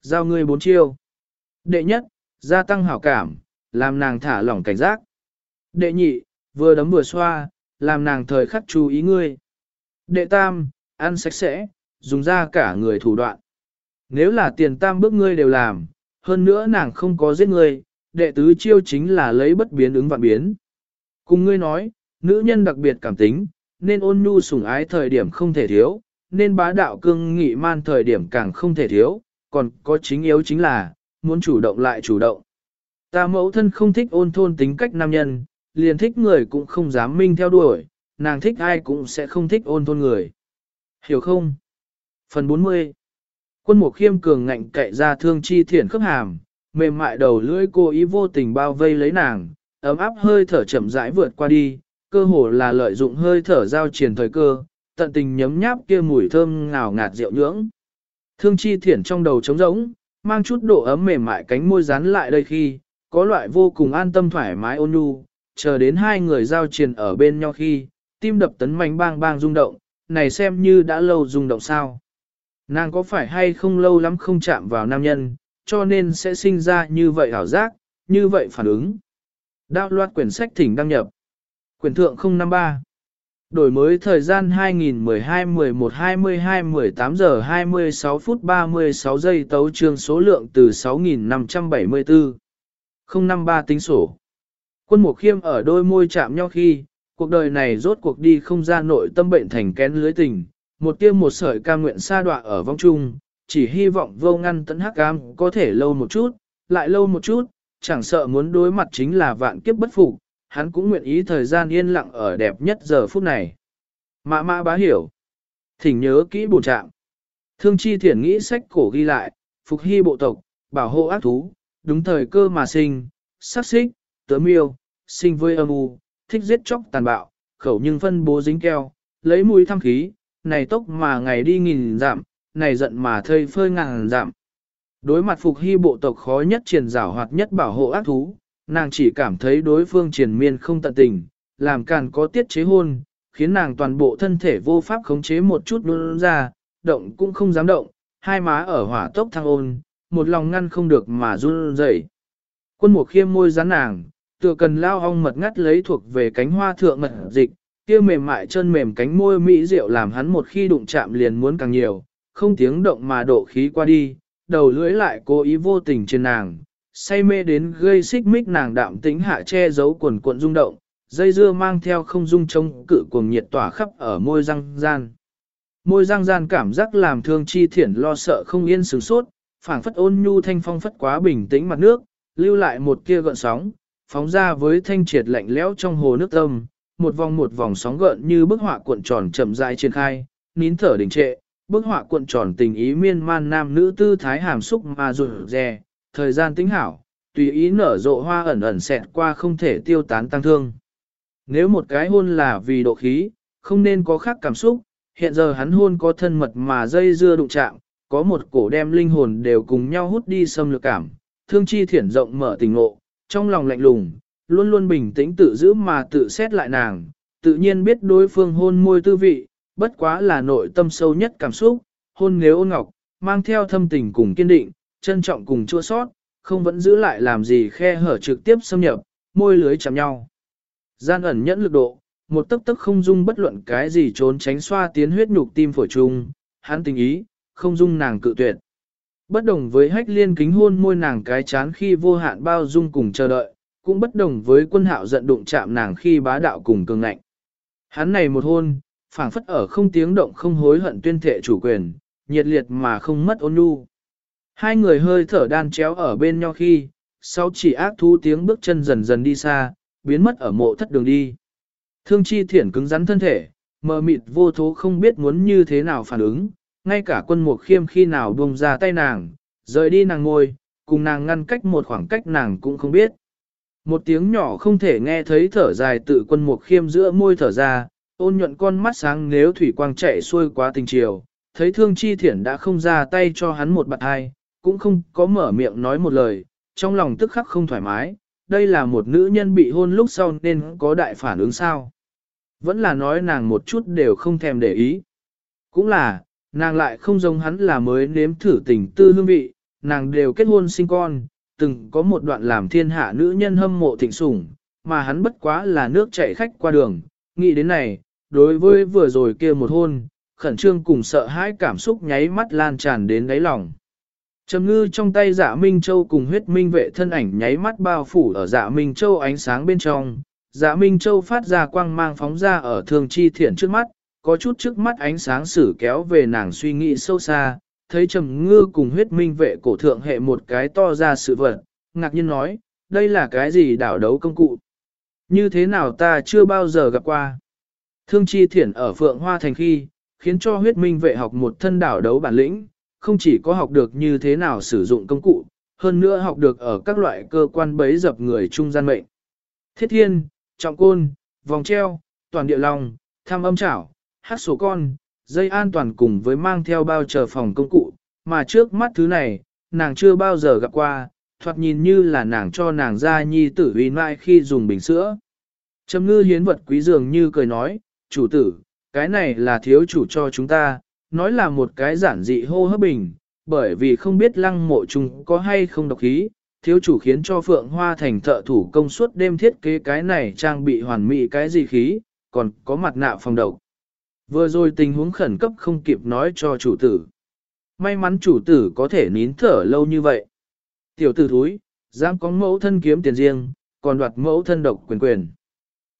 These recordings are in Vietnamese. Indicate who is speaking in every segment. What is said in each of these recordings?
Speaker 1: Giao ngươi bốn chiêu. Đệ nhất, gia tăng hảo cảm, làm nàng thả lỏng cảnh giác. Đệ nhị, vừa đấm vừa xoa, làm nàng thời khắc chú ý ngươi. Đệ tam, ăn sạch sẽ, dùng ra cả người thủ đoạn. Nếu là tiền tam bước ngươi đều làm, hơn nữa nàng không có giết ngươi, đệ tứ chiêu chính là lấy bất biến ứng vạn biến. Cùng ngươi nói, nữ nhân đặc biệt cảm tính, nên ôn nhu sủng ái thời điểm không thể thiếu, nên bá đạo cương nghị man thời điểm càng không thể thiếu, còn có chính yếu chính là, muốn chủ động lại chủ động. Ta mẫu thân không thích ôn thôn tính cách nam nhân, liền thích người cũng không dám minh theo đuổi, nàng thích ai cũng sẽ không thích ôn thôn người. Hiểu không? Phần 40 Quân mục khiêm cường ngạnh cậy ra thương chi thiển khớp hàm, mềm mại đầu lưỡi cô ý vô tình bao vây lấy nàng, ấm áp hơi thở chậm rãi vượt qua đi, cơ hồ là lợi dụng hơi thở giao triển thời cơ, tận tình nhấm nháp kia mùi thơm ngào ngạt rượu nhưỡng. Thương chi thiển trong đầu trống rỗng, mang chút độ ấm mềm mại cánh môi dán lại đây khi, có loại vô cùng an tâm thoải mái ôn nhu, chờ đến hai người giao triền ở bên nhau khi, tim đập tấn mạnh bang bang rung động, này xem như đã lâu rung động sao. Nàng có phải hay không lâu lắm không chạm vào nam nhân, cho nên sẽ sinh ra như vậy hảo giác, như vậy phản ứng. Đao loạt quyển sách thỉnh đăng nhập. Quyển thượng 053 Đổi mới thời gian 2012-11-22-18 giờ 26 phút 36 giây tấu trương số lượng từ 6.574. 053 tính sổ. Quân Mục Khiêm ở đôi môi chạm nhau khi, cuộc đời này rốt cuộc đi không ra nội tâm bệnh thành kén lưới tình, một tiêm một sợi ca nguyện sa đọa ở vong trung, chỉ hy vọng vô ngăn tấn hắc cam có thể lâu một chút, lại lâu một chút, chẳng sợ muốn đối mặt chính là vạn kiếp bất phục, hắn cũng nguyện ý thời gian yên lặng ở đẹp nhất giờ phút này. Mã mã bá hiểu. Thỉnh nhớ kỹ bổn trạm. Thương chi thiển nghĩ sách cổ ghi lại, phục hy bộ tộc, bảo hộ ác thú, đúng thời cơ mà sinh, sát xích, tớ miêu, sinh với âm u, thích giết chóc tàn bạo, khẩu nhưng phân bố dính keo, lấy mũi thăm khí, này tốc mà ngày đi nghìn giảm này giận mà thơi phơi ngàn giảm Đối mặt phục hy bộ tộc khó nhất triển giảo hoạt nhất bảo hộ ác thú, nàng chỉ cảm thấy đối phương triển miên không tận tình, làm càng có tiết chế hôn, khiến nàng toàn bộ thân thể vô pháp khống chế một chút luôn ra, động cũng không dám động, hai má ở hỏa tốc thăng ôn, một lòng ngăn không được mà run rẩy. Quân mục khiêm môi rắn nàng, tựa cần lao ong mật ngắt lấy thuộc về cánh hoa thượng mật dịch, kia mềm mại chân mềm cánh môi mỹ rượu làm hắn một khi đụng chạm liền muốn càng nhiều, không tiếng động mà độ khí qua đi, đầu lưỡi lại cố ý vô tình trên nàng, say mê đến gây xích mích nàng đạm tĩnh hạ che giấu quần cuộn rung động, dây dưa mang theo không dung trông cự cuồng nhiệt tỏa khắp ở môi răng gian. Môi răng gian cảm giác làm thương chi thiển lo sợ không yên sửng sốt, phảng phất ôn nhu thanh phong phất quá bình tĩnh mặt nước, lưu lại một kia gợn sóng, phóng ra với thanh triệt lạnh lẽo trong hồ nước tâm, một vòng một vòng sóng gợn như bức họa cuộn tròn chậm rãi triển khai, nín thở đình trệ, bức họa cuộn tròn tình ý miên man nam nữ tư thái hàm xúc mà rụt rè, thời gian tính hảo, tùy ý nở rộ hoa ẩn ẩn xẹt qua không thể tiêu tán tăng thương. Nếu một cái hôn là vì độ khí, không nên có khác cảm xúc, hiện giờ hắn hôn có thân mật mà dây dưa đụng chạm, có một cổ đem linh hồn đều cùng nhau hút đi xâm lược cảm, thương chi thiển rộng mở tình ngộ, trong lòng lạnh lùng, luôn luôn bình tĩnh tự giữ mà tự xét lại nàng, tự nhiên biết đối phương hôn môi tư vị, bất quá là nội tâm sâu nhất cảm xúc, hôn nếu ôn ngọc, mang theo thâm tình cùng kiên định, trân trọng cùng chua sót, không vẫn giữ lại làm gì khe hở trực tiếp xâm nhập, môi lưới chạm nhau. Gian ẩn nhẫn lực độ, một tức tức không dung bất luận cái gì trốn tránh xoa tiến huyết nhục tim phổi chung, hắn tình ý, không dung nàng cự tuyệt. Bất đồng với hách liên kính hôn môi nàng cái chán khi vô hạn bao dung cùng chờ đợi, cũng bất đồng với quân hạo giận đụng chạm nàng khi bá đạo cùng cường ngạnh. Hắn này một hôn, phảng phất ở không tiếng động không hối hận tuyên thệ chủ quyền, nhiệt liệt mà không mất ôn nhu. Hai người hơi thở đan chéo ở bên nhau khi, sau chỉ ác thú tiếng bước chân dần dần đi xa, biến mất ở mộ thất đường đi. Thương chi thiển cứng rắn thân thể, mờ mịt vô thố không biết muốn như thế nào phản ứng, ngay cả quân mục khiêm khi nào buông ra tay nàng, rời đi nàng ngồi, cùng nàng ngăn cách một khoảng cách nàng cũng không biết. Một tiếng nhỏ không thể nghe thấy thở dài tự quân mục khiêm giữa môi thở ra, ôn nhuận con mắt sáng nếu thủy quang chạy xuôi quá tình chiều, thấy thương chi thiển đã không ra tay cho hắn một bạn hai, cũng không có mở miệng nói một lời, trong lòng tức khắc không thoải mái, đây là một nữ nhân bị hôn lúc sau nên có đại phản ứng sao. Vẫn là nói nàng một chút đều không thèm để ý. Cũng là, nàng lại không giống hắn là mới nếm thử tình tư hương vị, nàng đều kết hôn sinh con, từng có một đoạn làm thiên hạ nữ nhân hâm mộ thịnh sủng, mà hắn bất quá là nước chảy khách qua đường, nghĩ đến này, đối với vừa rồi kia một hôn, khẩn trương cùng sợ hãi cảm xúc nháy mắt lan tràn đến đáy lòng. Trầm ngư trong tay dạ Minh Châu cùng huyết minh vệ thân ảnh nháy mắt bao phủ ở dạ Minh Châu ánh sáng bên trong. Dạ Minh Châu phát ra quang mang phóng ra ở thương chi thiện trước mắt, có chút trước mắt ánh sáng sử kéo về nàng suy nghĩ sâu xa, thấy trầm ngư cùng huyết minh vệ cổ thượng hệ một cái to ra sự vật, ngạc nhiên nói, đây là cái gì đảo đấu công cụ? Như thế nào ta chưa bao giờ gặp qua? Thương chi thiển ở phượng hoa thành khi, khiến cho huyết minh vệ học một thân đảo đấu bản lĩnh, không chỉ có học được như thế nào sử dụng công cụ, hơn nữa học được ở các loại cơ quan bấy dập người trung gian mệnh. Thiết thiên, trọng côn, vòng treo, toàn địa long, tham âm chảo, hát số con, dây an toàn cùng với mang theo bao chờ phòng công cụ, mà trước mắt thứ này, nàng chưa bao giờ gặp qua, thoạt nhìn như là nàng cho nàng ra nhi tử vì mai khi dùng bình sữa. Trầm ngư hiến vật quý dường như cười nói, chủ tử, cái này là thiếu chủ cho chúng ta, nói là một cái giản dị hô hấp bình, bởi vì không biết lăng mộ trùng có hay không độc khí, thiếu chủ khiến cho Phượng Hoa Thành thợ thủ công suốt đêm thiết kế cái này trang bị hoàn mỹ cái gì khí, còn có mặt nạ phòng độc. Vừa rồi tình huống khẩn cấp không kịp nói cho chủ tử. May mắn chủ tử có thể nín thở lâu như vậy. Tiểu tử thúi, dám có mẫu thân kiếm tiền riêng, còn đoạt mẫu thân độc quyền quyền.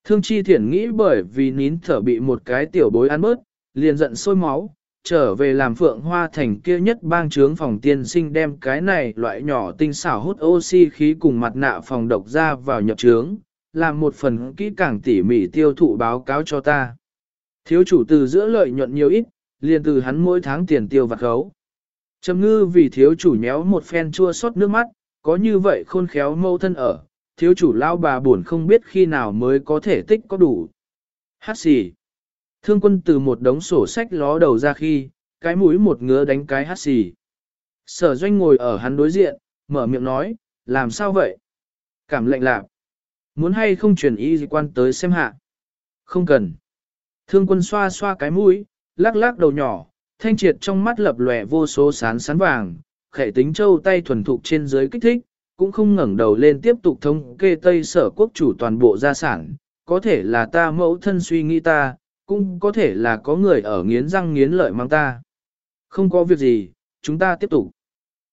Speaker 1: Thương chi thiển nghĩ bởi vì nín thở bị một cái tiểu bối ăn bớt, liền giận sôi máu, trở về làm phượng hoa thành kia nhất bang trướng phòng tiên sinh đem cái này loại nhỏ tinh xảo hút oxy khí cùng mặt nạ phòng độc ra vào nhập trướng, làm một phần kỹ càng tỉ mỉ tiêu thụ báo cáo cho ta. Thiếu chủ từ giữa lợi nhuận nhiều ít, liền từ hắn mỗi tháng tiền tiêu vặt khấu. Trầm ngư vì thiếu chủ nhéo một phen chua xót nước mắt, có như vậy khôn khéo mâu thân ở, thiếu chủ lao bà buồn không biết khi nào mới có thể tích có đủ. Hát xì. Thương quân từ một đống sổ sách ló đầu ra khi, cái mũi một ngứa đánh cái hát xì. Sở doanh ngồi ở hắn đối diện, mở miệng nói, làm sao vậy? Cảm lệnh lạc. Muốn hay không chuyển y gì quan tới xem hạ? Không cần. Thương quân xoa xoa cái mũi, lắc lắc đầu nhỏ, thanh triệt trong mắt lập lòe vô số sán sán vàng, khệ tính châu tay thuần thục trên dưới kích thích, cũng không ngẩng đầu lên tiếp tục thống kê Tây sở quốc chủ toàn bộ gia sản, có thể là ta mẫu thân suy nghĩ ta, cũng có thể là có người ở nghiến răng nghiến lợi mang ta. Không có việc gì, chúng ta tiếp tục.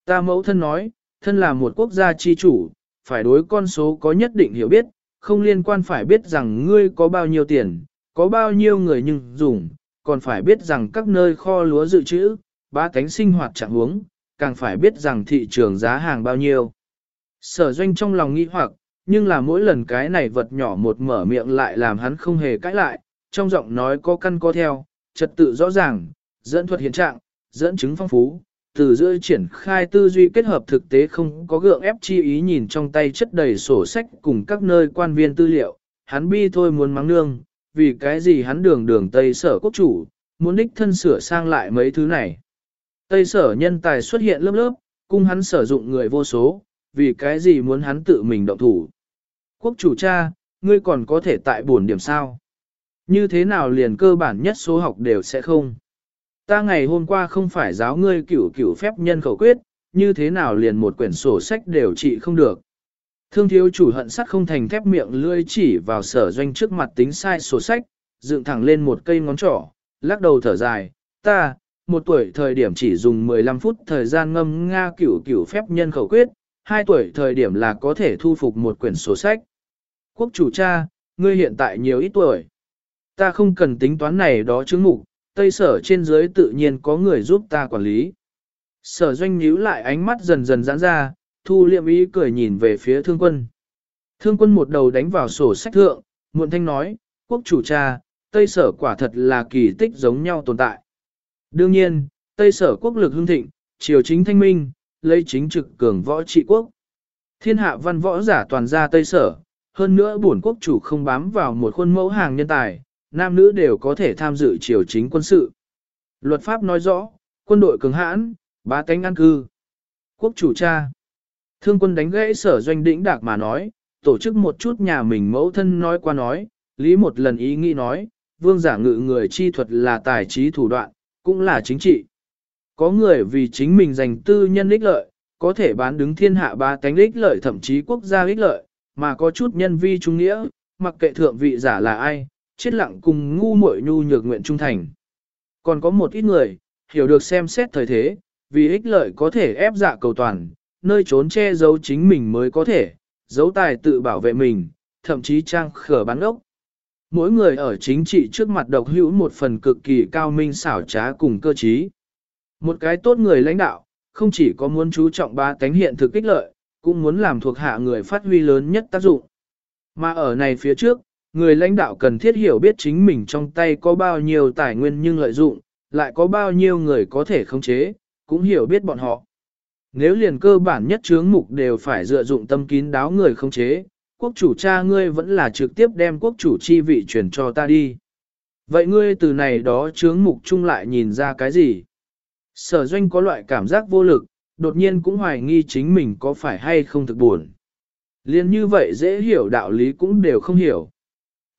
Speaker 1: Ta mẫu thân nói, thân là một quốc gia chi chủ, phải đối con số có nhất định hiểu biết, không liên quan phải biết rằng ngươi có bao nhiêu tiền, có bao nhiêu người nhưng dùng, còn phải biết rằng các nơi kho lúa dự trữ, ba cánh sinh hoạt trạng huống, càng phải biết rằng thị trường giá hàng bao nhiêu. Sở doanh trong lòng nghĩ hoặc, nhưng là mỗi lần cái này vật nhỏ một mở miệng lại làm hắn không hề cãi lại, trong giọng nói có căn có theo, trật tự rõ ràng, dẫn thuật hiện trạng, dẫn chứng phong phú, từ giữa triển khai tư duy kết hợp thực tế không có gượng ép chi ý nhìn trong tay chất đầy sổ sách cùng các nơi quan viên tư liệu, hắn bi thôi muốn mắng nương, vì cái gì hắn đường đường Tây sở quốc chủ, muốn đích thân sửa sang lại mấy thứ này. Tây sở nhân tài xuất hiện lớp lớp, cung hắn sử dụng người vô số, vì cái gì muốn hắn tự mình động thủ. Quốc chủ cha, ngươi còn có thể tại buồn điểm sao? Như thế nào liền cơ bản nhất số học đều sẽ không? Ta ngày hôm qua không phải giáo ngươi cửu cửu phép nhân khẩu quyết, như thế nào liền một quyển sổ sách đều trị không được. Thương thiếu chủ hận sắt không thành thép miệng lươi chỉ vào sở doanh trước mặt tính sai sổ sách, dựng thẳng lên một cây ngón trỏ, lắc đầu thở dài, ta, một tuổi thời điểm chỉ dùng 15 phút thời gian ngâm Nga cửu cửu phép nhân khẩu quyết, hai tuổi thời điểm là có thể thu phục một quyển sổ sách. Quốc chủ cha, ngươi hiện tại nhiều ít tuổi. Ta không cần tính toán này đó chứng mục, tây sở trên dưới tự nhiên có người giúp ta quản lý. Sở doanh nhíu lại ánh mắt dần dần giãn ra, thu liệm ý cười nhìn về phía thương quân. Thương quân một đầu đánh vào sổ sách thượng, muộn thanh nói, quốc chủ cha, Tây sở quả thật là kỳ tích giống nhau tồn tại. Đương nhiên, Tây sở quốc lực hưng thịnh, triều chính thanh minh, lấy chính trực cường võ trị quốc. Thiên hạ văn võ giả toàn ra Tây sở, hơn nữa bổn quốc chủ không bám vào một khuôn mẫu hàng nhân tài, nam nữ đều có thể tham dự triều chính quân sự. Luật pháp nói rõ, quân đội cường hãn, bá tánh an cư. Quốc chủ cha. Thương quân đánh gãy sở doanh đĩnh đạc mà nói, tổ chức một chút nhà mình mẫu thân nói qua nói, lý một lần ý nghĩ nói, vương giả ngự người chi thuật là tài trí thủ đoạn, cũng là chính trị. Có người vì chính mình giành tư nhân ích lợi, có thể bán đứng thiên hạ ba cánh ích lợi thậm chí quốc gia ích lợi, mà có chút nhân vi trung nghĩa, mặc kệ thượng vị giả là ai, chết lặng cùng ngu muội nhu nhược nguyện trung thành. Còn có một ít người, hiểu được xem xét thời thế, vì ích lợi có thể ép dạ cầu toàn, nơi trốn che giấu chính mình mới có thể, giấu tài tự bảo vệ mình, thậm chí trang khở bán ốc. Mỗi người ở chính trị trước mặt độc hữu một phần cực kỳ cao minh xảo trá cùng cơ trí. Một cái tốt người lãnh đạo, không chỉ có muốn chú trọng ba cánh hiện thực ích lợi, cũng muốn làm thuộc hạ người phát huy lớn nhất tác dụng. Mà ở này phía trước, người lãnh đạo cần thiết hiểu biết chính mình trong tay có bao nhiêu tài nguyên nhưng lợi dụng, lại có bao nhiêu người có thể khống chế, cũng hiểu biết bọn họ. Nếu liền cơ bản nhất chướng mục đều phải dựa dụng tâm kín đáo người khống chế, quốc chủ cha ngươi vẫn là trực tiếp đem quốc chủ chi vị truyền cho ta đi. Vậy ngươi từ này đó chướng mục chung lại nhìn ra cái gì? Sở doanh có loại cảm giác vô lực, đột nhiên cũng hoài nghi chính mình có phải hay không thực buồn. Liên như vậy dễ hiểu đạo lý cũng đều không hiểu.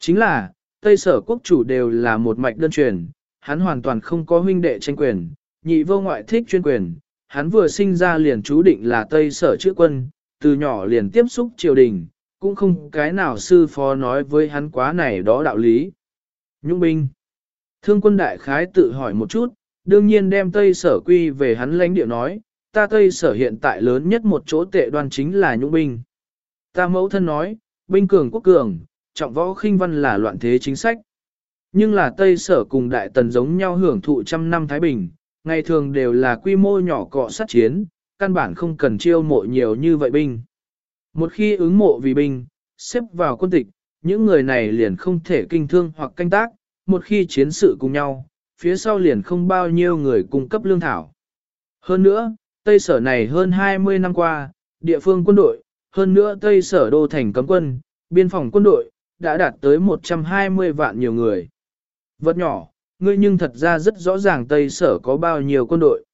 Speaker 1: Chính là, Tây sở quốc chủ đều là một mạch đơn truyền, hắn hoàn toàn không có huynh đệ tranh quyền, nhị vô ngoại thích chuyên quyền, hắn vừa sinh ra liền chú định là Tây sở chữ quân, từ nhỏ liền tiếp xúc triều đình, cũng không cái nào sư phó nói với hắn quá này đó đạo lý. Nhung binh. Thương quân đại khái tự hỏi một chút, đương nhiên đem Tây sở quy về hắn lãnh địa nói, ta Tây sở hiện tại lớn nhất một chỗ tệ đoan chính là nhũng binh. Ta mẫu thân nói, binh cường quốc cường, trọng võ khinh văn là loạn thế chính sách. Nhưng là Tây sở cùng đại tần giống nhau hưởng thụ trăm năm Thái Bình, ngày thường đều là quy mô nhỏ cọ sát chiến, căn bản không cần chiêu mộ nhiều như vậy binh. Một khi ứng mộ vì binh, xếp vào quân tịch, những người này liền không thể kinh thương hoặc canh tác, một khi chiến sự cùng nhau, phía sau liền không bao nhiêu người cung cấp lương thảo. Hơn nữa, Tây sở này hơn 20 năm qua, địa phương quân đội, hơn nữa Tây sở đô thành cấm quân, biên phòng quân đội, đã đạt tới 120 vạn nhiều người. Vật nhỏ, ngươi nhưng thật ra rất rõ ràng Tây sở có bao nhiêu quân đội.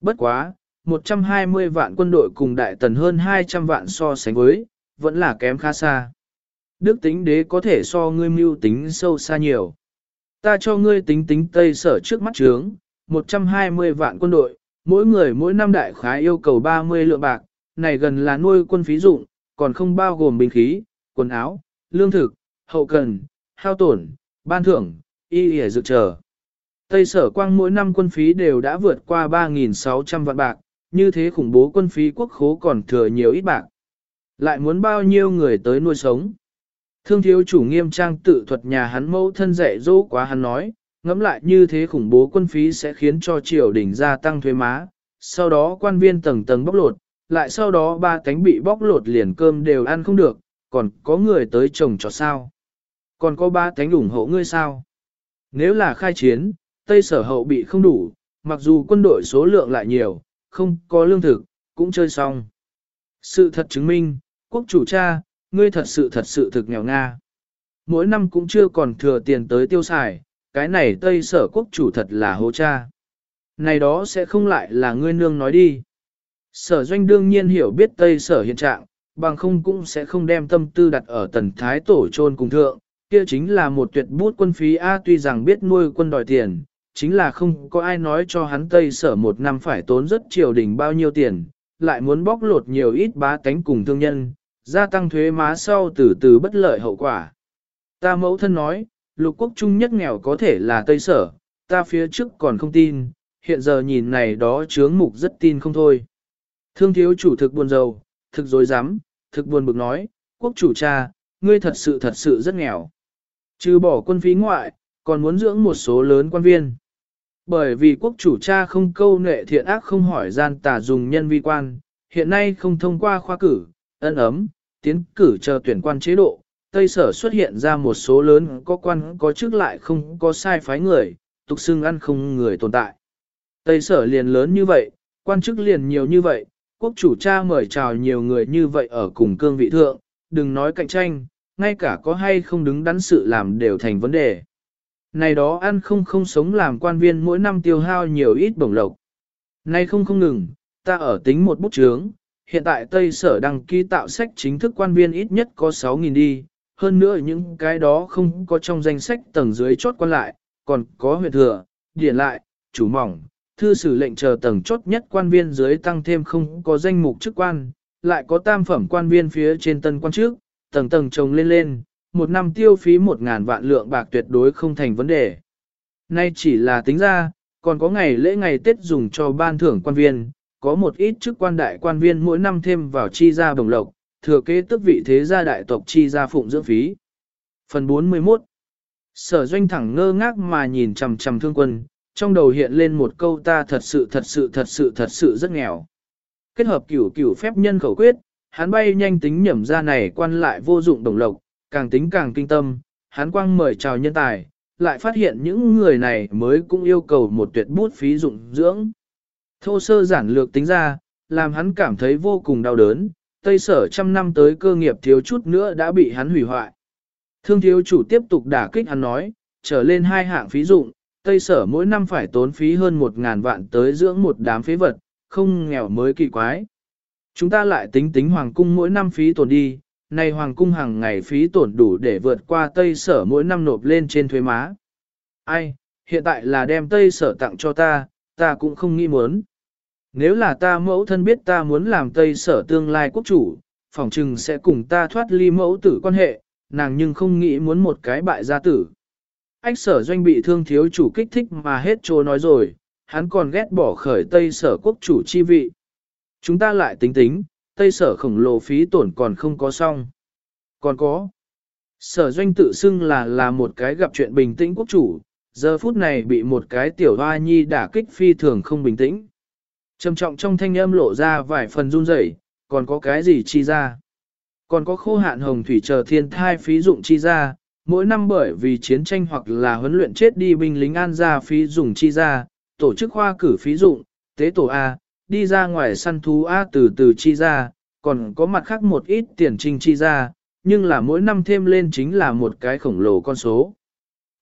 Speaker 1: Bất quá, 120 vạn quân đội cùng đại tần hơn 200 vạn so sánh với, vẫn là kém khá xa. Đức tính đế có thể so ngươi mưu tính sâu xa nhiều. Ta cho ngươi tính tính Tây sở trước mắt trướng, 120 vạn quân đội, mỗi người mỗi năm đại khái yêu cầu 30 lượng bạc, này gần là nuôi quân phí dụng, còn không bao gồm binh khí, quần áo, lương thực, hậu cần, hao tổn, ban thưởng, y hề dự trở. Tây sở quang mỗi năm quân phí đều đã vượt qua 3.600 vạn bạc, như thế khủng bố quân phí quốc khố còn thừa nhiều ít bạc. Lại muốn bao nhiêu người tới nuôi sống. Thương thiếu chủ nghiêm trang tự thuật nhà hắn mẫu thân dạy dỗ quá hắn nói, ngẫm lại như thế khủng bố quân phí sẽ khiến cho triều đình gia tăng thuế má, sau đó quan viên tầng tầng bóc lột, lại sau đó ba cánh bị bóc lột liền cơm đều ăn không được, còn có người tới chồng cho sao? Còn có ba thánh ủng hộ ngươi sao? Nếu là khai chiến, Tây sở hậu bị không đủ, mặc dù quân đội số lượng lại nhiều, không có lương thực, cũng chơi xong. Sự thật chứng minh, quốc chủ cha, ngươi thật sự thật sự thực nghèo Nga. Mỗi năm cũng chưa còn thừa tiền tới tiêu xài, cái này Tây sở quốc chủ thật là hố cha. Này đó sẽ không lại là ngươi nương nói đi. Sở doanh đương nhiên hiểu biết Tây sở hiện trạng, bằng không cũng sẽ không đem tâm tư đặt ở tần thái tổ trôn cùng thượng, kia chính là một tuyệt bút quân phí A tuy rằng biết nuôi quân đòi tiền, chính là không có ai nói cho hắn Tây sở một năm phải tốn rất triều đình bao nhiêu tiền, lại muốn bóc lột nhiều ít bá tánh cùng thương nhân, gia tăng thuế má sau từ từ bất lợi hậu quả. Ta mẫu thân nói, lục quốc trung nhất nghèo có thể là Tây sở, ta phía trước còn không tin, hiện giờ nhìn này đó chướng mục rất tin không thôi. Thương thiếu chủ thực buồn rầu, thực dối dám, thực buồn bực nói, quốc chủ cha, ngươi thật sự thật sự rất nghèo. Trừ bỏ quân phí ngoại, còn muốn dưỡng một số lớn quan viên. Bởi vì quốc chủ cha không câu nệ thiện ác không hỏi gian tà dùng nhân vi quan, hiện nay không thông qua khoa cử, ân ấm, tiến cử chờ tuyển quan chế độ, Tây Sở xuất hiện ra một số lớn có quan có chức lại không có sai phái người, tục xưng ăn không người tồn tại. Tây Sở liền lớn như vậy, quan chức liền nhiều như vậy, quốc chủ cha mời chào nhiều người như vậy ở cùng cương vị thượng, đừng nói cạnh tranh, ngay cả có hay không đứng đắn sự làm đều thành vấn đề. Này đó ăn không không sống làm quan viên mỗi năm tiêu hao nhiều ít bổng lộc. Nay không không ngừng, ta ở tính một bút chướng, hiện tại Tây Sở đăng ký tạo sách chính thức quan viên ít nhất có 6.000 đi, hơn nữa những cái đó không có trong danh sách tầng dưới chốt quan lại, còn có huyện thừa, điển lại, chủ mỏng, thư sử lệnh chờ tầng chốt nhất quan viên dưới tăng thêm không có danh mục chức quan, lại có tam phẩm quan viên phía trên tân quan trước, tầng tầng chồng lên lên, một năm tiêu phí một ngàn vạn lượng bạc tuyệt đối không thành vấn đề. Nay chỉ là tính ra, còn có ngày lễ ngày Tết dùng cho ban thưởng quan viên, có một ít chức quan đại quan viên mỗi năm thêm vào chi ra bồng lộc, thừa kế tức vị thế gia đại tộc chi ra phụng dưỡng phí. Phần 41 Sở doanh thẳng ngơ ngác mà nhìn chằm chằm thương quân, trong đầu hiện lên một câu ta thật sự thật sự thật sự thật sự rất nghèo. Kết hợp cửu cửu phép nhân khẩu quyết, hắn bay nhanh tính nhẩm ra này quan lại vô dụng đồng lộc, càng tính càng kinh tâm, hắn quang mời chào nhân tài, lại phát hiện những người này mới cũng yêu cầu một tuyệt bút phí dụng dưỡng. Thô sơ giản lược tính ra, làm hắn cảm thấy vô cùng đau đớn, Tây sở trăm năm tới cơ nghiệp thiếu chút nữa đã bị hắn hủy hoại. Thương thiếu chủ tiếp tục đả kích hắn nói, trở lên hai hạng phí dụng, Tây sở mỗi năm phải tốn phí hơn một ngàn vạn tới dưỡng một đám phế vật, không nghèo mới kỳ quái. Chúng ta lại tính tính hoàng cung mỗi năm phí tổn đi, này hoàng cung hàng ngày phí tổn đủ để vượt qua Tây sở mỗi năm nộp lên trên thuế má. Ai, hiện tại là đem Tây sở tặng cho ta, ta cũng không nghĩ muốn. Nếu là ta mẫu thân biết ta muốn làm Tây sở tương lai quốc chủ, phỏng chừng sẽ cùng ta thoát ly mẫu tử quan hệ, nàng nhưng không nghĩ muốn một cái bại gia tử. Ách sở doanh bị thương thiếu chủ kích thích mà hết trô nói rồi, hắn còn ghét bỏ khởi Tây sở quốc chủ chi vị. Chúng ta lại tính tính, Tây sở khổng lồ phí tổn còn không có xong. Còn có. Sở doanh tự xưng là là một cái gặp chuyện bình tĩnh quốc chủ, giờ phút này bị một cái tiểu hoa nhi đả kích phi thường không bình tĩnh. Trầm trọng trong thanh âm lộ ra vài phần run rẩy, còn có cái gì chi ra? Còn có khô hạn hồng thủy chờ thiên thai phí dụng chi ra, mỗi năm bởi vì chiến tranh hoặc là huấn luyện chết đi binh lính an ra phí dụng chi ra, tổ chức khoa cử phí dụng, tế tổ A, đi ra ngoài săn thú A từ từ chi ra, còn có mặt khác một ít tiền trinh chi ra, nhưng là mỗi năm thêm lên chính là một cái khổng lồ con số.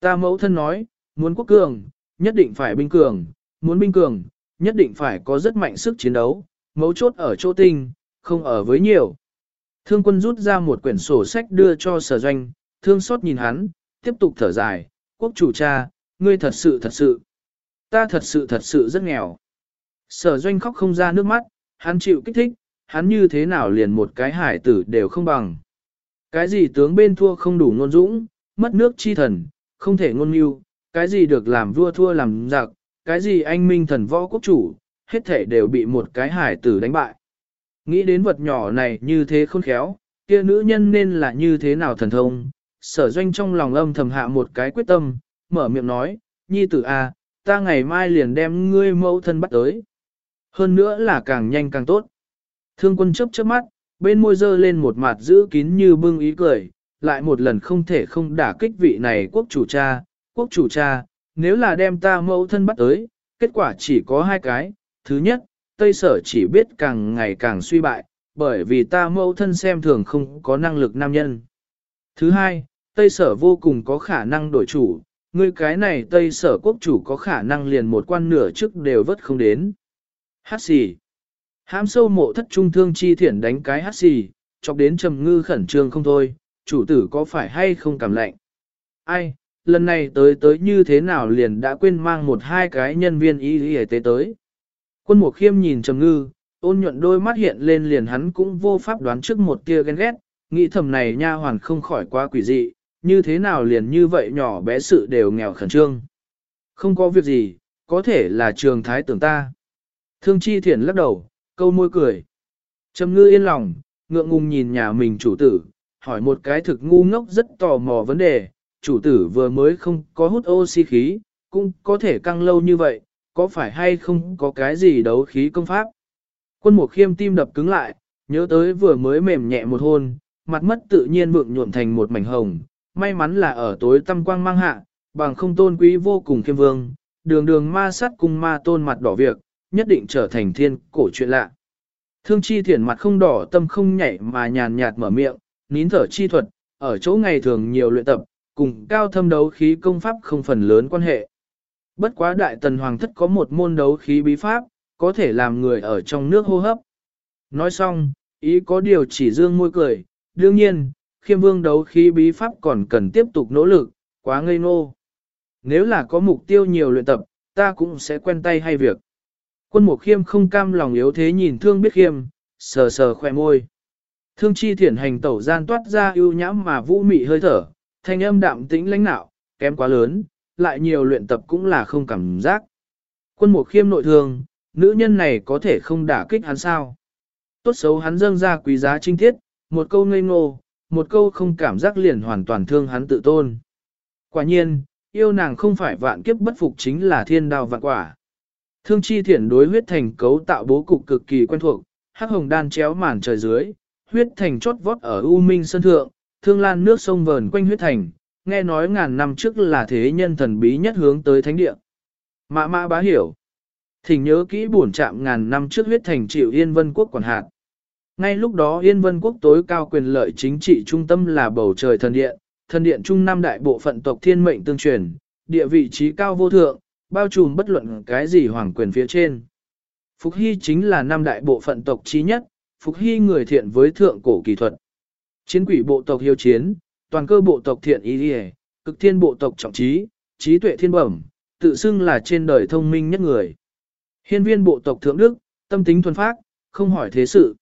Speaker 1: Ta mẫu thân nói, muốn quốc cường, nhất định phải binh cường, muốn binh cường, nhất định phải có rất mạnh sức chiến đấu, mấu chốt ở chỗ tinh, không ở với nhiều. Thương quân rút ra một quyển sổ sách đưa cho sở doanh, thương xót nhìn hắn, tiếp tục thở dài, quốc chủ cha, ngươi thật sự thật sự, ta thật sự thật sự rất nghèo. Sở doanh khóc không ra nước mắt, hắn chịu kích thích, hắn như thế nào liền một cái hải tử đều không bằng. Cái gì tướng bên thua không đủ ngôn dũng, mất nước chi thần, không thể ngôn mưu, cái gì được làm vua thua làm giặc, cái gì anh minh thần võ quốc chủ, hết thể đều bị một cái hải tử đánh bại. Nghĩ đến vật nhỏ này như thế khôn khéo, kia nữ nhân nên là như thế nào thần thông, sở doanh trong lòng âm thầm hạ một cái quyết tâm, mở miệng nói, nhi tử a, à, ta ngày mai liền đem ngươi mẫu thân bắt tới. Hơn nữa là càng nhanh càng tốt. Thương quân chấp chớp mắt, bên môi dơ lên một mặt giữ kín như bưng ý cười, lại một lần không thể không đả kích vị này quốc chủ cha, quốc chủ cha, nếu là đem ta mẫu thân bắt tới, kết quả chỉ có hai cái. Thứ nhất, Tây Sở chỉ biết càng ngày càng suy bại, bởi vì ta mẫu thân xem thường không có năng lực nam nhân. Thứ hai, Tây Sở vô cùng có khả năng đổi chủ, ngươi cái này Tây Sở quốc chủ có khả năng liền một quan nửa trước đều vất không đến. Hát xì. Hám sâu mộ thất trung thương chi thiển đánh cái hát xì, chọc đến trầm ngư khẩn trương không thôi, chủ tử có phải hay không cảm lạnh. Ai, lần này tới tới như thế nào liền đã quên mang một hai cái nhân viên y y tế tới. Quân mục khiêm nhìn trầm ngư, ôn nhuận đôi mắt hiện lên liền hắn cũng vô pháp đoán trước một tia ghen ghét, nghĩ thầm này nha hoàn không khỏi quá quỷ dị, như thế nào liền như vậy nhỏ bé sự đều nghèo khẩn trương. Không có việc gì, có thể là trường thái tưởng ta. Thương chi thiện lắc đầu, câu môi cười. Trầm ngư yên lòng, ngượng ngùng nhìn nhà mình chủ tử, hỏi một cái thực ngu ngốc rất tò mò vấn đề, chủ tử vừa mới không có hút oxy khí, cũng có thể căng lâu như vậy, có phải hay không có cái gì đấu khí công pháp. Quân mục khiêm tim đập cứng lại, nhớ tới vừa mới mềm nhẹ một hôn, mặt mất tự nhiên vượng nhuộm thành một mảnh hồng, may mắn là ở tối tâm quang mang hạ, bằng không tôn quý vô cùng khiêm vương, đường đường ma sát cùng ma tôn mặt đỏ việc, nhất định trở thành thiên cổ chuyện lạ. Thương chi thiển mặt không đỏ tâm không nhảy mà nhàn nhạt mở miệng, nín thở chi thuật, ở chỗ ngày thường nhiều luyện tập, cùng cao thâm đấu khí công pháp không phần lớn quan hệ. Bất quá đại tần hoàng thất có một môn đấu khí bí pháp, có thể làm người ở trong nước hô hấp. Nói xong, ý có điều chỉ dương môi cười, đương nhiên, khiêm vương đấu khí bí pháp còn cần tiếp tục nỗ lực, quá ngây ngô. Nếu là có mục tiêu nhiều luyện tập, ta cũng sẽ quen tay hay việc. Quân mục khiêm không cam lòng yếu thế nhìn thương biết khiêm, sờ sờ khoe môi. Thương chi thiển hành tẩu gian toát ra ưu nhãm mà vũ mị hơi thở, thanh âm đạm tĩnh lãnh nạo, kém quá lớn, lại nhiều luyện tập cũng là không cảm giác. Quân mục khiêm nội thương, nữ nhân này có thể không đả kích hắn sao. Tốt xấu hắn dâng ra quý giá trinh thiết, một câu ngây ngô, một câu không cảm giác liền hoàn toàn thương hắn tự tôn. Quả nhiên, yêu nàng không phải vạn kiếp bất phục chính là thiên đao vạn quả. Thương chi thiển đối huyết thành cấu tạo bố cục cực kỳ quen thuộc, hắc hồng đan chéo màn trời dưới, huyết thành chót vót ở U Minh Sơn Thượng, thương lan nước sông vờn quanh huyết thành, nghe nói ngàn năm trước là thế nhân thần bí nhất hướng tới thánh địa. Mã mã bá hiểu. Thỉnh nhớ kỹ buồn chạm ngàn năm trước huyết thành chịu Yên Vân Quốc quản hạt. Ngay lúc đó Yên Vân Quốc tối cao quyền lợi chính trị trung tâm là bầu trời thần điện, thần điện trung năm đại bộ phận tộc thiên mệnh tương truyền, địa vị trí cao vô thượng, bao trùm bất luận cái gì hoàng quyền phía trên. Phục Hy chính là năm đại bộ phận tộc trí nhất, Phục Hy người thiện với thượng cổ kỳ thuật. Chiến quỷ bộ tộc hiếu chiến, toàn cơ bộ tộc thiện ý địa, cực thiên bộ tộc trọng trí, trí tuệ thiên bẩm, tự xưng là trên đời thông minh nhất người. Hiên viên bộ tộc thượng đức, tâm tính thuần phác, không hỏi thế sự.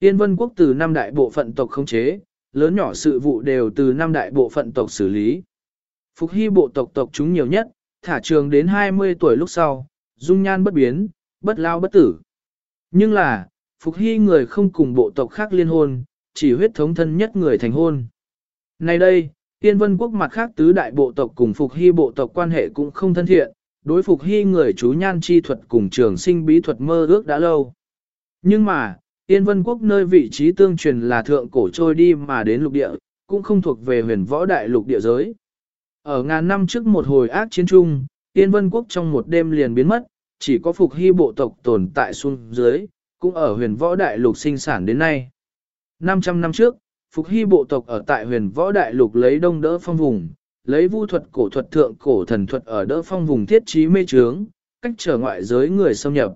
Speaker 1: Tiên vân quốc từ năm đại bộ phận tộc không chế, lớn nhỏ sự vụ đều từ năm đại bộ phận tộc xử lý. Phục hy bộ tộc tộc chúng nhiều nhất, thả trường đến 20 tuổi lúc sau, dung nhan bất biến, bất lao bất tử. Nhưng là, Phục hy người không cùng bộ tộc khác liên hôn, chỉ huyết thống thân nhất người thành hôn. Nay đây, Yên vân quốc mặt khác tứ đại bộ tộc cùng Phục hy bộ tộc quan hệ cũng không thân thiện, đối Phục hy người chú nhan chi thuật cùng trường sinh bí thuật mơ ước đã lâu. Nhưng mà, Yên Vân Quốc nơi vị trí tương truyền là thượng cổ trôi đi mà đến lục địa, cũng không thuộc về huyền võ đại lục địa giới. Ở ngàn năm trước một hồi ác chiến trung, Yên Vân Quốc trong một đêm liền biến mất, chỉ có phục hy bộ tộc tồn tại xuống dưới, cũng ở huyền võ đại lục sinh sản đến nay. 500 năm trước, phục hy bộ tộc ở tại huyền võ đại lục lấy đông đỡ phong vùng, lấy vu thuật cổ thuật thượng cổ thần thuật ở đỡ phong vùng thiết trí mê trướng, cách trở ngoại giới người xâm nhập.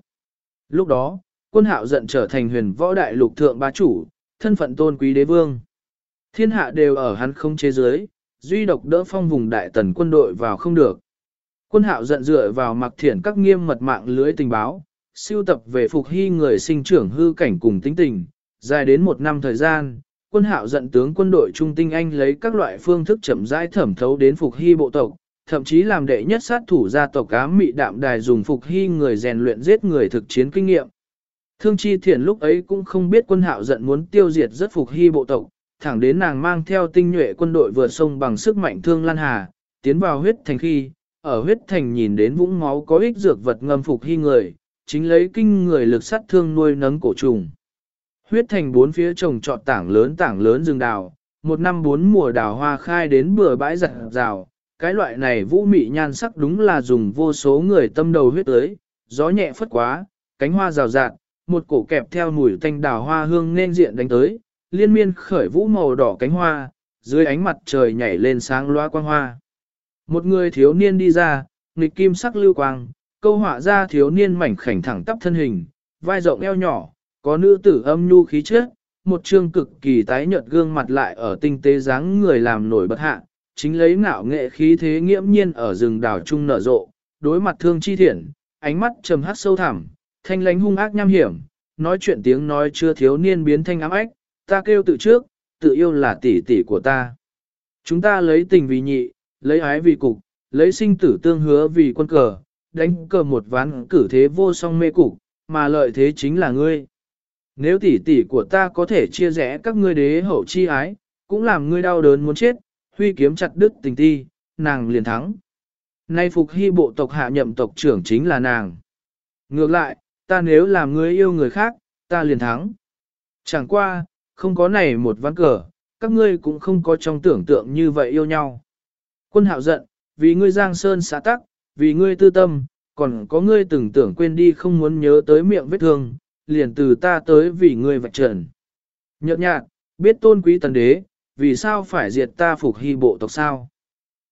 Speaker 1: Lúc đó, quân hạo giận trở thành huyền võ đại lục thượng bá chủ, thân phận tôn quý đế vương. Thiên hạ đều ở hắn không chế giới, duy độc đỡ phong vùng đại tần quân đội vào không được. Quân hạo giận dựa vào mặc thiển các nghiêm mật mạng lưới tình báo, siêu tập về phục hy người sinh trưởng hư cảnh cùng tính tình, dài đến một năm thời gian, quân hạo giận tướng quân đội trung tinh anh lấy các loại phương thức chậm rãi thẩm thấu đến phục hy bộ tộc, thậm chí làm đệ nhất sát thủ gia tộc ám mị đạm đài dùng phục hy người rèn luyện giết người thực chiến kinh nghiệm. Thương chi thiện lúc ấy cũng không biết quân hạo giận muốn tiêu diệt rất phục hy bộ tộc, thẳng đến nàng mang theo tinh nhuệ quân đội vượt sông bằng sức mạnh thương lan hà, tiến vào huyết thành khi, ở huyết thành nhìn đến vũng máu có ích dược vật ngâm phục hy người, chính lấy kinh người lực sát thương nuôi nấng cổ trùng. Huyết thành bốn phía trồng trọt tảng lớn tảng lớn rừng đào, một năm bốn mùa đào hoa khai đến bừa bãi giặt rào, cái loại này vũ mị nhan sắc đúng là dùng vô số người tâm đầu huyết tới, gió nhẹ phất quá, cánh hoa rào rạt, một cổ kẹp theo mùi tanh đào hoa hương nên diện đánh tới, liên miên khởi vũ màu đỏ cánh hoa, dưới ánh mặt trời nhảy lên sáng loa quang hoa. Một người thiếu niên đi ra, nghịch kim sắc lưu quang, câu họa ra thiếu niên mảnh khảnh thẳng tắp thân hình, vai rộng eo nhỏ, có nữ tử âm nhu khí chất, một trương cực kỳ tái nhợt gương mặt lại ở tinh tế dáng người làm nổi bật hạ, chính lấy ngạo nghệ khí thế nghiễm nhiên ở rừng đào trung nở rộ, đối mặt thương chi thiện, ánh mắt trầm hát sâu thẳm, thanh lánh hung ác nham hiểm, nói chuyện tiếng nói chưa thiếu niên biến thanh ám ách, ta kêu tự trước, tự yêu là tỷ tỷ của ta. Chúng ta lấy tình vì nhị, lấy ái vì cục, lấy sinh tử tương hứa vì quân cờ, đánh cờ một ván cử thế vô song mê cục, mà lợi thế chính là ngươi. Nếu tỷ tỷ của ta có thể chia rẽ các ngươi đế hậu chi ái, cũng làm ngươi đau đớn muốn chết, huy kiếm chặt đứt tình ti, nàng liền thắng. Nay phục hy bộ tộc hạ nhậm tộc trưởng chính là nàng. Ngược lại, ta nếu làm ngươi yêu người khác, ta liền thắng. Chẳng qua, không có này một ván cờ, các ngươi cũng không có trong tưởng tượng như vậy yêu nhau. Quân hạo giận, vì ngươi giang sơn xã tắc, vì ngươi tư tâm, còn có ngươi từng tưởng quên đi không muốn nhớ tới miệng vết thương, liền từ ta tới vì ngươi vạch trần. Nhợt nhạt, biết tôn quý tần đế, vì sao phải diệt ta phục hy bộ tộc sao?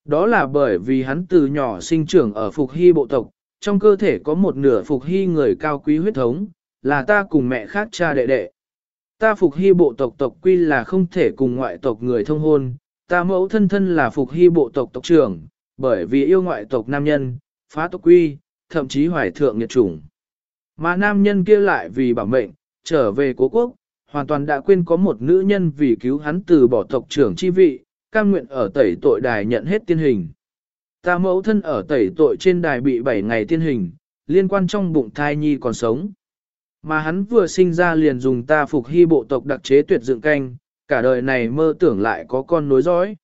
Speaker 1: Đó là bởi vì hắn từ nhỏ sinh trưởng ở phục hy bộ tộc, trong cơ thể có một nửa phục hy người cao quý huyết thống, là ta cùng mẹ khác cha đệ đệ. Ta phục hy bộ tộc tộc quy là không thể cùng ngoại tộc người thông hôn, ta mẫu thân thân là phục hy bộ tộc tộc trưởng, bởi vì yêu ngoại tộc nam nhân, phá tộc quy, thậm chí hoài thượng nghiệt chủng. Mà nam nhân kia lại vì bảo mệnh, trở về cố quốc, hoàn toàn đã quên có một nữ nhân vì cứu hắn từ bỏ tộc trưởng chi vị, cam nguyện ở tẩy tội đài nhận hết tiên hình. Ta mẫu thân ở tẩy tội trên đài bị 7 ngày tiên hình, liên quan trong bụng thai nhi còn sống. Mà hắn vừa sinh ra liền dùng ta phục hy bộ tộc đặc chế tuyệt dựng canh, cả đời này mơ tưởng lại có con nối dõi.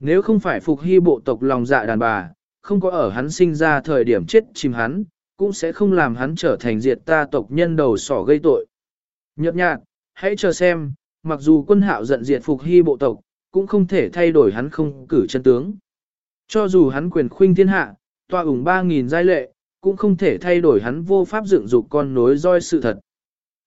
Speaker 1: Nếu không phải phục hy bộ tộc lòng dạ đàn bà, không có ở hắn sinh ra thời điểm chết chìm hắn, cũng sẽ không làm hắn trở thành diệt ta tộc nhân đầu sỏ gây tội. Nhật nhạt, hãy chờ xem, mặc dù quân hạo giận diệt phục hy bộ tộc, cũng không thể thay đổi hắn không cử chân tướng. Cho dù hắn quyền khuynh thiên hạ, tòa ủng 3.000 giai lệ, cũng không thể thay đổi hắn vô pháp dựng dục con nối roi sự thật.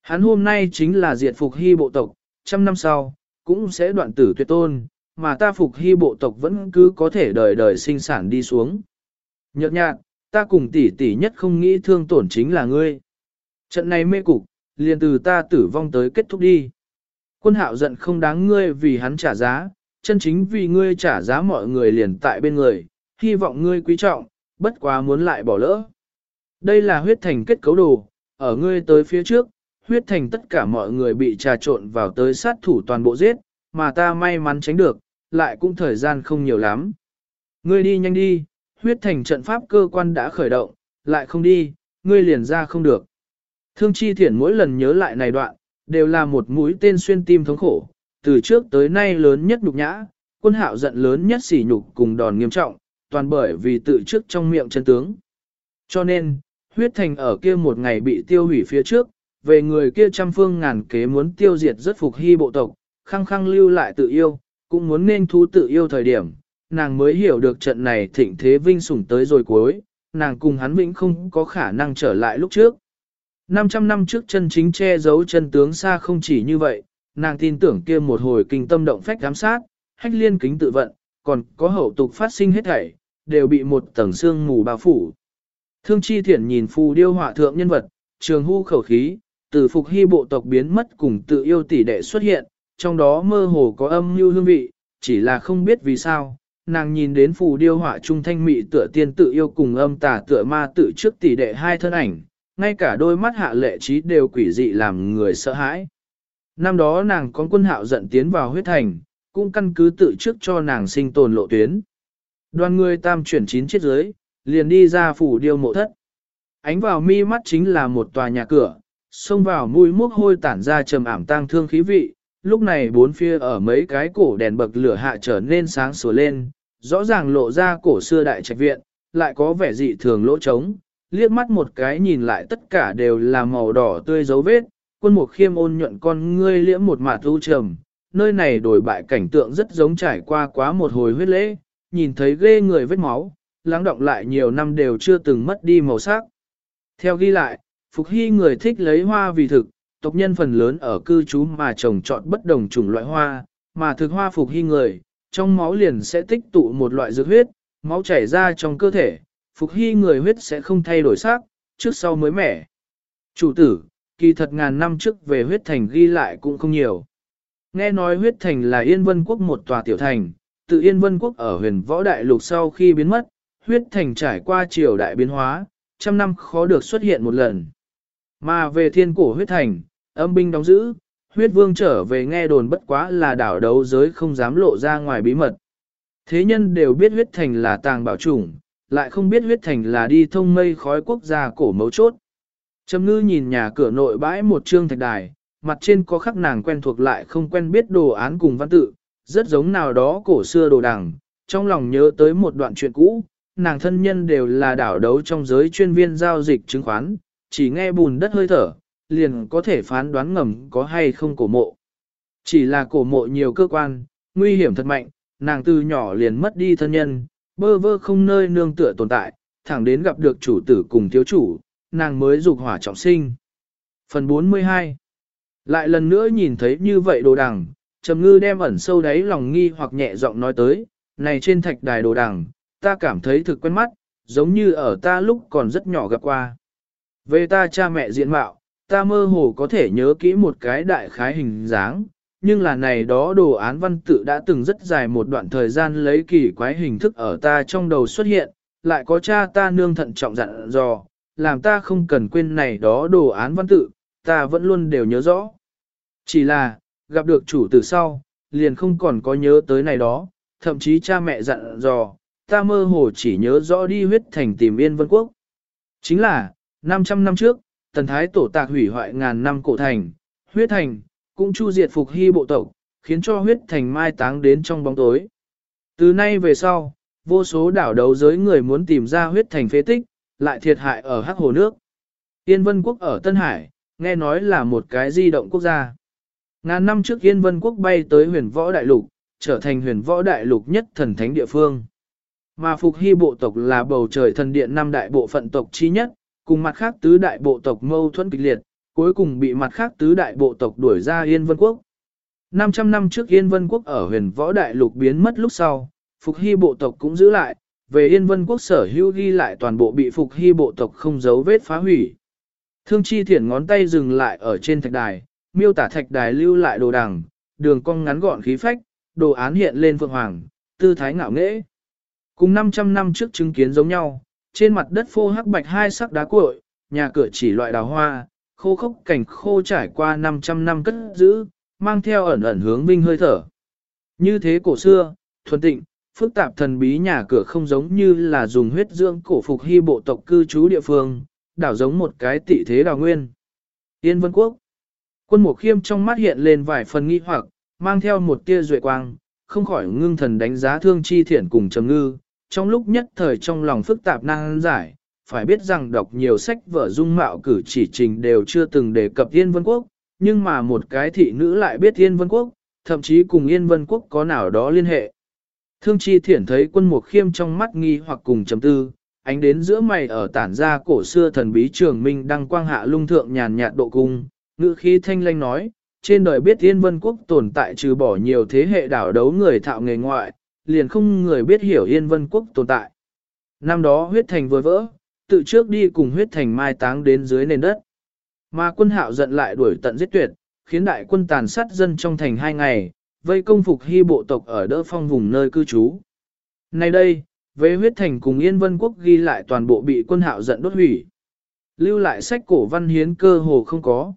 Speaker 1: Hắn hôm nay chính là diệt phục hy bộ tộc, trăm năm sau, cũng sẽ đoạn tử tuyệt tôn, mà ta phục hy bộ tộc vẫn cứ có thể đời đời sinh sản đi xuống. Nhật nhạt, ta cùng tỷ tỷ nhất không nghĩ thương tổn chính là ngươi. Trận này mê cục, liền từ ta tử vong tới kết thúc đi. Quân hạo giận không đáng ngươi vì hắn trả giá, chân chính vì ngươi trả giá mọi người liền tại bên người, hy vọng ngươi quý trọng, bất quá muốn lại bỏ lỡ. Đây là huyết thành kết cấu đồ, ở ngươi tới phía trước, huyết thành tất cả mọi người bị trà trộn vào tới sát thủ toàn bộ giết, mà ta may mắn tránh được, lại cũng thời gian không nhiều lắm. Ngươi đi nhanh đi, huyết thành trận pháp cơ quan đã khởi động, lại không đi, ngươi liền ra không được. Thương chi thiển mỗi lần nhớ lại này đoạn, đều là một mũi tên xuyên tim thống khổ, từ trước tới nay lớn nhất nhục nhã, quân hạo giận lớn nhất sỉ nhục cùng đòn nghiêm trọng, toàn bởi vì tự trước trong miệng chân tướng. Cho nên, huyết thành ở kia một ngày bị tiêu hủy phía trước, về người kia trăm phương ngàn kế muốn tiêu diệt rất phục hy bộ tộc, khăng khăng lưu lại tự yêu, cũng muốn nên thú tự yêu thời điểm, nàng mới hiểu được trận này thịnh thế vinh sủng tới rồi cuối, nàng cùng hắn vĩnh không có khả năng trở lại lúc trước. 500 năm trước chân chính che giấu chân tướng xa không chỉ như vậy, nàng tin tưởng kia một hồi kinh tâm động phách giám sát, hách liên kính tự vận, còn có hậu tục phát sinh hết thảy, đều bị một tầng xương mù bao phủ. Thương chi thiển nhìn phù điêu họa thượng nhân vật, trường hưu khẩu khí, từ phục hy bộ tộc biến mất cùng tự yêu tỷ đệ xuất hiện, trong đó mơ hồ có âm mưu hương vị, chỉ là không biết vì sao, nàng nhìn đến phù điêu họa trung thanh mị tựa tiên tự yêu cùng âm tà tựa ma tự trước tỷ đệ hai thân ảnh, ngay cả đôi mắt hạ lệ trí đều quỷ dị làm người sợ hãi. Năm đó nàng có quân hạo giận tiến vào huyết thành, cũng căn cứ tự trước cho nàng sinh tồn lộ tuyến. Đoàn người tam chuyển chín chiếc dưới, liền đi ra phủ điêu mộ thất. Ánh vào mi mắt chính là một tòa nhà cửa, xông vào mũi mốc hôi tản ra trầm ảm tang thương khí vị. Lúc này bốn phía ở mấy cái cổ đèn bậc lửa hạ trở nên sáng sủa lên, rõ ràng lộ ra cổ xưa đại trạch viện, lại có vẻ dị thường lỗ trống, liếc mắt một cái nhìn lại tất cả đều là màu đỏ tươi dấu vết, quân mục khiêm ôn nhuận con ngươi liễm một mạt u trầm, nơi này đổi bại cảnh tượng rất giống trải qua quá một hồi huyết lễ, nhìn thấy ghê người vết máu, lắng động lại nhiều năm đều chưa từng mất đi màu sắc. Theo ghi lại, Phục Hy người thích lấy hoa vì thực, tộc nhân phần lớn ở cư trú mà trồng trọt bất đồng chủng loại hoa, mà thực hoa Phục Hy người, trong máu liền sẽ tích tụ một loại dược huyết, máu chảy ra trong cơ thể, Phục Hy người huyết sẽ không thay đổi sắc, trước sau mới mẻ. Chủ tử, kỳ thật ngàn năm trước về huyết thành ghi lại cũng không nhiều. Nghe nói huyết thành là Yên Vân Quốc một tòa tiểu thành, tự Yên Vân Quốc ở huyền võ đại lục sau khi biến mất, huyết thành trải qua triều đại biến hóa, trăm năm khó được xuất hiện một lần. Mà về thiên cổ huyết thành, âm binh đóng giữ, huyết vương trở về nghe đồn bất quá là đảo đấu giới không dám lộ ra ngoài bí mật. Thế nhân đều biết huyết thành là tàng bảo chủng, lại không biết huyết thành là đi thông mây khói quốc gia cổ mấu chốt. Trầm ngư nhìn nhà cửa nội bãi một trương thạch đài, mặt trên có khắc nàng quen thuộc lại không quen biết đồ án cùng văn tự, rất giống nào đó cổ xưa đồ đằng, trong lòng nhớ tới một đoạn chuyện cũ, nàng thân nhân đều là đảo đấu trong giới chuyên viên giao dịch chứng khoán, chỉ nghe bùn đất hơi thở, liền có thể phán đoán ngầm có hay không cổ mộ. Chỉ là cổ mộ nhiều cơ quan, nguy hiểm thật mạnh, nàng từ nhỏ liền mất đi thân nhân, bơ vơ không nơi nương tựa tồn tại, thẳng đến gặp được chủ tử cùng thiếu chủ, nàng mới dục hỏa trọng sinh. Phần 42 Lại lần nữa nhìn thấy như vậy đồ đằng, Trầm Ngư đem ẩn sâu đáy lòng nghi hoặc nhẹ giọng nói tới, này trên thạch đài đồ đằng, ta cảm thấy thực quen mắt, giống như ở ta lúc còn rất nhỏ gặp qua. Về ta cha mẹ diện mạo, ta mơ hồ có thể nhớ kỹ một cái đại khái hình dáng, nhưng là này đó đồ án văn tự đã từng rất dài một đoạn thời gian lấy kỳ quái hình thức ở ta trong đầu xuất hiện, lại có cha ta nương thận trọng dặn dò, làm ta không cần quên này đó đồ án văn tự, ta vẫn luôn đều nhớ rõ. Chỉ là, gặp được chủ tử sau, liền không còn có nhớ tới này đó, thậm chí cha mẹ dặn dò, ta mơ hồ chỉ nhớ rõ đi huyết thành tìm yên vân quốc. Chính là, 500 năm trước, tần thái tổ tạc hủy hoại ngàn năm cổ thành, huyết thành, cũng chu diệt phục hy bộ tộc, khiến cho huyết thành mai táng đến trong bóng tối. Từ nay về sau, vô số đảo đấu giới người muốn tìm ra huyết thành phế tích, lại thiệt hại ở hắc hồ nước. Yên Vân Quốc ở Tân Hải, nghe nói là một cái di động quốc gia. Ngàn năm trước Yên Vân Quốc bay tới huyền võ đại lục, trở thành huyền võ đại lục nhất thần thánh địa phương. Mà Phục Hy bộ tộc là bầu trời thần điện năm đại bộ phận tộc chi nhất, cùng mặt khác tứ đại bộ tộc mâu thuẫn kịch liệt, cuối cùng bị mặt khác tứ đại bộ tộc đuổi ra Yên Vân Quốc. 500 năm trước Yên Vân Quốc ở huyền võ đại lục biến mất lúc sau, Phục Hy bộ tộc cũng giữ lại, về Yên Vân Quốc sở hữu ghi lại toàn bộ bị Phục Hy bộ tộc không giấu vết phá hủy. Thương chi thiển ngón tay dừng lại ở trên thạch đài, miêu tả thạch đài lưu lại đồ đằng, đường cong ngắn gọn khí phách, đồ án hiện lên phượng hoàng, tư thái ngạo nghễ. Cùng 500 năm trước chứng kiến giống nhau, trên mặt đất phô hắc bạch hai sắc đá cuội, nhà cửa chỉ loại đào hoa, khô khốc cảnh khô trải qua 500 năm cất giữ, mang theo ẩn ẩn hướng vinh hơi thở. Như thế cổ xưa, thuần tịnh, phức tạp thần bí nhà cửa không giống như là dùng huyết dưỡng cổ phục hy bộ tộc cư trú địa phương, đảo giống một cái tị thế đào nguyên. Yên Vân Quốc Quân mục khiêm trong mắt hiện lên vài phần nghi hoặc, mang theo một tia duệ quang, không khỏi ngưng thần đánh giá thương chi thiện cùng trầm ngư, trong lúc nhất thời trong lòng phức tạp năng giải, phải biết rằng đọc nhiều sách vở dung mạo cử chỉ trình đều chưa từng đề cập Yên Vân Quốc, nhưng mà một cái thị nữ lại biết Yên Vân Quốc, thậm chí cùng Yên Vân Quốc có nào đó liên hệ. Thương chi thiển thấy quân mục khiêm trong mắt nghi hoặc cùng chấm tư, ánh đến giữa mày ở tản ra cổ xưa thần bí trường minh đăng quang hạ lung thượng nhàn nhạt độ cung, ngữ khí thanh lanh nói, trên đời biết Thiên Vân Quốc tồn tại trừ bỏ nhiều thế hệ đảo đấu người thạo nghề ngoại, liền không người biết hiểu Yên Vân Quốc tồn tại. Năm đó huyết thành vừa vỡ, tự trước đi cùng huyết thành mai táng đến dưới nền đất. Mà quân hạo giận lại đuổi tận giết tuyệt, khiến đại quân tàn sát dân trong thành hai ngày, vây công phục hy bộ tộc ở đỡ phong vùng nơi cư trú. Nay đây, với huyết thành cùng Yên Vân Quốc ghi lại toàn bộ bị quân hạo giận đốt hủy. Lưu lại sách cổ văn hiến cơ hồ không có.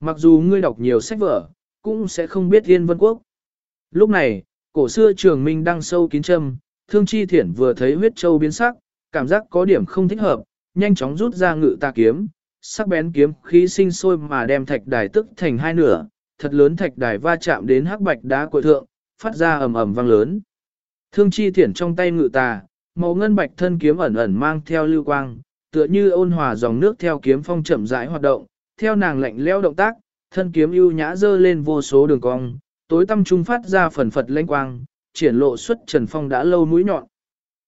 Speaker 1: Mặc dù ngươi đọc nhiều sách vở, cũng sẽ không biết Yên Vân Quốc. Lúc này, cổ xưa trường minh đang sâu kín châm, thương chi thiển vừa thấy huyết châu biến sắc, cảm giác có điểm không thích hợp, nhanh chóng rút ra ngự ta kiếm, sắc bén kiếm khí sinh sôi mà đem thạch đài tức thành hai nửa, thật lớn thạch đài va chạm đến hắc bạch đá cội thượng, phát ra ầm ầm vang lớn. Thương chi thiển trong tay ngự tà, màu ngân bạch thân kiếm ẩn ẩn mang theo lưu quang, tựa như ôn hòa dòng nước theo kiếm phong chậm rãi hoạt động, theo nàng lạnh leo động tác, thân kiếm ưu nhã dơ lên vô số đường cong, tối tâm trung phát ra phần phật lanh quang, triển lộ xuất trần phong đã lâu mũi nhọn.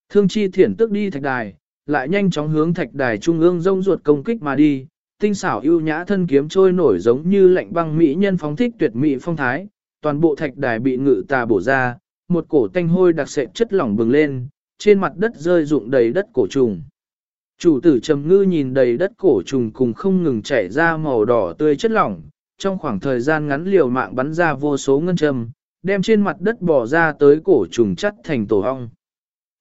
Speaker 1: Thương chi thiển tức đi thạch đài, lại nhanh chóng hướng thạch đài trung ương rông ruột công kích mà đi, tinh xảo ưu nhã thân kiếm trôi nổi giống như lạnh băng mỹ nhân phóng thích tuyệt mỹ phong thái, toàn bộ thạch đài bị ngự tà bổ ra, một cổ tanh hôi đặc sệt chất lỏng bừng lên, trên mặt đất rơi rụng đầy đất cổ trùng. Chủ tử trầm ngư nhìn đầy đất cổ trùng cùng không ngừng chảy ra màu đỏ tươi chất lỏng, trong khoảng thời gian ngắn liều mạng bắn ra vô số ngân châm, đem trên mặt đất bỏ ra tới cổ trùng chắt thành tổ ong.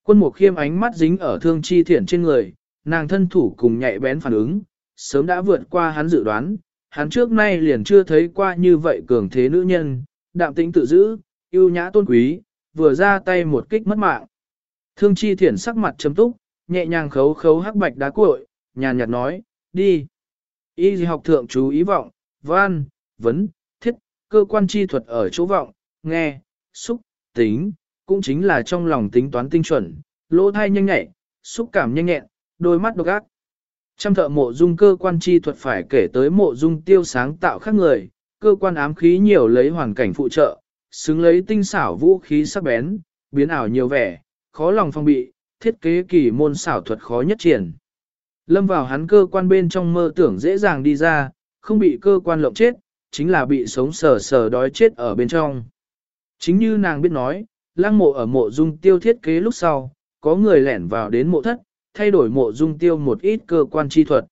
Speaker 1: Quân mục khiêm ánh mắt dính ở thương chi thiển trên người, nàng thân thủ cùng nhạy bén phản ứng, sớm đã vượt qua hắn dự đoán, hắn trước nay liền chưa thấy qua như vậy cường thế nữ nhân, đạm tĩnh tự giữ, yêu nhã tôn quý, vừa ra tay một kích mất mạng. Thương chi thiển sắc mặt chấm túc, nhẹ nhàng khấu khấu hắc bạch đá cuội, nhàn nhạt nói, đi. Y học thượng chú ý vọng, văn, vấn, thiết, cơ quan chi thuật ở chỗ vọng, nghe, xúc, tính, cũng chính là trong lòng tính toán tinh chuẩn, lỗ thai nhanh nhẹ, xúc cảm nhanh nhẹn, đôi mắt độc ác. Trăm thợ mộ dung cơ quan chi thuật phải kể tới mộ dung tiêu sáng tạo khác người, cơ quan ám khí nhiều lấy hoàn cảnh phụ trợ, xứng lấy tinh xảo vũ khí sắc bén, biến ảo nhiều vẻ, khó lòng phong bị, thiết kế kỳ môn xảo thuật khó nhất triển. Lâm vào hắn cơ quan bên trong mơ tưởng dễ dàng đi ra, không bị cơ quan lộng chết, chính là bị sống sờ sờ đói chết ở bên trong. Chính như nàng biết nói, lăng mộ ở mộ dung tiêu thiết kế lúc sau, có người lẻn vào đến mộ thất, thay đổi mộ dung tiêu một ít cơ quan chi thuật.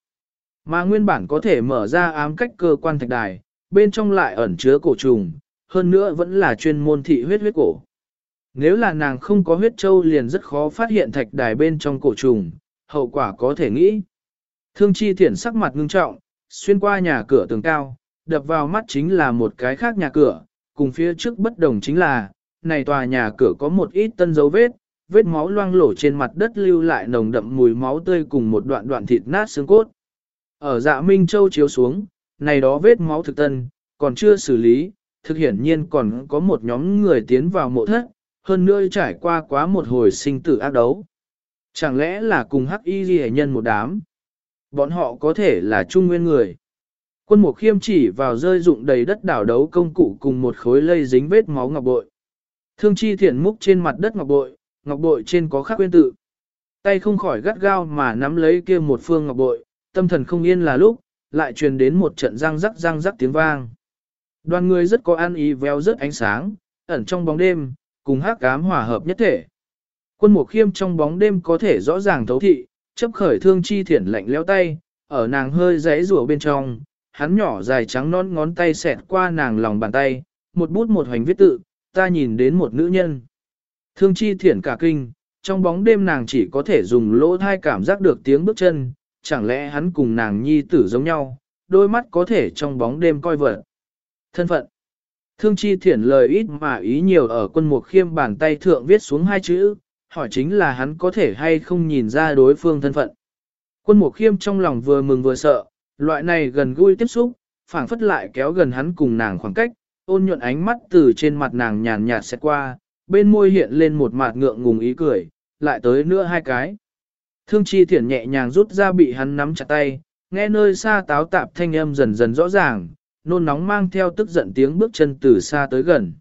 Speaker 1: Mà nguyên bản có thể mở ra ám cách cơ quan thạch đài, bên trong lại ẩn chứa cổ trùng, hơn nữa vẫn là chuyên môn thị huyết huyết cổ. Nếu là nàng không có huyết châu liền rất khó phát hiện thạch đài bên trong cổ trùng, hậu quả có thể nghĩ. Thương chi thiển sắc mặt ngưng trọng, xuyên qua nhà cửa tường cao, đập vào mắt chính là một cái khác nhà cửa, cùng phía trước bất đồng chính là, này tòa nhà cửa có một ít tân dấu vết, vết máu loang lổ trên mặt đất lưu lại nồng đậm mùi máu tươi cùng một đoạn đoạn thịt nát xương cốt. Ở dạ Minh Châu chiếu xuống, này đó vết máu thực tân, còn chưa xử lý, thực hiển nhiên còn có một nhóm người tiến vào mộ thất, hơn nữa trải qua quá một hồi sinh tử ác đấu. Chẳng lẽ là cùng hắc y ghi nhân một đám? Bọn họ có thể là trung nguyên người. Quân mục khiêm chỉ vào rơi dụng đầy đất đảo đấu công cụ cùng một khối lây dính vết máu ngọc bội. Thương chi thiện múc trên mặt đất ngọc bội, ngọc bội trên có khắc quyên tự. Tay không khỏi gắt gao mà nắm lấy kia một phương ngọc bội, tâm thần không yên là lúc, lại truyền đến một trận răng rắc răng rắc tiếng vang. Đoàn người rất có an ý véo rất ánh sáng, ẩn trong bóng đêm, cùng hát cám hòa hợp nhất thể. Quân mục khiêm trong bóng đêm có thể rõ ràng thấu thị, chấp khởi thương chi thiển lạnh leo tay, ở nàng hơi giấy rùa bên trong, hắn nhỏ dài trắng non ngón tay xẹt qua nàng lòng bàn tay, một bút một hoành viết tự, ta nhìn đến một nữ nhân. Thương chi thiển cả kinh, trong bóng đêm nàng chỉ có thể dùng lỗ thai cảm giác được tiếng bước chân, chẳng lẽ hắn cùng nàng nhi tử giống nhau, đôi mắt có thể trong bóng đêm coi vợ. Thân phận Thương chi thiển lời ít mà ý nhiều ở quân mục khiêm bàn tay thượng viết xuống hai chữ, hỏi chính là hắn có thể hay không nhìn ra đối phương thân phận. Quân mục khiêm trong lòng vừa mừng vừa sợ, loại này gần gũi tiếp xúc, phảng phất lại kéo gần hắn cùng nàng khoảng cách, ôn nhuận ánh mắt từ trên mặt nàng nhàn nhạt xét qua, bên môi hiện lên một mạt ngượng ngùng ý cười, lại tới nữa hai cái. Thương chi thiển nhẹ nhàng rút ra bị hắn nắm chặt tay, nghe nơi xa táo tạp thanh âm dần dần rõ ràng, nôn nóng mang theo tức giận tiếng bước chân từ xa tới gần.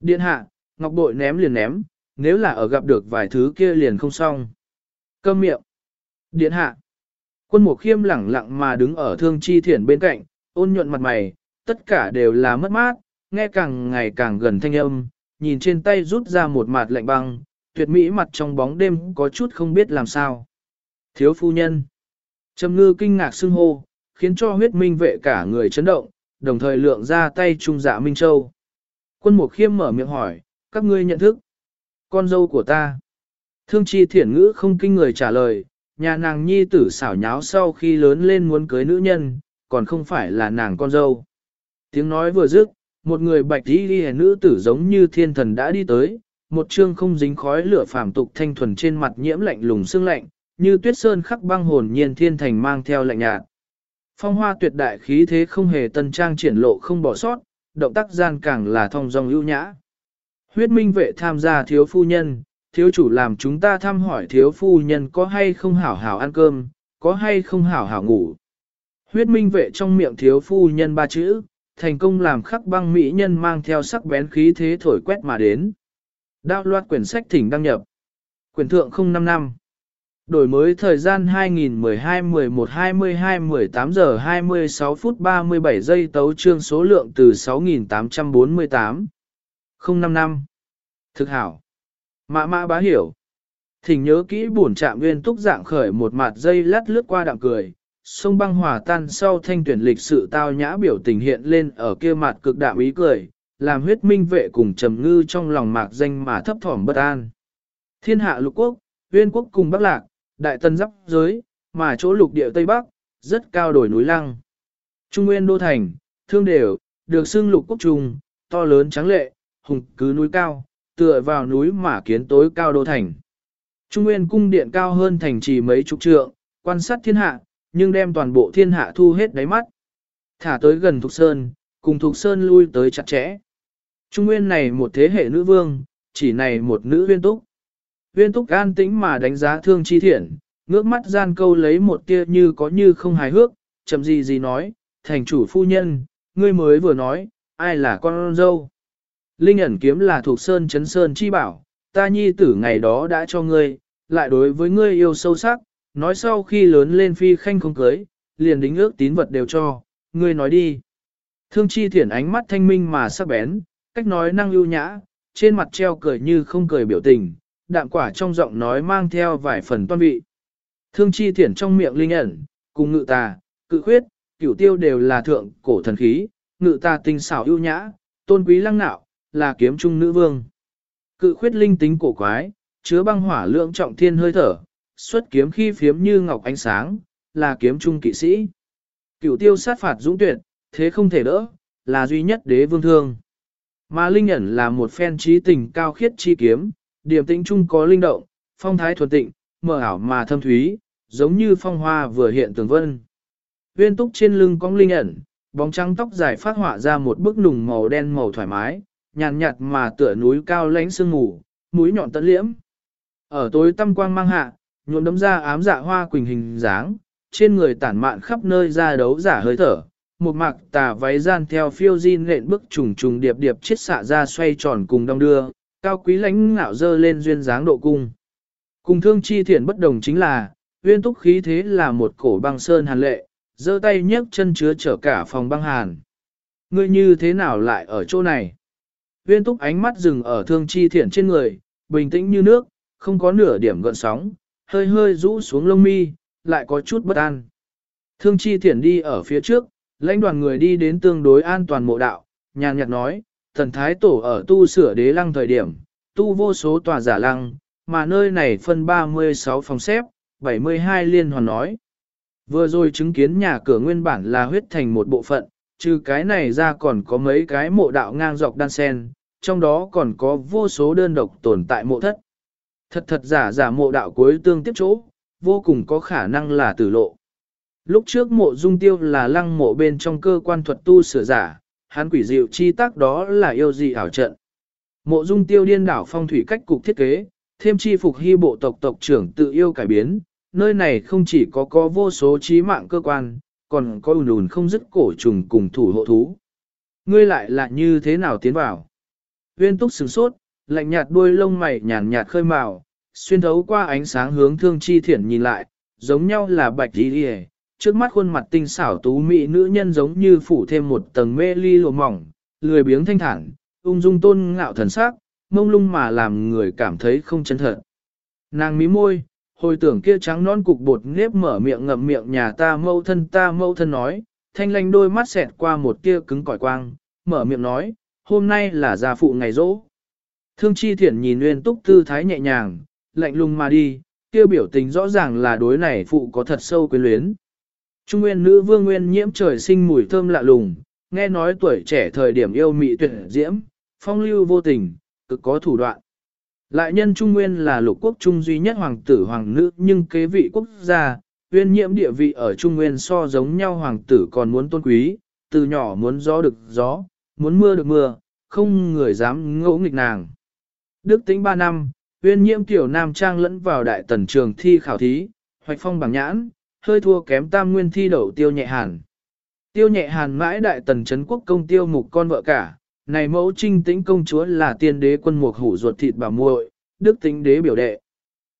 Speaker 1: Điện hạ, ngọc bội ném liền ném, nếu là ở gặp được vài thứ kia liền không xong. Câm miệng. Điện hạ. Quân mục khiêm lẳng lặng mà đứng ở thương chi thiển bên cạnh, ôn nhuận mặt mày, tất cả đều là mất mát, nghe càng ngày càng gần thanh âm, nhìn trên tay rút ra một mạt lạnh băng, tuyệt mỹ mặt trong bóng đêm có chút không biết làm sao. Thiếu phu nhân. Trầm ngư kinh ngạc xưng hô, khiến cho huyết minh vệ cả người chấn động, đồng thời lượng ra tay trung dạ Minh Châu. Quân mục khiêm mở miệng hỏi, các ngươi nhận thức. Con dâu của ta. Thương chi thiển ngữ không kinh người trả lời, nhà nàng nhi tử xảo nháo sau khi lớn lên muốn cưới nữ nhân, còn không phải là nàng con dâu. Tiếng nói vừa dứt, một người bạch y đi nữ tử giống như thiên thần đã đi tới, một chương không dính khói lửa phàm tục thanh thuần trên mặt nhiễm lạnh lùng sương lạnh, như tuyết sơn khắc băng hồn nhiên thiên thành mang theo lạnh nhạt. Phong hoa tuyệt đại khí thế không hề tân trang triển lộ không bỏ sót, động tác gian càng là thong dong ưu nhã. Huyết minh vệ tham gia thiếu phu nhân, thiếu chủ làm chúng ta thăm hỏi thiếu phu nhân có hay không hảo hảo ăn cơm, có hay không hảo hảo ngủ. Huyết minh vệ trong miệng thiếu phu nhân ba chữ, thành công làm khắc băng mỹ nhân mang theo sắc bén khí thế thổi quét mà đến. Đạo loạt quyển sách thỉnh đăng nhập. Quyển thượng 05 năm. Đổi mới thời gian 2012-11-22-18 giờ 26 phút 37 giây tấu trương số lượng từ 6.848. 05 năm. Thực hảo. Mã mã bá hiểu. Thỉnh nhớ kỹ buồn chạm nguyên túc dạng khởi một mặt dây lát lướt qua đạm cười. Sông băng hòa tan sau thanh tuyển lịch sự tao nhã biểu tình hiện lên ở kia mặt cực đạm ý cười, làm huyết minh vệ cùng trầm ngư trong lòng mạc danh mà thấp thỏm bất an. Thiên hạ lục quốc, huyên quốc cùng bắc lạc, đại tân giáp giới, mà chỗ lục địa Tây Bắc, rất cao đổi núi lăng. Trung nguyên đô thành, thương đều, được xưng lục quốc trùng to lớn trắng lệ, hùng cứ núi cao, tựa vào núi mà kiến tối cao đô thành. Trung nguyên cung điện cao hơn thành trì mấy chục trượng, quan sát thiên hạ, nhưng đem toàn bộ thiên hạ thu hết đáy mắt. Thả tới gần Thục Sơn, cùng Thục Sơn lui tới chặt chẽ. Trung nguyên này một thế hệ nữ vương, chỉ này một nữ huyên túc. Huyên túc an tĩnh mà đánh giá thương chi thiện, ngước mắt gian câu lấy một tia như có như không hài hước, chậm gì gì nói, thành chủ phu nhân, ngươi mới vừa nói, ai là con dâu. Linh ẩn kiếm là thuộc sơn chấn sơn chi bảo, ta nhi tử ngày đó đã cho ngươi, lại đối với ngươi yêu sâu sắc, nói sau khi lớn lên phi khanh không cưới, liền đính ước tín vật đều cho, ngươi nói đi. Thương chi thiển ánh mắt thanh minh mà sắc bén, cách nói năng ưu nhã, trên mặt treo cười như không cười biểu tình, đạm quả trong giọng nói mang theo vài phần toan vị. Thương chi thiển trong miệng linh ẩn, cùng ngự tà, cự khuyết, cửu tiêu đều là thượng cổ thần khí, ngự tà tinh xảo ưu nhã, tôn quý lăng nạo, là kiếm trung nữ vương. Cự khuyết linh tính cổ quái, chứa băng hỏa lượng trọng thiên hơi thở, xuất kiếm khi phiếm như ngọc ánh sáng, là kiếm trung kỵ sĩ. Cửu tiêu sát phạt dũng tuyệt, thế không thể đỡ, là duy nhất đế vương thương. Mà linh ẩn là một phen trí tình cao khiết chi kiếm, điểm tĩnh trung có linh động, phong thái thuần tịnh, mờ ảo mà thâm thúy, giống như phong hoa vừa hiện tường vân. Viên túc trên lưng cong linh ẩn, bóng trắng tóc dài phát họa ra một bức nùng màu đen màu thoải mái, nhàn nhạt mà tựa núi cao lánh sương mù, mũi nhọn tận liễm. Ở tối tâm quang mang hạ, nhuộm đấm ra ám dạ hoa quỳnh hình dáng, trên người tản mạn khắp nơi ra đấu giả hơi thở, một mặc tà váy gian theo phiêu diên lện bức trùng trùng điệp điệp chiết xạ ra xoay tròn cùng đong đưa, cao quý lãnh ngạo dơ lên duyên dáng độ cung. Cùng thương chi thiện bất đồng chính là, uyên túc khí thế là một cổ băng sơn hàn lệ, dơ tay nhấc chân chứa chở cả phòng băng hàn. Ngươi như thế nào lại ở chỗ này? Uyên túc ánh mắt dừng ở thương chi thiện trên người, bình tĩnh như nước, không có nửa điểm gợn sóng, hơi hơi rũ xuống lông mi, lại có chút bất an. Thương chi Thiển đi ở phía trước, lãnh đoàn người đi đến tương đối an toàn mộ đạo, nhàn nhạt nói, thần thái tổ ở tu sửa đế lăng thời điểm, tu vô số tòa giả lăng, mà nơi này phân 36 phòng xếp, 72 liên hoàn nói. Vừa rồi chứng kiến nhà cửa nguyên bản là huyết thành một bộ phận, trừ cái này ra còn có mấy cái mộ đạo ngang dọc đan sen, trong đó còn có vô số đơn độc tồn tại mộ thất. Thật thật giả giả mộ đạo cuối tương tiếp chỗ, vô cùng có khả năng là tử lộ. Lúc trước mộ dung tiêu là lăng mộ bên trong cơ quan thuật tu sửa giả, hắn quỷ diệu chi tác đó là yêu dị ảo trận. Mộ dung tiêu điên đảo phong thủy cách cục thiết kế, thêm chi phục hy bộ tộc tộc trưởng tự yêu cải biến, nơi này không chỉ có có vô số trí mạng cơ quan, còn có ùn ùn không dứt cổ trùng cùng thủ hộ thú. Ngươi lại là như thế nào tiến vào? Viên túc sửng sốt, lạnh nhạt đuôi lông mày nhàn nhạt khơi màu, xuyên thấu qua ánh sáng hướng thương chi thiển nhìn lại, giống nhau là bạch đi đi trước mắt khuôn mặt tinh xảo tú mỹ nữ nhân giống như phủ thêm một tầng mê ly lụa mỏng, lười biếng thanh thản, ung dung tôn ngạo thần sắc, mông lung mà làm người cảm thấy không chân thật. Nàng mí môi, hồi tưởng kia trắng non cục bột nếp mở miệng ngậm miệng nhà ta mâu thân ta mâu thân nói, thanh lanh đôi mắt xẹt qua một tia cứng cỏi quang, mở miệng nói, hôm nay là gia phụ ngày rỗ. Thương chi thiển nhìn nguyên túc tư thái nhẹ nhàng, lạnh lùng mà đi, kêu biểu tình rõ ràng là đối này phụ có thật sâu quyến luyến. Trung nguyên nữ vương nguyên nhiễm trời sinh mùi thơm lạ lùng, nghe nói tuổi trẻ thời điểm yêu mị tuyệt diễm, phong lưu vô tình, cực có thủ đoạn. Lại nhân Trung Nguyên là lục quốc trung duy nhất hoàng tử hoàng nữ nhưng kế vị quốc gia, Nguyên nhiễm địa vị ở Trung Nguyên so giống nhau hoàng tử còn muốn tôn quý, từ nhỏ muốn gió được gió, muốn mưa được mưa, không người dám ngỗ nghịch nàng. Đức tính 3 năm, uyên nhiễm tiểu nam trang lẫn vào đại tần trường thi khảo thí, hoạch phong bằng nhãn, hơi thua kém tam nguyên thi đậu tiêu nhẹ hàn. Tiêu nhẹ hàn mãi đại tần chấn quốc công tiêu mục con vợ cả, này mẫu trinh tĩnh công chúa là tiên đế quân mục hủ ruột thịt bà muội, đức tính đế biểu đệ.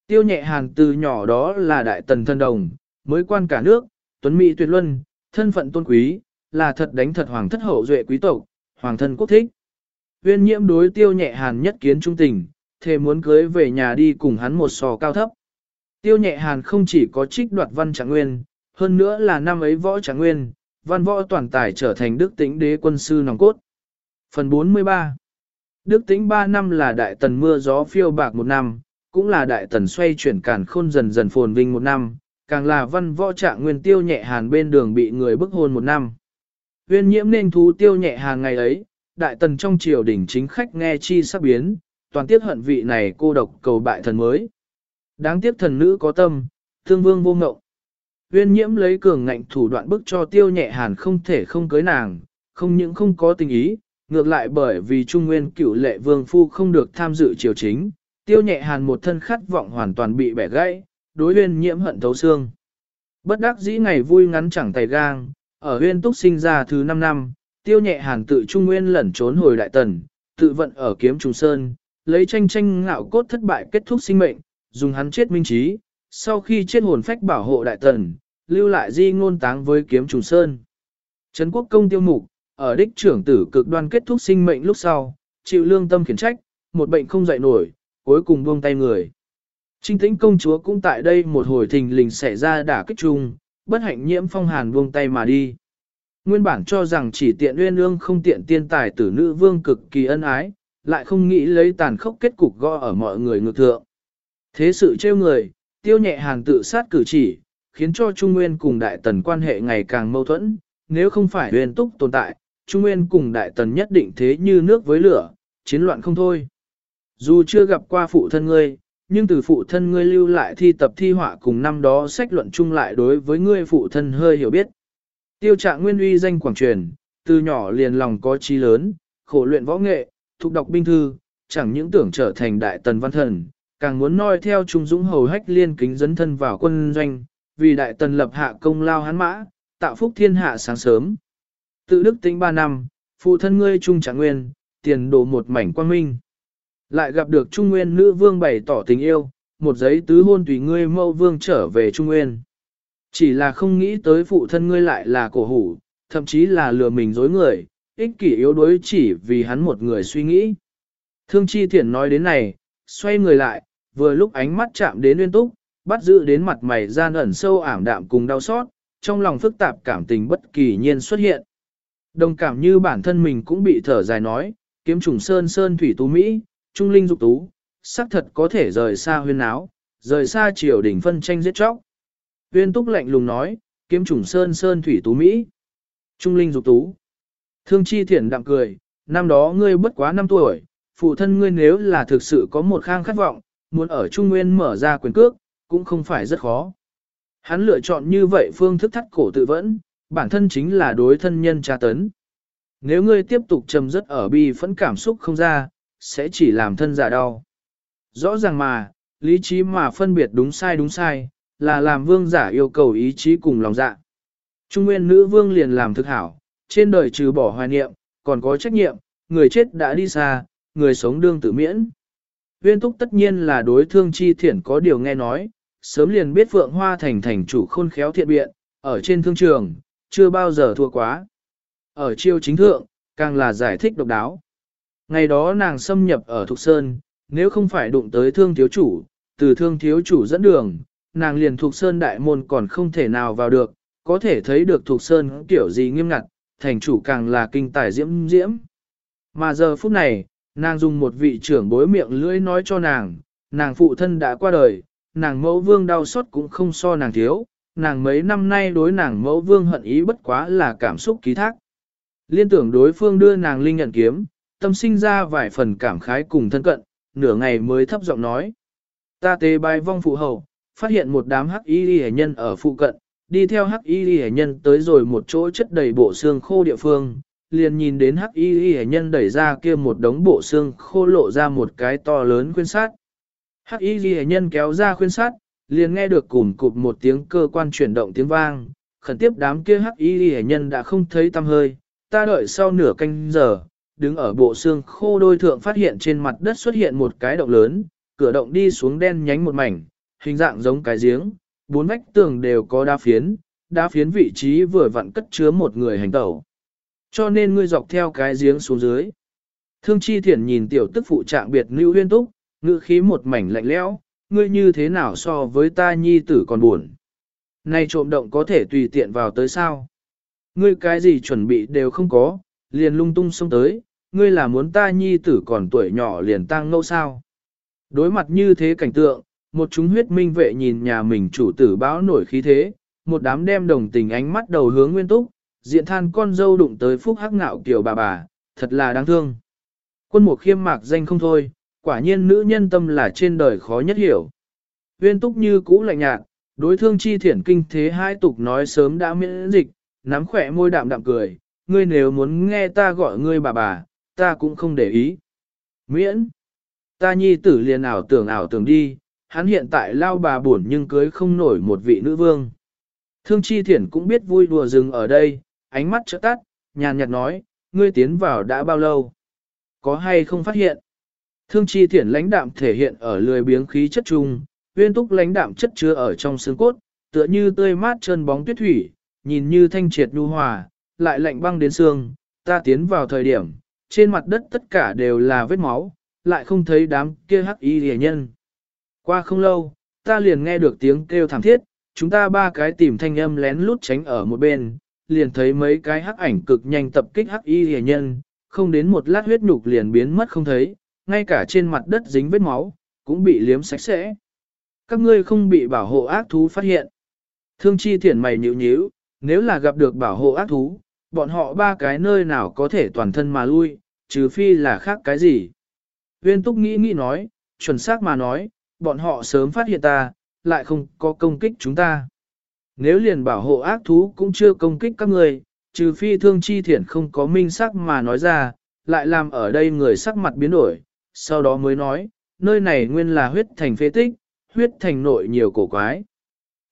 Speaker 1: Tiêu nhẹ hàn từ nhỏ đó là đại tần thân đồng, mới quan cả nước, tuấn mỹ tuyệt luân, thân phận tôn quý, là thật đánh thật hoàng thất hậu duệ quý tộc, hoàng thân quốc thích. Viên nhiễm đối tiêu nhẹ hàn nhất kiến trung tình, thề muốn cưới về nhà đi cùng hắn một sò cao thấp. Tiêu nhẹ hàn không chỉ có trích đoạt văn trạng nguyên, hơn nữa là năm ấy võ trạng nguyên, văn võ toàn tài trở thành đức tĩnh đế quân sư nòng cốt. Phần 43 Đức tĩnh 3 năm là đại tần mưa gió phiêu bạc một năm, cũng là đại tần xoay chuyển cản khôn dần dần phồn vinh một năm, càng là văn võ trạng nguyên tiêu nhẹ hàn bên đường bị người bức hôn một năm. Viên nhiễm nên thú tiêu nhẹ hàn ngày ấy, đại tần trong triều đình chính khách nghe chi sắp biến, toàn tiếc hận vị này cô độc cầu bại thần mới. Đáng tiếc thần nữ có tâm, thương vương vô ngộng. Uyên nhiễm lấy cường ngạnh thủ đoạn bức cho tiêu nhẹ hàn không thể không cưới nàng, không những không có tình ý, ngược lại bởi vì Trung Nguyên cựu lệ vương phu không được tham dự triều chính, tiêu nhẹ hàn một thân khát vọng hoàn toàn bị bẻ gãy, đối huyên nhiễm hận thấu xương. Bất đắc dĩ ngày vui ngắn chẳng tay gang, ở huyên túc sinh ra thứ 5 năm, tiêu nhẹ hàn tự Trung Nguyên lẩn trốn hồi đại tần, tự vận ở kiếm trùng sơn, lấy tranh tranh ngạo cốt thất bại kết thúc sinh mệnh, dùng hắn chết minh trí, sau khi chết hồn phách bảo hộ đại tần, lưu lại di ngôn táng với kiếm trùng sơn. Trấn quốc công tiêu mục, ở đích trưởng tử cực đoan kết thúc sinh mệnh lúc sau, chịu lương tâm khiển trách, một bệnh không dậy nổi, cuối cùng buông tay người. Trinh tĩnh công chúa cũng tại đây một hồi thình lình xảy ra đả kích chung, bất hạnh nhiễm phong hàn buông tay mà đi. Nguyên bản cho rằng chỉ tiện uyên ương không tiện tiên tài tử nữ vương cực kỳ ân ái, lại không nghĩ lấy tàn khốc kết cục gõ ở mọi người ngược thượng. Thế sự trêu người, tiêu nhẹ hàng tự sát cử chỉ, khiến cho Trung Nguyên cùng Đại Tần quan hệ ngày càng mâu thuẫn, nếu không phải huyền túc tồn tại, Trung Nguyên cùng Đại Tần nhất định thế như nước với lửa, chiến loạn không thôi. Dù chưa gặp qua phụ thân ngươi, nhưng từ phụ thân ngươi lưu lại thi tập thi họa cùng năm đó sách luận chung lại đối với ngươi phụ thân hơi hiểu biết. Tiêu trạng nguyên uy danh quảng truyền, từ nhỏ liền lòng có trí lớn, khổ luyện võ nghệ, thuộc đọc binh thư, chẳng những tưởng trở thành đại tần văn thần, càng muốn noi theo trung dũng hầu hách liên kính dấn thân vào quân doanh, vì đại tần lập hạ công lao hắn mã, tạo phúc thiên hạ sáng sớm. Tự đức tính ba năm, phụ thân ngươi trung trạng nguyên, tiền đồ một mảnh quang minh. Lại gặp được Trung Nguyên nữ vương bày tỏ tình yêu, một giấy tứ hôn tùy ngươi mâu vương trở về Trung Nguyên. Chỉ là không nghĩ tới phụ thân ngươi lại là cổ hủ, thậm chí là lừa mình dối người, ích kỷ yếu đuối chỉ vì hắn một người suy nghĩ. Thương chi Thiển nói đến này, xoay người lại, vừa lúc ánh mắt chạm đến nguyên túc, bắt giữ đến mặt mày gian ẩn sâu ảm đạm cùng đau xót, trong lòng phức tạp cảm tình bất kỳ nhiên xuất hiện. Đồng cảm như bản thân mình cũng bị thở dài nói, kiếm trùng sơn sơn thủy tú Mỹ, trung linh dục tú, xác thật có thể rời xa huyên áo, rời xa triều đỉnh phân tranh giết chóc. Uyên túc lạnh lùng nói, kiếm trùng sơn sơn thủy tú Mỹ, trung linh dục tú. Thương chi thiển đạm cười, năm đó ngươi bất quá năm tuổi, phụ thân ngươi nếu là thực sự có một khang khát vọng, muốn ở Trung Nguyên mở ra quyền cước, cũng không phải rất khó. Hắn lựa chọn như vậy phương thức thắt cổ tự vẫn, bản thân chính là đối thân nhân tra tấn. Nếu ngươi tiếp tục trầm rất ở bi phẫn cảm xúc không ra, sẽ chỉ làm thân giả đau. Rõ ràng mà, lý trí mà phân biệt đúng sai đúng sai, là làm vương giả yêu cầu ý chí cùng lòng dạ. Trung nguyên nữ vương liền làm thực hảo, trên đời trừ bỏ hoài niệm, còn có trách nhiệm, người chết đã đi xa, người sống đương tự miễn. Viên túc tất nhiên là đối thương chi thiển có điều nghe nói, sớm liền biết Phượng Hoa Thành thành chủ khôn khéo thiện biện, ở trên thương trường, chưa bao giờ thua quá. Ở chiêu chính thượng, càng là giải thích độc đáo. Ngày đó nàng xâm nhập ở Thục Sơn, nếu không phải đụng tới thương thiếu chủ, từ thương thiếu chủ dẫn đường, nàng liền thuộc Sơn đại môn còn không thể nào vào được, có thể thấy được thuộc Sơn kiểu gì nghiêm ngặt, thành chủ càng là kinh tài diễm diễm. Mà giờ phút này, nàng dùng một vị trưởng bối miệng lưỡi nói cho nàng, nàng phụ thân đã qua đời, nàng mẫu vương đau xót cũng không so nàng thiếu, nàng mấy năm nay đối nàng mẫu vương hận ý bất quá là cảm xúc ký thác. Liên tưởng đối phương đưa nàng linh nhận kiếm, tâm sinh ra vài phần cảm khái cùng thân cận, nửa ngày mới thấp giọng nói. Ta tế bài vong phụ hầu phát hiện một đám hắc y hệ nhân ở phụ cận, đi theo hắc y hệ nhân tới rồi một chỗ chất đầy bộ xương khô địa phương, liền nhìn đến hắc y hệ nhân đẩy ra kia một đống bộ xương khô lộ ra một cái to lớn khuyên sát. Hắc y hệ nhân kéo ra khuyên sát, liền nghe được cùm cụp một tiếng cơ quan chuyển động tiếng vang, khẩn tiếp đám kia hắc y hệ nhân đã không thấy tăm hơi, ta đợi sau nửa canh giờ, đứng ở bộ xương khô đôi thượng phát hiện trên mặt đất xuất hiện một cái động lớn, cửa động đi xuống đen nhánh một mảnh, hình dạng giống cái giếng, bốn vách tường đều có đa phiến, đa phiến vị trí vừa vặn cất chứa một người hành tẩu. Cho nên ngươi dọc theo cái giếng xuống dưới. Thương chi thiển nhìn tiểu tức phụ trạng biệt lưu huyên túc, ngữ khí một mảnh lạnh lẽo, ngươi như thế nào so với ta nhi tử còn buồn. Này trộm động có thể tùy tiện vào tới sao? Ngươi cái gì chuẩn bị đều không có, liền lung tung xông tới, ngươi là muốn ta nhi tử còn tuổi nhỏ liền tăng ngẫu sao. Đối mặt như thế cảnh tượng, một chúng huyết minh vệ nhìn nhà mình chủ tử báo nổi khí thế, một đám đem đồng tình ánh mắt đầu hướng nguyên túc, diện than con dâu đụng tới phúc hắc ngạo kiểu bà bà, thật là đáng thương. Quân mục khiêm mạc danh không thôi, quả nhiên nữ nhân tâm là trên đời khó nhất hiểu. Nguyên túc như cũ lạnh nhạt, đối thương chi thiển kinh thế hai tục nói sớm đã miễn dịch, nắm khỏe môi đạm đạm cười, ngươi nếu muốn nghe ta gọi ngươi bà bà, ta cũng không để ý. Miễn, ta nhi tử liền ảo tưởng ảo tưởng đi, hắn hiện tại lao bà buồn nhưng cưới không nổi một vị nữ vương. Thương chi thiển cũng biết vui đùa dừng ở đây, ánh mắt chợt tắt, nhàn nhạt nói, ngươi tiến vào đã bao lâu? Có hay không phát hiện? Thương chi thiển lãnh đạm thể hiện ở lười biếng khí chất trung, uyên túc lãnh đạm chất chứa ở trong xương cốt, tựa như tươi mát trơn bóng tuyết thủy, nhìn như thanh triệt nhu hòa, lại lạnh băng đến xương, ta tiến vào thời điểm, trên mặt đất tất cả đều là vết máu, lại không thấy đám kia hắc y rìa nhân. Qua không lâu, ta liền nghe được tiếng kêu thảm thiết, chúng ta ba cái tìm thanh âm lén lút tránh ở một bên, liền thấy mấy cái hắc ảnh cực nhanh tập kích hắc y hề nhân, không đến một lát huyết nhục liền biến mất không thấy, ngay cả trên mặt đất dính vết máu, cũng bị liếm sạch sẽ. Các ngươi không bị bảo hộ ác thú phát hiện. Thương chi thiển mày nhíu nhíu, nếu là gặp được bảo hộ ác thú, bọn họ ba cái nơi nào có thể toàn thân mà lui, trừ phi là khác cái gì. Viên túc nghĩ nghĩ nói, chuẩn xác mà nói, bọn họ sớm phát hiện ta, lại không có công kích chúng ta. Nếu liền bảo hộ ác thú cũng chưa công kích các người, trừ phi thương chi thiển không có minh sắc mà nói ra, lại làm ở đây người sắc mặt biến đổi, sau đó mới nói, nơi này nguyên là huyết thành phế tích, huyết thành nội nhiều cổ quái.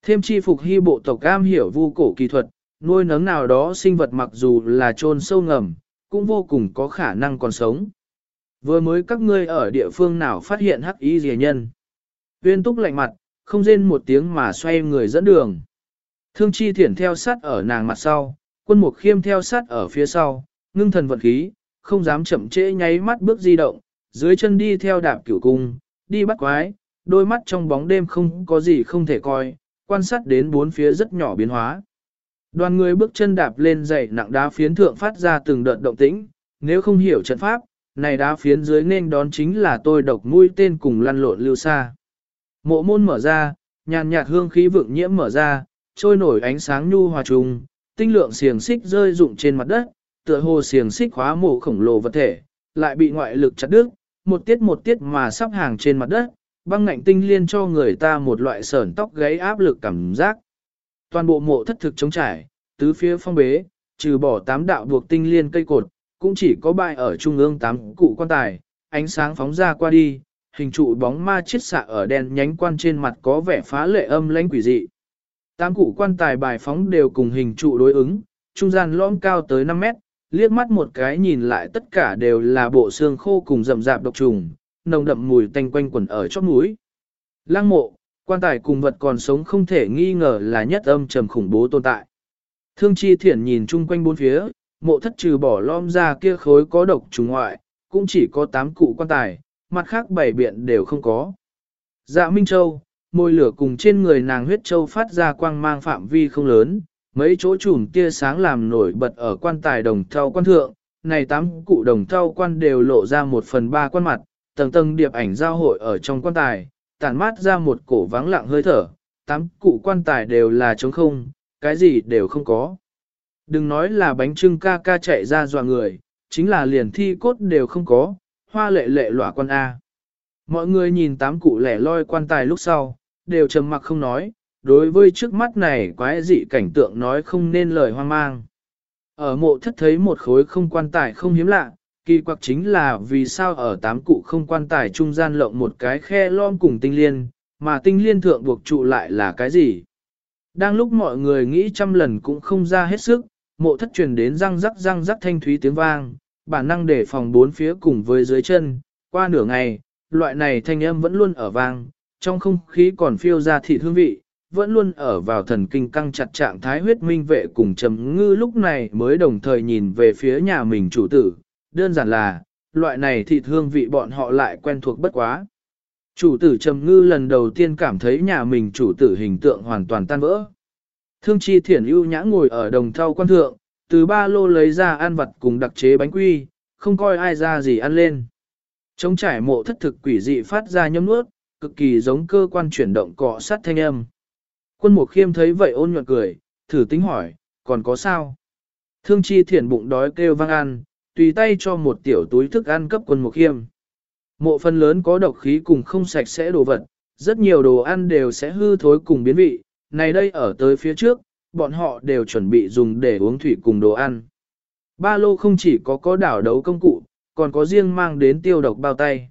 Speaker 1: Thêm chi phục hy bộ tộc cam hiểu vu cổ kỳ thuật, nuôi nấng nào đó sinh vật mặc dù là trôn sâu ngầm, cũng vô cùng có khả năng còn sống. Vừa mới các ngươi ở địa phương nào phát hiện hắc y rìa nhân. Uyên túc lạnh mặt, không rên một tiếng mà xoay người dẫn đường. Thương chi thiển theo sát ở nàng mặt sau, quân mục khiêm theo sát ở phía sau, ngưng thần vận khí, không dám chậm trễ nháy mắt bước di động, dưới chân đi theo đạp cửu cung, đi bắt quái, đôi mắt trong bóng đêm không có gì không thể coi, quan sát đến bốn phía rất nhỏ biến hóa. Đoàn người bước chân đạp lên dày nặng đá phiến thượng phát ra từng đợt động tĩnh, nếu không hiểu trận pháp, này đá phiến dưới nên đón chính là tôi độc mũi tên cùng lăn lộn lưu xa. Mộ môn mở ra, nhàn nhạt hương khí vượng nhiễm mở ra, trôi nổi ánh sáng nhu hòa trùng, tinh lượng xiềng xích rơi rụng trên mặt đất, tựa hồ xiềng xích khóa mộ khổng lồ vật thể, lại bị ngoại lực chặt đứt, một tiết một tiết mà sắp hàng trên mặt đất, băng ngạnh tinh liên cho người ta một loại sởn tóc gáy áp lực cảm giác. Toàn bộ mộ thất thực chống trải, tứ phía phong bế, trừ bỏ tám đạo buộc tinh liên cây cột, cũng chỉ có bài ở trung ương tám cụ quan tài, ánh sáng phóng ra qua đi, hình trụ bóng ma chiết xạ ở đèn nhánh quan trên mặt có vẻ phá lệ âm lãnh quỷ dị. Tám cụ quan tài bài phóng đều cùng hình trụ đối ứng, trung gian lõm cao tới 5 mét, liếc mắt một cái nhìn lại tất cả đều là bộ xương khô cùng rậm rạp độc trùng, nồng đậm mùi tanh quanh quẩn ở chóp mũi. Lăng mộ, quan tài cùng vật còn sống không thể nghi ngờ là nhất âm trầm khủng bố tồn tại. Thương chi thiển nhìn chung quanh bốn phía, mộ thất trừ bỏ lom ra kia khối có độc trùng ngoại, cũng chỉ có tám cụ quan tài, mặt khác bảy biện đều không có. Dạ Minh Châu, môi lửa cùng trên người nàng huyết châu phát ra quang mang phạm vi không lớn, mấy chỗ chùm tia sáng làm nổi bật ở quan tài đồng thau quan thượng, này tám cụ đồng thau quan đều lộ ra một phần ba quan mặt, tầng tầng điệp ảnh giao hội ở trong quan tài, tản mát ra một cổ vắng lặng hơi thở, tám cụ quan tài đều là trống không, cái gì đều không có. Đừng nói là bánh trưng ca ca chạy ra dọa người, chính là liền thi cốt đều không có, hoa lệ lệ lỏa quan A. Mọi người nhìn tám cụ lẻ loi quan tài lúc sau, đều trầm mặc không nói, đối với trước mắt này quái dị cảnh tượng nói không nên lời hoang mang. Ở mộ thất thấy một khối không quan tài không hiếm lạ, kỳ quặc chính là vì sao ở tám cụ không quan tài trung gian lộng một cái khe lom cùng tinh liên, mà tinh liên thượng buộc trụ lại là cái gì. Đang lúc mọi người nghĩ trăm lần cũng không ra hết sức, mộ thất truyền đến răng rắc răng rắc thanh thúy tiếng vang, bản năng để phòng bốn phía cùng với dưới chân, qua nửa ngày, loại này thanh âm vẫn luôn ở vang, trong không khí còn phiêu ra thịt hương vị, vẫn luôn ở vào thần kinh căng chặt trạng thái huyết minh vệ cùng trầm ngư lúc này mới đồng thời nhìn về phía nhà mình chủ tử, đơn giản là, loại này thịt hương vị bọn họ lại quen thuộc bất quá. Chủ tử trầm ngư lần đầu tiên cảm thấy nhà mình chủ tử hình tượng hoàn toàn tan vỡ. Thương chi thiển ưu nhã ngồi ở đồng thau quan thượng, từ ba lô lấy ra ăn vật cùng đặc chế bánh quy, không coi ai ra gì ăn lên. Trống trải mộ thất thực quỷ dị phát ra nhấm nuốt, cực kỳ giống cơ quan chuyển động cọ sát thanh âm. Quân mục khiêm thấy vậy ôn nhuận cười, thử tính hỏi, còn có sao? Thương chi thiển bụng đói kêu vang ăn, tùy tay cho một tiểu túi thức ăn cấp quân mục khiêm. Mộ phần lớn có độc khí cùng không sạch sẽ đồ vật, rất nhiều đồ ăn đều sẽ hư thối cùng biến vị, này đây ở tới phía trước, bọn họ đều chuẩn bị dùng để uống thủy cùng đồ ăn. Ba lô không chỉ có có đảo đấu công cụ, còn có riêng mang đến tiêu độc bao tay.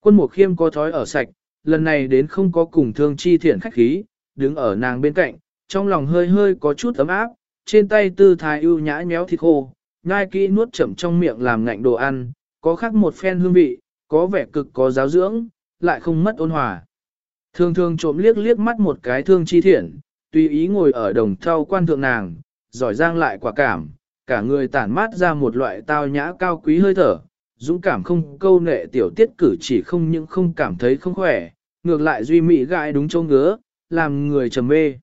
Speaker 1: Quân mục khiêm có thói ở sạch, lần này đến không có cùng thương chi thiện khách khí, đứng ở nàng bên cạnh, trong lòng hơi hơi có chút ấm áp, trên tay tư thái ưu nhã nhéo thịt khô, nhai kỹ nuốt chậm trong miệng làm ngạnh đồ ăn, có khác một phen hương vị, có vẻ cực có giáo dưỡng, lại không mất ôn hòa. Thường thường trộm liếc liếc mắt một cái thương chi thiện, tùy ý ngồi ở đồng thau quan thượng nàng, giỏi giang lại quả cảm, cả người tản mát ra một loại tao nhã cao quý hơi thở, dũng cảm không câu nệ tiểu tiết cử chỉ không những không cảm thấy không khỏe, ngược lại duy mỹ gãi đúng châu ngứa, làm người trầm mê.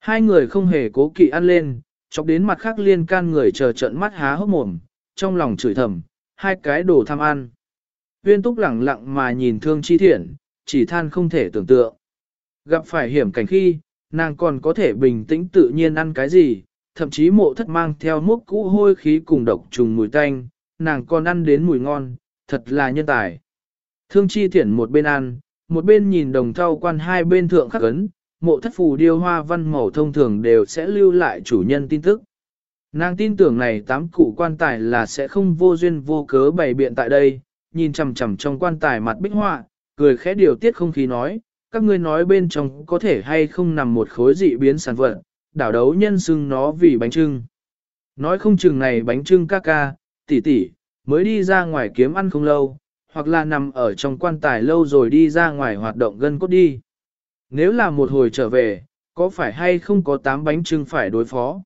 Speaker 1: Hai người không hề cố kỵ ăn lên, chọc đến mặt khác liên can người chờ trận mắt há hốc mồm, trong lòng chửi thầm, hai cái đồ tham ăn. Viên túc lẳng lặng mà nhìn thương chi thiện, chỉ than không thể tưởng tượng. Gặp phải hiểm cảnh khi, nàng còn có thể bình tĩnh tự nhiên ăn cái gì, thậm chí mộ thất mang theo mốc cũ hôi khí cùng độc trùng mùi tanh, nàng còn ăn đến mùi ngon, thật là nhân tài. Thương chi thiển một bên ăn, một bên nhìn đồng thau quan hai bên thượng khắc ấn, mộ thất phù điêu hoa văn màu thông thường đều sẽ lưu lại chủ nhân tin tức. Nàng tin tưởng này tám cụ quan tài là sẽ không vô duyên vô cớ bày biện tại đây, nhìn chằm chằm trong quan tài mặt bích họa, cười khẽ điều tiết không khí nói, các ngươi nói bên trong có thể hay không nằm một khối dị biến sản vật, đảo đấu nhân xưng nó vì bánh trưng. Nói không chừng này bánh trưng ca ca, tỷ tỷ, mới đi ra ngoài kiếm ăn không lâu, hoặc là nằm ở trong quan tài lâu rồi đi ra ngoài hoạt động gân cốt đi. Nếu là một hồi trở về, có phải hay không có tám bánh trưng phải đối phó?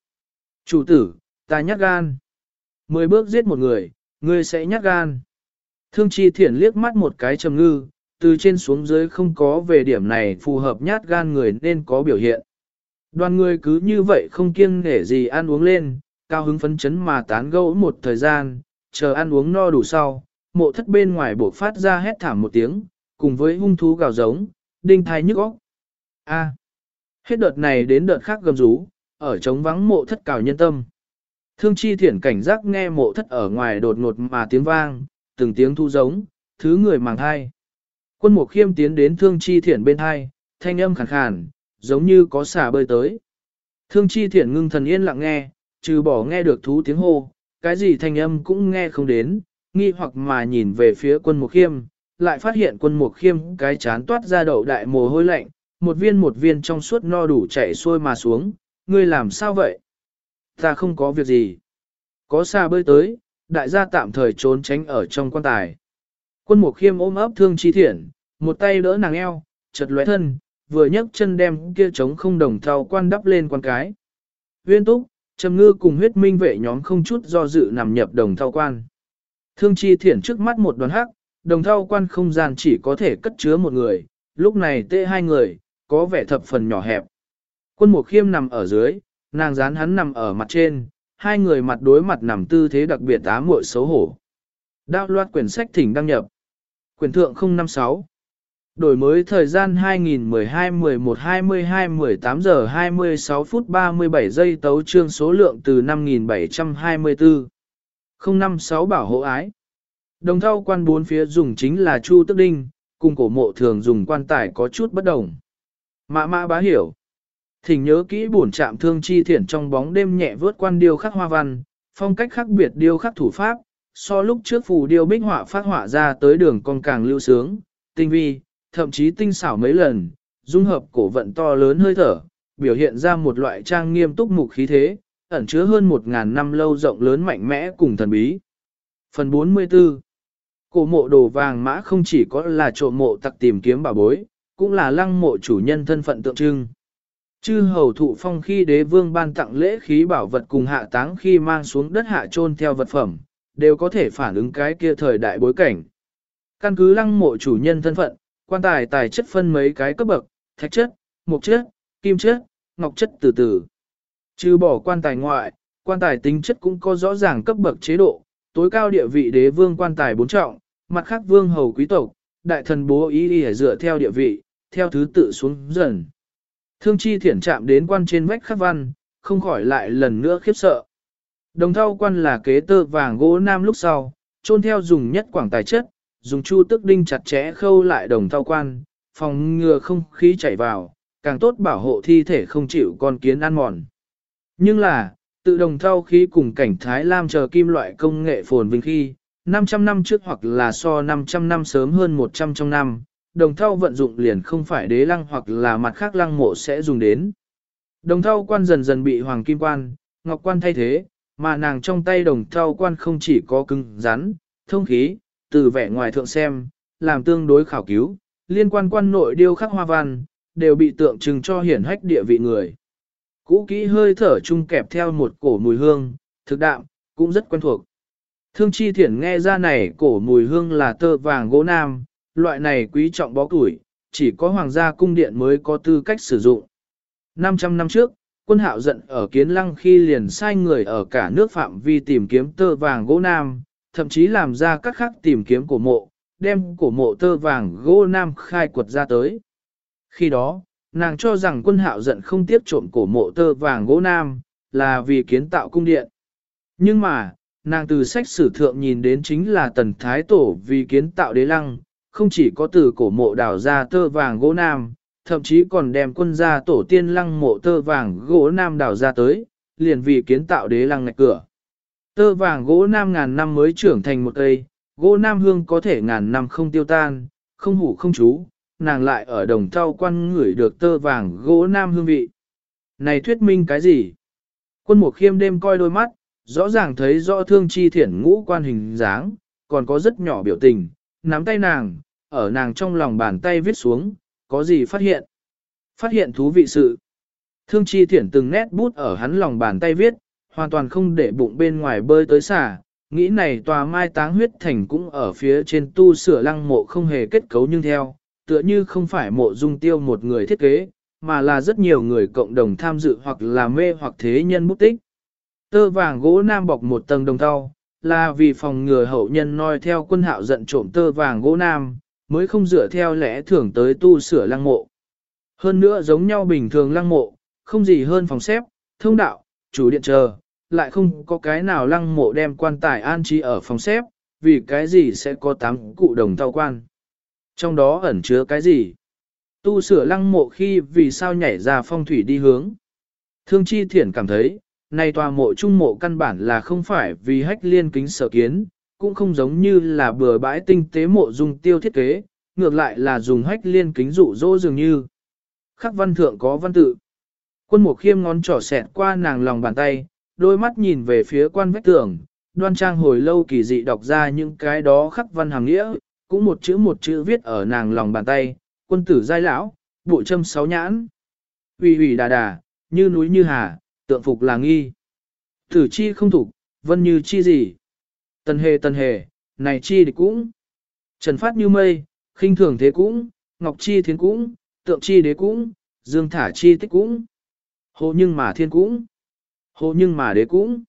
Speaker 1: Chủ tử, ta nhát gan. Mười bước giết một người, ngươi sẽ nhát gan. Thương chi thiển liếc mắt một cái trầm ngư, từ trên xuống dưới không có về điểm này phù hợp nhát gan người nên có biểu hiện. Đoàn người cứ như vậy không kiêng nể gì ăn uống lên, cao hứng phấn chấn mà tán gẫu một thời gian, chờ ăn uống no đủ sau, mộ thất bên ngoài buộc phát ra hét thảm một tiếng, cùng với hung thú gào giống, đinh thai nhức óc. A. hết đợt này đến đợt khác gầm rú, ở trống vắng mộ thất cào nhân tâm. Thương chi thiển cảnh giác nghe mộ thất ở ngoài đột ngột mà tiếng vang, từng tiếng thu giống, thứ người màng thai. Quân mục khiêm tiến đến thương chi thiển bên hai, thanh âm khàn khàn, giống như có xả bơi tới. Thương chi thiển ngưng thần yên lặng nghe, trừ bỏ nghe được thú tiếng hô, cái gì thanh âm cũng nghe không đến, nghi hoặc mà nhìn về phía quân mục khiêm, lại phát hiện quân mục khiêm cái chán toát ra đậu đại mồ hôi lạnh, một viên một viên trong suốt no đủ chảy xuôi mà xuống, ngươi làm sao vậy? Ta không có việc gì. Có xa bơi tới, đại gia tạm thời trốn tránh ở trong quan tài. Quân mục khiêm ôm ấp thương chi thiện, một tay đỡ nàng eo, chật lóe thân, vừa nhấc chân đem kia trống không đồng thau quan đắp lên quan cái. Huyên túc, trầm ngư cùng huyết minh vệ nhóm không chút do dự nằm nhập đồng thau quan. Thương chi thiển trước mắt một đoàn hắc, đồng thau quan không gian chỉ có thể cất chứa một người, lúc này tê hai người, có vẻ thập phần nhỏ hẹp. Quân mục khiêm nằm ở dưới, nàng dán hắn nằm ở mặt trên, hai người mặt đối mặt nằm tư thế đặc biệt á muội xấu hổ. Đạo loạt quyển sách thỉnh đăng nhập. Quyển thượng 056. Đổi mới thời gian 2012-11-22-18 giờ 26 phút 37 giây tấu trương số lượng từ 5724. 056 bảo hộ ái. Đồng thau quan bốn phía dùng chính là chu tức đinh, cùng cổ mộ thường dùng quan tải có chút bất đồng. Mã mã bá hiểu. Thỉnh nhớ kỹ bổn trạm thương chi thiển trong bóng đêm nhẹ vớt quan điêu khắc hoa văn, phong cách khác biệt điêu khắc thủ pháp, so lúc trước phù điêu bích họa phát họa ra tới đường con càng lưu sướng, tinh vi, thậm chí tinh xảo mấy lần, dung hợp cổ vận to lớn hơi thở, biểu hiện ra một loại trang nghiêm túc mục khí thế, ẩn chứa hơn một ngàn năm lâu rộng lớn mạnh mẽ cùng thần bí. Phần 44 Cổ mộ đồ vàng mã không chỉ có là trộm mộ tặc tìm kiếm bảo bối, cũng là lăng mộ chủ nhân thân phận tượng trưng. Chư hầu thụ phong khi đế vương ban tặng lễ khí bảo vật cùng hạ táng khi mang xuống đất hạ chôn theo vật phẩm, đều có thể phản ứng cái kia thời đại bối cảnh. Căn cứ lăng mộ chủ nhân thân phận, quan tài tài chất phân mấy cái cấp bậc, thạch chất, mộc chất, kim chất, ngọc chất từ từ. Trừ bỏ quan tài ngoại, quan tài tính chất cũng có rõ ràng cấp bậc chế độ, tối cao địa vị đế vương quan tài bốn trọng, mặt khác vương hầu quý tộc, đại thần bố ý đi dựa theo địa vị, theo thứ tự xuống dần. Thương chi thiển chạm đến quan trên vách khắc văn, không khỏi lại lần nữa khiếp sợ. Đồng thau quan là kế tơ vàng gỗ nam lúc sau, trôn theo dùng nhất quảng tài chất, dùng chu tức đinh chặt chẽ khâu lại đồng thau quan, phòng ngừa không khí chảy vào, càng tốt bảo hộ thi thể không chịu con kiến ăn mòn. Nhưng là, tự đồng thau khí cùng cảnh Thái Lam chờ kim loại công nghệ phồn vinh khi, 500 năm trước hoặc là so 500 năm sớm hơn 100 trong năm, đồng thau vận dụng liền không phải đế lăng hoặc là mặt khác lăng mộ sẽ dùng đến. Đồng thau quan dần dần bị hoàng kim quan, ngọc quan thay thế, mà nàng trong tay đồng thau quan không chỉ có cứng rắn, thông khí, từ vẻ ngoài thượng xem, làm tương đối khảo cứu, liên quan quan nội điêu khắc hoa văn, đều bị tượng trưng cho hiển hách địa vị người. Cũ kỹ hơi thở chung kẹp theo một cổ mùi hương, thực đạm, cũng rất quen thuộc. Thương chi thiển nghe ra này cổ mùi hương là tơ vàng gỗ nam, loại này quý trọng bó tuổi, chỉ có hoàng gia cung điện mới có tư cách sử dụng. 500 năm trước, quân hạo giận ở kiến lăng khi liền sai người ở cả nước phạm vi tìm kiếm tơ vàng gỗ nam, thậm chí làm ra các khắc tìm kiếm cổ mộ, đem cổ mộ tơ vàng gỗ nam khai quật ra tới. Khi đó, nàng cho rằng quân hạo giận không tiếp trộm cổ mộ tơ vàng gỗ nam, là vì kiến tạo cung điện. Nhưng mà, nàng từ sách sử thượng nhìn đến chính là tần thái tổ vì kiến tạo đế lăng, không chỉ có từ cổ mộ đào ra tơ vàng gỗ nam, thậm chí còn đem quân gia tổ tiên lăng mộ tơ vàng gỗ nam đào ra tới, liền vì kiến tạo đế lăng ngạch cửa. Tơ vàng gỗ nam ngàn năm mới trưởng thành một cây, gỗ nam hương có thể ngàn năm không tiêu tan, không hủ không chú, nàng lại ở đồng thau quan ngửi được tơ vàng gỗ nam hương vị. Này thuyết minh cái gì? Quân mục khiêm đêm coi đôi mắt, rõ ràng thấy rõ thương chi thiển ngũ quan hình dáng, còn có rất nhỏ biểu tình, nắm tay nàng, ở nàng trong lòng bàn tay viết xuống, có gì phát hiện? Phát hiện thú vị sự. Thương chi thiển từng nét bút ở hắn lòng bàn tay viết, hoàn toàn không để bụng bên ngoài bơi tới xả, nghĩ này tòa mai táng huyết thành cũng ở phía trên tu sửa lăng mộ không hề kết cấu nhưng theo, tựa như không phải mộ dung tiêu một người thiết kế, mà là rất nhiều người cộng đồng tham dự hoặc là mê hoặc thế nhân mục tích. Tơ vàng gỗ nam bọc một tầng đồng thau, là vì phòng ngừa hậu nhân noi theo quân hạo giận trộm tơ vàng gỗ nam, mới không dựa theo lẽ thường tới tu sửa lăng mộ. Hơn nữa giống nhau bình thường lăng mộ, không gì hơn phòng xếp, thông đạo, chủ điện chờ, lại không có cái nào lăng mộ đem quan tài an trí ở phòng xếp, vì cái gì sẽ có tám cụ đồng tàu quan. Trong đó ẩn chứa cái gì? Tu sửa lăng mộ khi vì sao nhảy ra phong thủy đi hướng. Thương chi thiển cảm thấy, này tòa mộ trung mộ căn bản là không phải vì hách liên kính sở kiến, cũng không giống như là bừa bãi tinh tế mộ dùng tiêu thiết kế, ngược lại là dùng hách liên kính dụ dỗ dường như. Khắc văn thượng có văn tự. Quân mộ khiêm ngón trỏ xẹt qua nàng lòng bàn tay, đôi mắt nhìn về phía quan vách tường, đoan trang hồi lâu kỳ dị đọc ra những cái đó khắc văn hàng nghĩa, cũng một chữ một chữ viết ở nàng lòng bàn tay, quân tử giai lão, bộ châm sáu nhãn. Uy uy đà đà, như núi như hà, tượng phục là nghi. Tử chi không thục, vân như chi gì. Tần hề tần hề, này chi địch cũng. Trần phát như mây, khinh thường thế cũng, ngọc chi thiên cũng, tượng chi đế cũng, dương thả chi tích cũng. Hồ nhưng mà thiên cũng. Hồ nhưng mà đế cũng.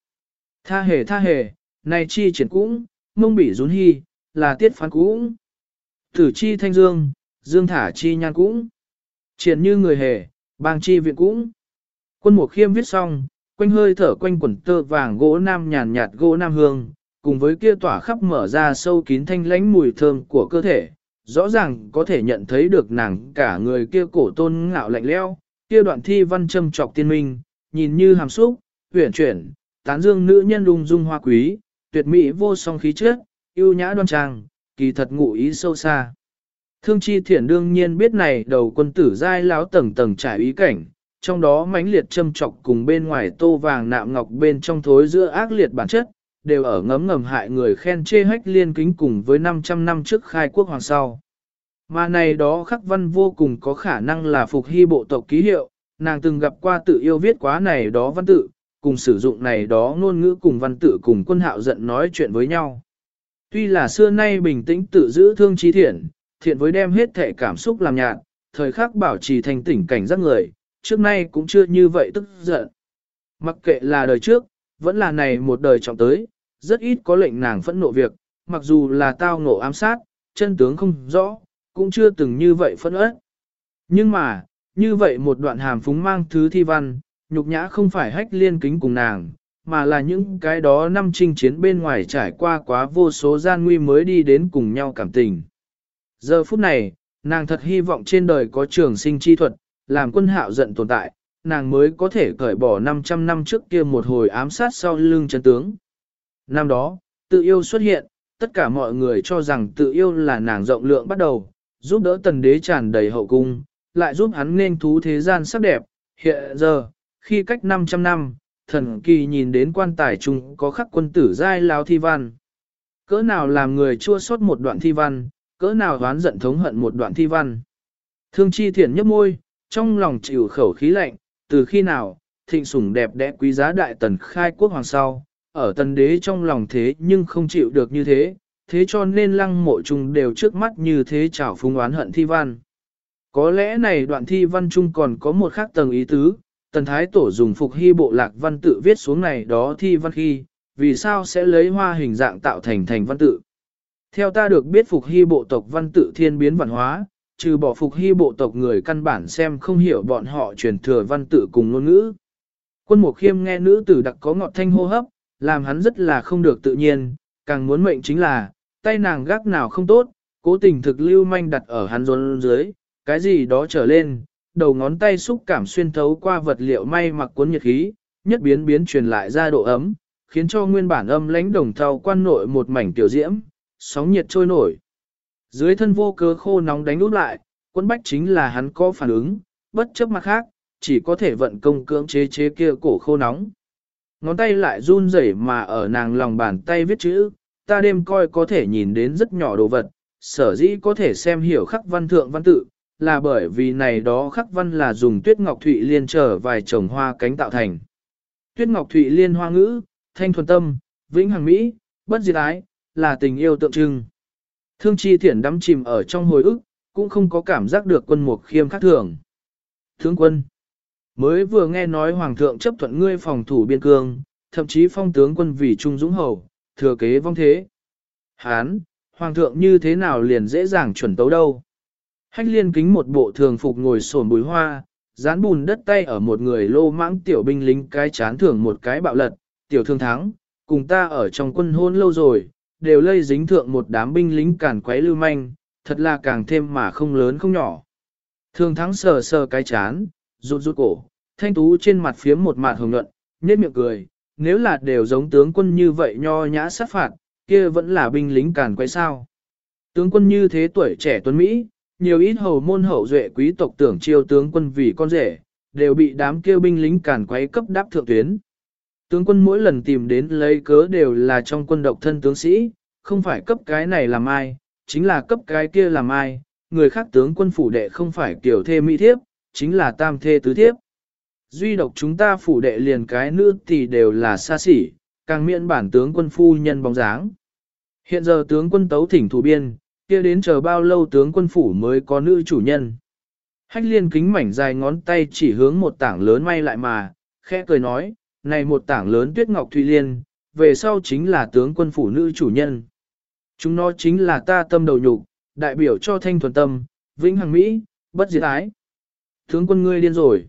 Speaker 1: Tha hề tha hề, này chi triển cũng, mông bị rún hy, là tiết phán cũng. Tử chi thanh dương, dương thả chi nhan cũng. Triển như người hề, bang chi viện cũng. Quân mục khiêm viết xong, quanh hơi thở quanh quần tơ vàng gỗ nam nhàn nhạt gỗ nam hương, cùng với kia tỏa khắp mở ra sâu kín thanh lánh mùi thơm của cơ thể, rõ ràng có thể nhận thấy được nàng cả người kia cổ tôn ngạo lạnh leo, kia đoạn thi văn châm trọc tiên minh, nhìn như hàm xúc, huyển chuyển, tán dương nữ nhân lung dung hoa quý, tuyệt mỹ vô song khí chất, yêu nhã đoan trang, kỳ thật ngụ ý sâu xa. Thương chi thiển đương nhiên biết này đầu quân tử giai láo tầng tầng trải ý cảnh, trong đó mãnh liệt châm trọc cùng bên ngoài tô vàng nạm ngọc bên trong thối giữa ác liệt bản chất, đều ở ngấm ngầm hại người khen chê hách liên kính cùng với 500 năm trước khai quốc hoàng sau. Mà này đó khắc văn vô cùng có khả năng là phục hy bộ tộc ký hiệu, nàng từng gặp qua tự yêu viết quá này đó văn tự, cùng sử dụng này đó ngôn ngữ cùng văn tự cùng quân hạo giận nói chuyện với nhau. Tuy là xưa nay bình tĩnh tự giữ thương trí thiện, thiện với đem hết thể cảm xúc làm nhạt, thời khắc bảo trì thành tỉnh cảnh giác người, trước nay cũng chưa như vậy tức giận. Mặc kệ là đời trước, vẫn là này một đời trọng tới, rất ít có lệnh nàng phẫn nộ việc, mặc dù là tao ngộ ám sát, chân tướng không rõ, cũng chưa từng như vậy phẫn ớt. Nhưng mà, như vậy một đoạn hàm phúng mang thứ thi văn, nhục nhã không phải hách liên kính cùng nàng, mà là những cái đó năm chinh chiến bên ngoài trải qua quá vô số gian nguy mới đi đến cùng nhau cảm tình. Giờ phút này, nàng thật hy vọng trên đời có trường sinh chi thuật, làm quân hạo giận tồn tại, nàng mới có thể cởi bỏ 500 năm trước kia một hồi ám sát sau lưng chân tướng. Năm đó, tự yêu xuất hiện, tất cả mọi người cho rằng tự yêu là nàng rộng lượng bắt đầu, giúp đỡ tần đế tràn đầy hậu cung, lại giúp hắn nên thú thế gian sắc đẹp. Hiện giờ, khi cách 500 năm, thần kỳ nhìn đến quan tài chung có khắc quân tử giai lao thi văn. Cỡ nào làm người chua sót một đoạn thi văn, cỡ nào đoán giận thống hận một đoạn thi văn. Thương chi thiện nhấp môi, trong lòng chịu khẩu khí lạnh, từ khi nào, thịnh sủng đẹp đẽ quý giá đại tần khai quốc hoàng sau, ở tần đế trong lòng thế nhưng không chịu được như thế, thế cho nên lăng mộ chung đều trước mắt như thế chảo phung oán hận thi văn. Có lẽ này đoạn thi văn chung còn có một khác tầng ý tứ, tần thái tổ dùng phục hy bộ lạc văn tự viết xuống này đó thi văn khi, vì sao sẽ lấy hoa hình dạng tạo thành thành văn tự. Theo ta được biết phục hy bộ tộc văn tự thiên biến văn hóa, trừ bỏ phục hy bộ tộc người căn bản xem không hiểu bọn họ truyền thừa văn tự cùng ngôn ngữ. Quân mục khiêm nghe nữ tử đặc có ngọt thanh hô hấp, làm hắn rất là không được tự nhiên, càng muốn mệnh chính là, tay nàng gác nào không tốt, cố tình thực lưu manh đặt ở hắn rốn dưới, cái gì đó trở lên, đầu ngón tay xúc cảm xuyên thấu qua vật liệu may mặc cuốn nhiệt khí, nhất biến biến truyền lại ra độ ấm, khiến cho nguyên bản âm lãnh đồng thau quan nội một mảnh tiểu diễm, sóng nhiệt trôi nổi. Dưới thân vô cớ khô nóng đánh út lại, quân bách chính là hắn có phản ứng, bất chấp mặt khác, chỉ có thể vận công cưỡng chế chế kia cổ khô nóng. Ngón tay lại run rẩy mà ở nàng lòng bàn tay viết chữ, ta đêm coi có thể nhìn đến rất nhỏ đồ vật, sở dĩ có thể xem hiểu khắc văn thượng văn tự, là bởi vì này đó khắc văn là dùng tuyết ngọc thụy liên trở vài trồng hoa cánh tạo thành. Tuyết ngọc thụy liên hoa ngữ, thanh thuần tâm, vĩnh hằng mỹ, bất diệt ái, là tình yêu tượng trưng. Thương chi thiển đắm chìm ở trong hồi ức, cũng không có cảm giác được quân mục khiêm khác thường. Thương quân, mới vừa nghe nói hoàng thượng chấp thuận ngươi phòng thủ biên cương, thậm chí phong tướng quân vì trung dũng hầu, thừa kế vong thế. Hán, hoàng thượng như thế nào liền dễ dàng chuẩn tấu đâu. Hách liên kính một bộ thường phục ngồi sồn bùi hoa, dán bùn đất tay ở một người lô mãng tiểu binh lính cái chán thưởng một cái bạo lật, tiểu thương thắng, cùng ta ở trong quân hôn lâu rồi, đều lây dính thượng một đám binh lính càn quấy lưu manh, thật là càng thêm mà không lớn không nhỏ. Thương thắng sờ sờ cái chán, rụt rụt cổ, thanh tú trên mặt phía một mặt hồng nhuận, nhếch miệng cười, nếu là đều giống tướng quân như vậy nho nhã sát phạt, kia vẫn là binh lính càn quấy sao. Tướng quân như thế tuổi trẻ tuấn Mỹ, nhiều ít hầu môn hậu duệ quý tộc tưởng chiêu tướng quân vì con rể, đều bị đám kêu binh lính càn quấy cấp đáp thượng tuyến. Tướng quân mỗi lần tìm đến lấy cớ đều là trong quân độc thân tướng sĩ, không phải cấp cái này làm ai, chính là cấp cái kia làm ai, người khác tướng quân phủ đệ không phải kiểu thê mỹ thiếp, chính là tam thê tứ thiếp. Duy độc chúng ta phủ đệ liền cái nữ thì đều là xa xỉ, càng miễn bản tướng quân phu nhân bóng dáng. Hiện giờ tướng quân tấu thỉnh thủ biên, kia đến chờ bao lâu tướng quân phủ mới có nữ chủ nhân. Hách liên kính mảnh dài ngón tay chỉ hướng một tảng lớn may lại mà, khẽ cười nói, này một tảng lớn tuyết ngọc thủy liên, về sau chính là tướng quân phủ nữ chủ nhân. Chúng nó chính là ta tâm đầu nhục, đại biểu cho thanh thuần tâm, vĩnh hằng Mỹ, bất diệt ái. Tướng quân ngươi điên rồi.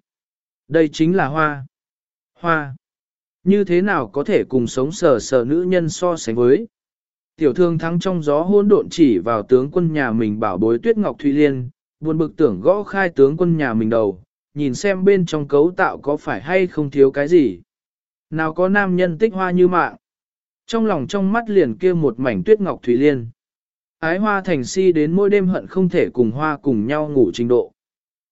Speaker 1: Đây chính là hoa. Hoa. Như thế nào có thể cùng sống sờ sờ nữ nhân so sánh với? Tiểu thương thắng trong gió hỗn độn chỉ vào tướng quân nhà mình bảo bối tuyết ngọc thủy liên, buồn bực tưởng gõ khai tướng quân nhà mình đầu, nhìn xem bên trong cấu tạo có phải hay không thiếu cái gì. Nào có nam nhân tích hoa như mạng. Trong lòng trong mắt liền kia một mảnh tuyết ngọc thủy liên. Ái hoa thành si đến mỗi đêm hận không thể cùng hoa cùng nhau ngủ trình độ.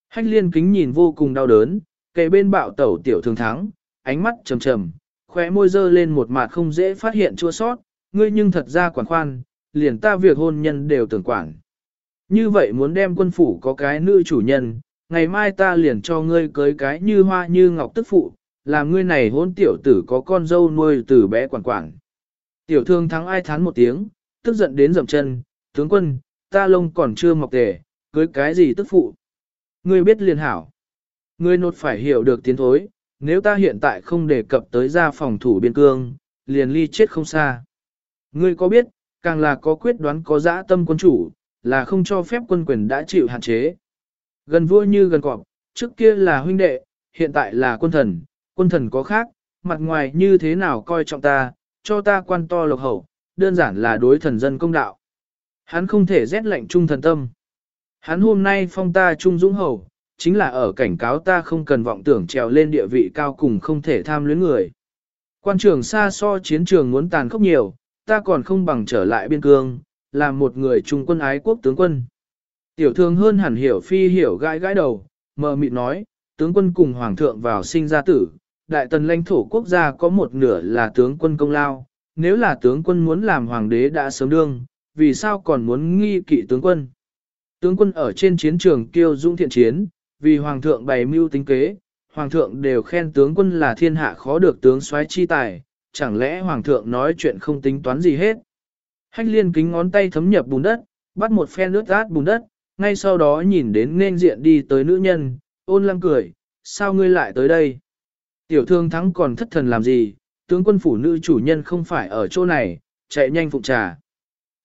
Speaker 1: Hách liên kính nhìn vô cùng đau đớn, kề bên bạo tẩu tiểu thương thắng, ánh mắt trầm trầm, khóe môi dơ lên một mặt không dễ phát hiện chua sót, ngươi nhưng thật ra quản khoan, liền ta việc hôn nhân đều tưởng quản. Như vậy muốn đem quân phủ có cái nữ chủ nhân, ngày mai ta liền cho ngươi cưới cái như hoa như ngọc tức phụ, làm ngươi này hôn tiểu tử có con dâu nuôi từ bé quản quản. Tiểu thương thắng ai thán một tiếng, tức giận đến dậm chân, tướng quân, ta lông còn chưa mọc tề, cưới cái gì tức phụ. Ngươi biết liền hảo. Ngươi nột phải hiểu được tiến thối, nếu ta hiện tại không đề cập tới ra phòng thủ biên cương, liền ly chết không xa. Ngươi có biết, càng là có quyết đoán có dã tâm quân chủ, là không cho phép quân quyền đã chịu hạn chế. Gần vua như gần cọp, trước kia là huynh đệ, hiện tại là quân thần, quân thần có khác, mặt ngoài như thế nào coi trọng ta, cho ta quan to lộc hậu, đơn giản là đối thần dân công đạo. Hắn không thể rét lệnh trung thần tâm. Hắn hôm nay phong ta trung dũng hầu, chính là ở cảnh cáo ta không cần vọng tưởng trèo lên địa vị cao cùng không thể tham luyến người. Quan trường xa so chiến trường muốn tàn khốc nhiều, ta còn không bằng trở lại biên cương, làm một người trung quân ái quốc tướng quân. Tiểu thương hơn hẳn hiểu phi hiểu gãi gãi đầu, mờ mịt nói, tướng quân cùng hoàng thượng vào sinh ra tử, đại tần lãnh thổ quốc gia có một nửa là tướng quân công lao, nếu là tướng quân muốn làm hoàng đế đã sớm đương, vì sao còn muốn nghi kỵ tướng quân? Tướng quân ở trên chiến trường kiêu dũng thiện chiến, vì hoàng thượng bày mưu tính kế, hoàng thượng đều khen tướng quân là thiên hạ khó được tướng soái chi tài, chẳng lẽ hoàng thượng nói chuyện không tính toán gì hết. Hách liên kính ngón tay thấm nhập bùn đất, bắt một phen nước át bùn đất, ngay sau đó nhìn đến nên diện đi tới nữ nhân, ôn lăng cười, sao ngươi lại tới đây? Tiểu thương thắng còn thất thần làm gì, tướng quân phủ nữ chủ nhân không phải ở chỗ này, chạy nhanh phục trà.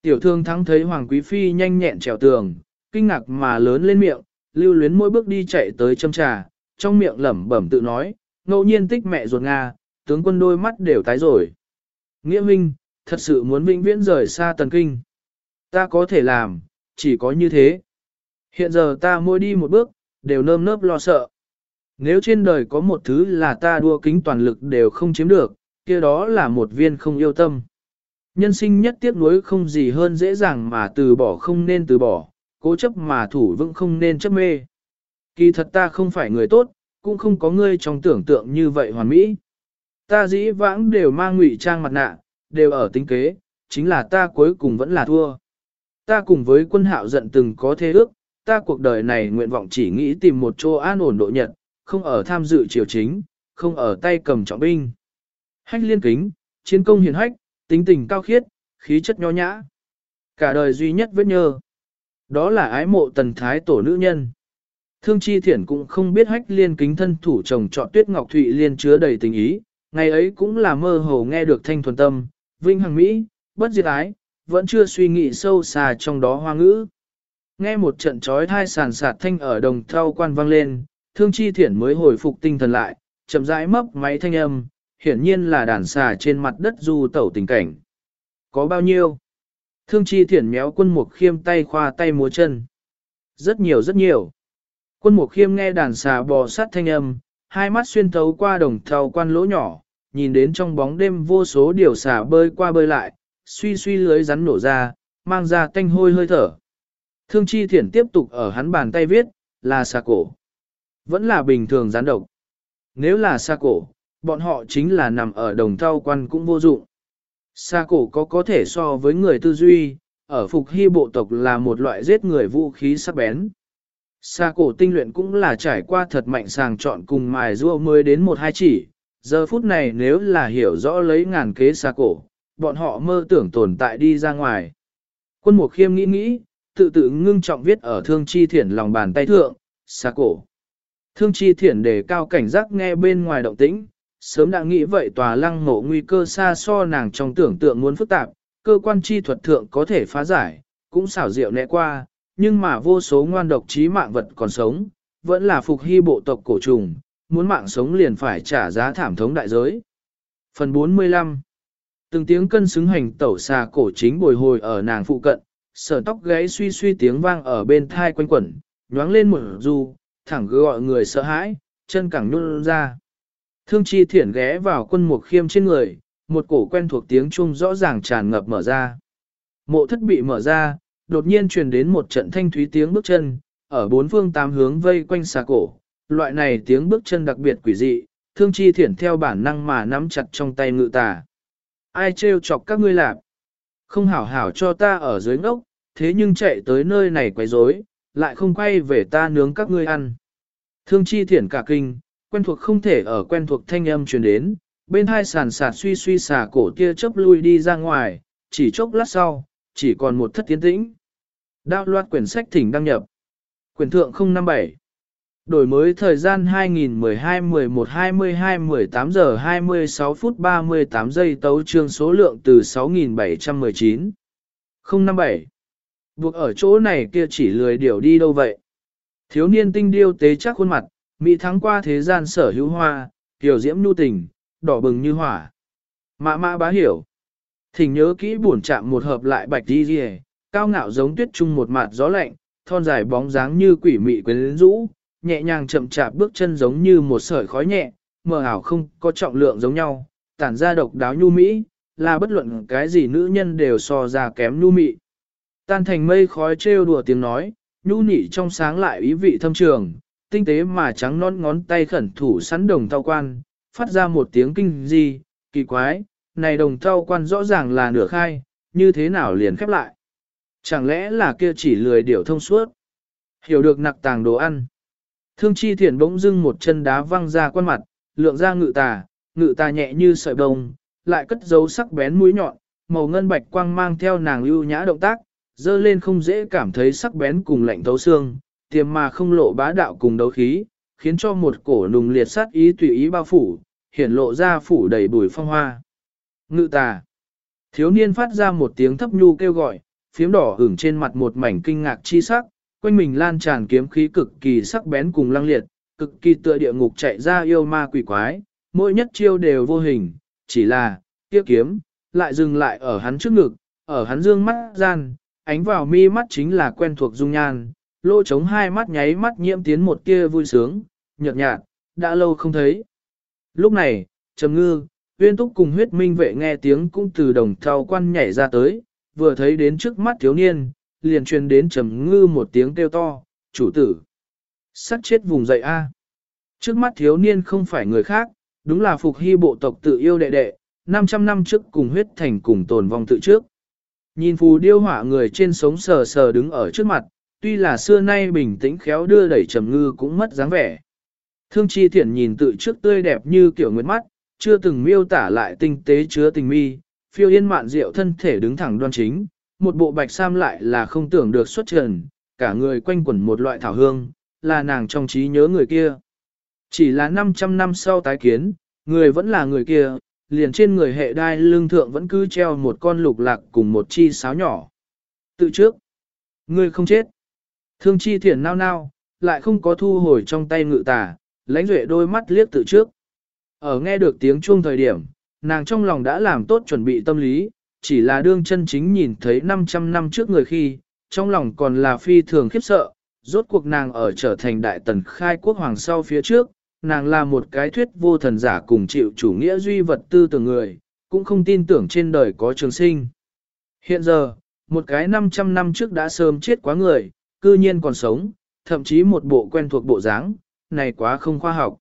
Speaker 1: Tiểu thương thắng thấy Hoàng Quý Phi nhanh nhẹn trèo tường, kinh ngạc mà lớn lên miệng, lưu luyến mỗi bước đi chạy tới châm trà, trong miệng lẩm bẩm tự nói, ngẫu nhiên tích mẹ ruột Nga, tướng quân đôi mắt đều tái rồi. Nghĩa minh, thật sự muốn vĩnh viễn rời xa tần kinh. Ta có thể làm, chỉ có như thế. Hiện giờ ta mỗi đi một bước, đều nơm nớp lo sợ. Nếu trên đời có một thứ là ta đua kính toàn lực đều không chiếm được, kia đó là một viên không yêu tâm. Nhân sinh nhất tiếc nuối không gì hơn dễ dàng mà từ bỏ không nên từ bỏ, cố chấp mà thủ vững không nên chấp mê. Kỳ thật ta không phải người tốt, cũng không có ngươi trong tưởng tượng như vậy hoàn mỹ. Ta dĩ vãng đều mang ngụy trang mặt nạ, đều ở tính kế, chính là ta cuối cùng vẫn là thua. Ta cùng với quân hạo giận từng có thế ước, ta cuộc đời này nguyện vọng chỉ nghĩ tìm một chỗ an ổn độ nhật, không ở tham dự triều chính, không ở tay cầm trọng binh. Hách liên kính, chiến công hiền hách, tính tình cao khiết, khí chất nho nhã. Cả đời duy nhất vết nhơ. Đó là ái mộ tần thái tổ nữ nhân. Thương chi thiển cũng không biết hách liên kính thân thủ chồng chọn tuyết ngọc thụy liên chứa đầy tình ý, ngày ấy cũng là mơ hồ nghe được thanh thuần tâm, vinh hằng mỹ, bất diệt ái, vẫn chưa suy nghĩ sâu xa trong đó hoa ngữ. Nghe một trận trói thai sàn sạt thanh ở đồng thau quan vang lên, thương chi thiển mới hồi phục tinh thần lại, chậm rãi mấp máy thanh âm, hiển nhiên là đàn xà trên mặt đất du tẩu tình cảnh. Có bao nhiêu? Thương chi thiển méo quân mục khiêm tay khoa tay múa chân. Rất nhiều rất nhiều. Quân mục khiêm nghe đàn xà bò sát thanh âm, hai mắt xuyên thấu qua đồng thau quan lỗ nhỏ, nhìn đến trong bóng đêm vô số điều xả bơi qua bơi lại, suy suy lưới rắn nổ ra, mang ra tanh hôi hơi thở. Thương chi thiển tiếp tục ở hắn bàn tay viết, là xà cổ. Vẫn là bình thường rắn độc. Nếu là xà cổ, bọn họ chính là nằm ở đồng thau quan cũng vô dụng. Xà cổ có có thể so với người tư duy, ở phục hy bộ tộc là một loại giết người vũ khí sắc bén. Xà cổ tinh luyện cũng là trải qua thật mạnh sàng chọn cùng mài rua mới đến một hai chỉ. Giờ phút này nếu là hiểu rõ lấy ngàn kế xà cổ, bọn họ mơ tưởng tồn tại đi ra ngoài. Quân mục khiêm nghĩ nghĩ, tự tự ngưng trọng viết ở thương chi thiển lòng bàn tay thượng, xà cổ. Thương chi thiển đề cao cảnh giác nghe bên ngoài động tĩnh, sớm đã nghĩ vậy tòa lăng mộ nguy cơ xa so nàng trong tưởng tượng muốn phức tạp, cơ quan chi thuật thượng có thể phá giải, cũng xảo diệu nẹ qua, nhưng mà vô số ngoan độc trí mạng vật còn sống, vẫn là phục hy bộ tộc cổ trùng, muốn mạng sống liền phải trả giá thảm thống đại giới. Phần 45 Từng tiếng cân xứng hành tẩu xà cổ chính bồi hồi ở nàng phụ cận, sở tóc gáy suy suy tiếng vang ở bên thai quanh quẩn, nhoáng lên một du, thẳng gọi người sợ hãi, chân cẳng nhún ra. Thương chi thiển ghé vào quân mục khiêm trên người, một cổ quen thuộc tiếng chuông rõ ràng tràn ngập mở ra. Mộ thất bị mở ra, đột nhiên truyền đến một trận thanh thúy tiếng bước chân, ở bốn phương tám hướng vây quanh xà cổ. Loại này tiếng bước chân đặc biệt quỷ dị, thương chi thiển theo bản năng mà nắm chặt trong tay ngự tà. Ai trêu chọc các ngươi làm? Không hảo hảo cho ta ở dưới ngốc, thế nhưng chạy tới nơi này quấy rối, lại không quay về ta nướng các ngươi ăn. Thương chi thiển cả kinh, quen thuộc không thể ở quen thuộc thanh âm truyền đến, bên hai sàn sạt suy suy xà cổ tia chớp lui đi ra ngoài, chỉ chốc lát sau, chỉ còn một thất tiến tĩnh. Đao loạt quyển sách thỉnh đăng nhập. Quyển thượng 057. Đổi mới thời gian 2012-11-22-18 giờ 26 phút 38 giây tấu trương số lượng từ 6.719. 057. Buộc ở chỗ này kia chỉ lười điều đi đâu vậy? Thiếu niên tinh điêu tế chắc khuôn mặt, Mỹ thắng qua thế gian sở hữu hoa, tiểu diễm nhu tình, đỏ bừng như hỏa. Mã mã bá hiểu. Thỉnh nhớ kỹ buồn chạm một hợp lại bạch đi rìa, cao ngạo giống tuyết trung một mạt gió lạnh, thon dài bóng dáng như quỷ mị quyến rũ, nhẹ nhàng chậm chạp bước chân giống như một sợi khói nhẹ, mờ ảo không có trọng lượng giống nhau, tản ra độc đáo nhu mỹ, là bất luận cái gì nữ nhân đều so ra kém nhu mị. Tan thành mây khói trêu đùa tiếng nói, nhu nị trong sáng lại ý vị thâm trường, tinh tế mà trắng non ngón tay khẩn thủ sắn đồng thao quan, phát ra một tiếng kinh di, kỳ quái, này đồng thao quan rõ ràng là nửa khai, như thế nào liền khép lại. Chẳng lẽ là kia chỉ lười điểu thông suốt? Hiểu được nặc tàng đồ ăn. Thương chi thiển bỗng dưng một chân đá văng ra quan mặt, lượng ra ngự tà, ngự tà nhẹ như sợi bông, lại cất dấu sắc bén mũi nhọn, màu ngân bạch quang mang theo nàng lưu nhã động tác, dơ lên không dễ cảm thấy sắc bén cùng lạnh thấu xương, tiềm mà không lộ bá đạo cùng đấu khí, khiến cho một cổ nùng liệt sát ý tùy ý bao phủ, hiển lộ ra phủ đầy bùi phong hoa. Ngự tà. Thiếu niên phát ra một tiếng thấp nhu kêu gọi, phiếm đỏ ửng trên mặt một mảnh kinh ngạc chi sắc, quanh mình lan tràn kiếm khí cực kỳ sắc bén cùng lăng liệt, cực kỳ tựa địa ngục chạy ra yêu ma quỷ quái, mỗi nhất chiêu đều vô hình, chỉ là, kia kiếm, lại dừng lại ở hắn trước ngực, ở hắn dương mắt gian, ánh vào mi mắt chính là quen thuộc dung nhan, lỗ trống hai mắt nháy mắt nhiễm tiến một tia vui sướng, nhợt nhạt, đã lâu không thấy. Lúc này, Trầm Ngư, Uyên Túc cùng huyết minh vệ nghe tiếng cũng từ đồng thao quan nhảy ra tới, vừa thấy đến trước mắt thiếu niên, liền truyền đến Trầm Ngư một tiếng kêu to, chủ tử. Sắt chết vùng dậy A. Trước mắt thiếu niên không phải người khác, đúng là phục hy bộ tộc tự yêu đệ đệ, 500 năm trước cùng huyết thành cùng tồn vong tự trước. Nhìn phù điêu hỏa người trên sống sờ sờ đứng ở trước mặt, tuy là xưa nay bình tĩnh khéo đưa đẩy trầm ngư cũng mất dáng vẻ. Thương chi thiện nhìn tự trước tươi đẹp như kiểu nguyệt mắt, chưa từng miêu tả lại tinh tế chứa tình mi, phiêu yên mạn rượu thân thể đứng thẳng đoan chính, một bộ bạch sam lại là không tưởng được xuất trần, cả người quanh quẩn một loại thảo hương, là nàng trong trí nhớ người kia. Chỉ là 500 năm sau tái kiến, người vẫn là người kia, liền trên người hệ đai lương thượng vẫn cứ treo một con lục lạc cùng một chi sáo nhỏ. Tự trước, người không chết. Thương chi thiển nao nao, lại không có thu hồi trong tay ngự tà, lãnh duệ đôi mắt liếc tự trước. Ở nghe được tiếng chuông thời điểm, nàng trong lòng đã làm tốt chuẩn bị tâm lý, chỉ là đương chân chính nhìn thấy 500 năm trước người khi, trong lòng còn là phi thường khiếp sợ, rốt cuộc nàng ở trở thành đại tần khai quốc hoàng sau phía trước, nàng là một cái thuyết vô thần giả cùng chịu chủ nghĩa duy vật tư tưởng người, cũng không tin tưởng trên đời có trường sinh. Hiện giờ, một cái 500 năm trước đã sớm chết quá người, cư nhiên còn sống, thậm chí một bộ quen thuộc bộ dáng, này quá không khoa học.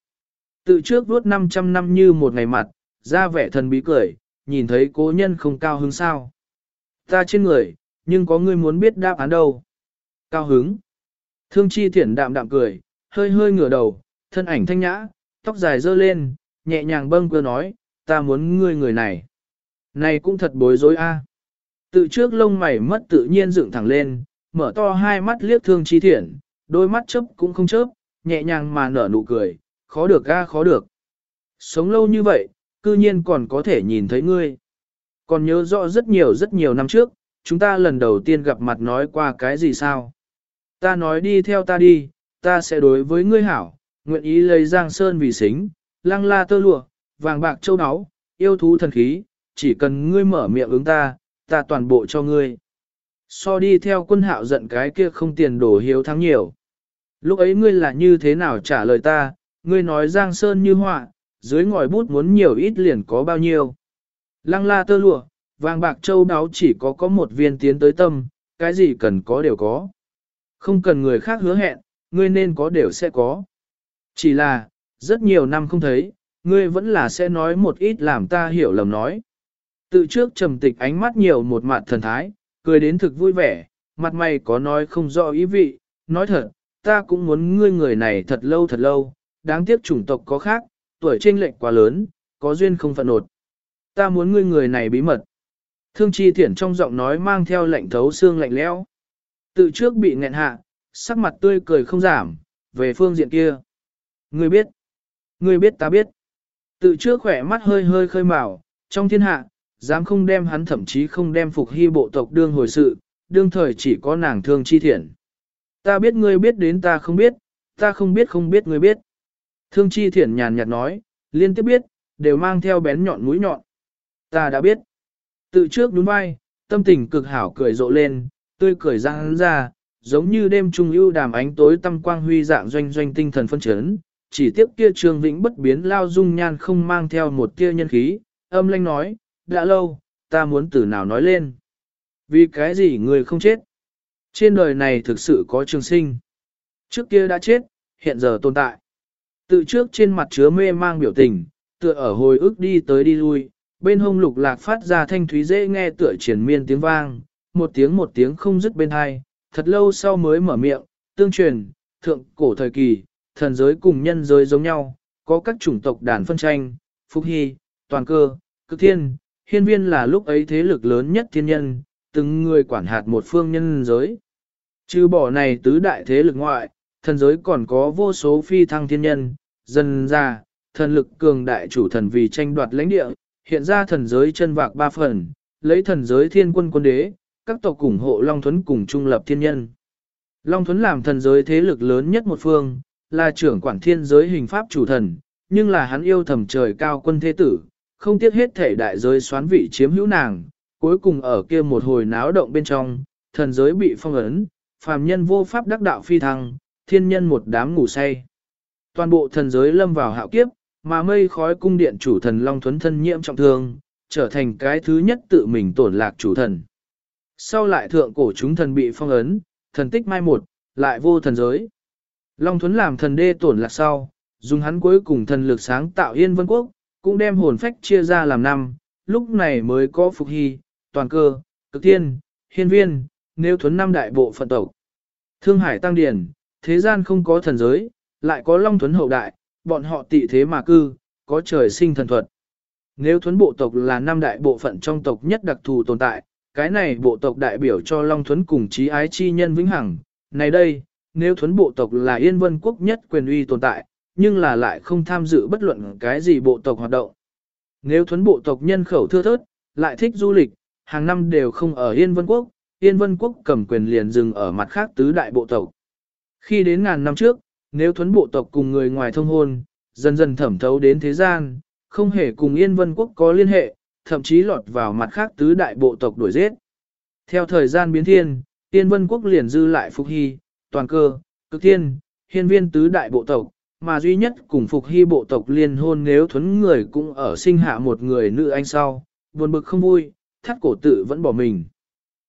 Speaker 1: Tự trước vuốt 500 năm như một ngày mặt, ra vẻ thần bí cười, nhìn thấy cố nhân không cao hứng sao. Ta trên người, nhưng có ngươi muốn biết đáp án đâu. Cao hứng. Thương chi thiển đạm đạm cười, hơi hơi ngửa đầu, thân ảnh thanh nhã, tóc dài dơ lên, nhẹ nhàng bâng cơ nói, ta muốn ngươi người này. Này cũng thật bối rối a. Tự trước lông mày mất tự nhiên dựng thẳng lên, mở to hai mắt liếc thương chi thiển, đôi mắt chớp cũng không chớp, nhẹ nhàng mà nở nụ cười, khó được ga khó được. Sống lâu như vậy, cư nhiên còn có thể nhìn thấy ngươi. Còn nhớ rõ rất nhiều rất nhiều năm trước, chúng ta lần đầu tiên gặp mặt nói qua cái gì sao? Ta nói đi theo ta đi, ta sẽ đối với ngươi hảo, nguyện ý lấy giang sơn vì xính, lăng la tơ lụa, vàng bạc châu áo, yêu thú thần khí, chỉ cần ngươi mở miệng ứng ta, ta toàn bộ cho ngươi. So đi theo quân hạo giận cái kia không tiền đổ hiếu thắng nhiều. Lúc ấy ngươi là như thế nào trả lời ta, ngươi nói giang sơn như họa, dưới ngòi bút muốn nhiều ít liền có bao nhiêu. Lăng la tơ lụa, vàng bạc châu đáo chỉ có có một viên tiến tới tâm, cái gì cần có đều có. Không cần người khác hứa hẹn, ngươi nên có đều sẽ có. Chỉ là, rất nhiều năm không thấy, ngươi vẫn là sẽ nói một ít làm ta hiểu lầm nói. Tự trước trầm tịch ánh mắt nhiều một mặt thần thái, cười đến thực vui vẻ, mặt mày có nói không rõ ý vị, nói thật, ta cũng muốn ngươi người này thật lâu thật lâu, đáng tiếc chủng tộc có khác, tuổi chênh lệch quá lớn, có duyên không phận nột. Ta muốn ngươi người này bí mật. Thương chi thiển trong giọng nói mang theo lệnh thấu xương lạnh lẽo. Tự trước bị nghẹn hạ, sắc mặt tươi cười không giảm, về phương diện kia. Ngươi biết, ngươi biết ta biết. Tự trước khỏe mắt hơi hơi khơi mào, trong thiên hạ, dám không đem hắn thậm chí không đem phục hy bộ tộc đương hồi sự, đương thời chỉ có nàng thương chi thiện. Ta biết ngươi biết đến ta không biết, ta không biết không biết ngươi biết. Thương chi Thiển nhàn nhạt nói, liên tiếp biết, đều mang theo bén nhọn mũi nhọn. Ta đã biết. Tự trước đúng vai, tâm tình cực hảo cười rộ lên, tươi cười ra hắn ra, giống như đêm trung ưu đàm ánh tối tâm quang huy dạng doanh doanh tinh thần phân chấn. Chỉ tiếc kia trường vĩnh bất biến lao dung nhan không mang theo một tia nhân khí, âm lanh nói, đã lâu, ta muốn từ nào nói lên. Vì cái gì người không chết? Trên đời này thực sự có trường sinh. Trước kia đã chết, hiện giờ tồn tại. Tự trước trên mặt chứa mê mang biểu tình, tựa ở hồi ức đi tới đi lui, bên hông lục lạc phát ra thanh thúy dễ nghe tựa triển miên tiếng vang, một tiếng một tiếng không dứt bên hai, thật lâu sau mới mở miệng, tương truyền, thượng cổ thời kỳ, thần giới cùng nhân giới giống nhau, có các chủng tộc đàn phân tranh, phúc hy, toàn cơ, cực thiên, hiên viên là lúc ấy thế lực lớn nhất thiên nhân, từng người quản hạt một phương nhân giới. Trừ bỏ này tứ đại thế lực ngoại, thần giới còn có vô số phi thăng thiên nhân, dần ra, thần lực cường đại chủ thần vì tranh đoạt lãnh địa, hiện ra thần giới chân vạc ba phần, lấy thần giới thiên quân quân đế, các tộc ủng hộ Long Thuấn cùng trung lập thiên nhân. Long Thuấn làm thần giới thế lực lớn nhất một phương, là trưởng quản thiên giới hình pháp chủ thần, nhưng là hắn yêu thầm trời cao quân thế tử, không tiếc hết thể đại giới xoán vị chiếm hữu nàng, cuối cùng ở kia một hồi náo động bên trong, thần giới bị phong ấn, phàm nhân vô pháp đắc đạo phi thăng, thiên nhân một đám ngủ say. Toàn bộ thần giới lâm vào hạo kiếp, mà mây khói cung điện chủ thần Long Thuấn thân nhiễm trọng thương, trở thành cái thứ nhất tự mình tổn lạc chủ thần. Sau lại thượng cổ chúng thần bị phong ấn, thần tích mai một, lại vô thần giới. Long Thuấn làm thần đê tổn lạc sau, dùng hắn cuối cùng thần lực sáng tạo yên vân quốc, cũng đem hồn phách chia ra làm năm, lúc này mới có phục hy, toàn cơ, cực thiên, hiên viên, nếu thuấn năm đại bộ phận tộc. Thương hải tăng điển, thế gian không có thần giới, lại có long thuấn hậu đại, bọn họ tị thế mà cư, có trời sinh thần thuật. Nếu thuấn bộ tộc là năm đại bộ phận trong tộc nhất đặc thù tồn tại, cái này bộ tộc đại biểu cho long thuấn cùng trí ái chi nhân vĩnh hằng. Này đây, nếu thuấn bộ tộc là yên vân quốc nhất quyền uy tồn tại, nhưng là lại không tham dự bất luận cái gì bộ tộc hoạt động. Nếu thuấn bộ tộc nhân khẩu thưa thớt, lại thích du lịch, hàng năm đều không ở Yên Vân Quốc, Yên Vân Quốc cầm quyền liền dừng ở mặt khác tứ đại bộ tộc. Khi đến ngàn năm trước, nếu thuấn bộ tộc cùng người ngoài thông hôn, dần dần thẩm thấu đến thế gian, không hề cùng Yên Vân Quốc có liên hệ, thậm chí lọt vào mặt khác tứ đại bộ tộc đuổi giết. Theo thời gian biến thiên, Yên Vân Quốc liền dư lại Phục Hy, Toàn Cơ, Cực Thiên, Hiên Viên tứ đại bộ tộc, mà duy nhất cùng Phục Hy bộ tộc liên hôn nếu thuấn người cũng ở sinh hạ một người nữ anh sau, buồn bực không vui, thắt cổ tự vẫn bỏ mình.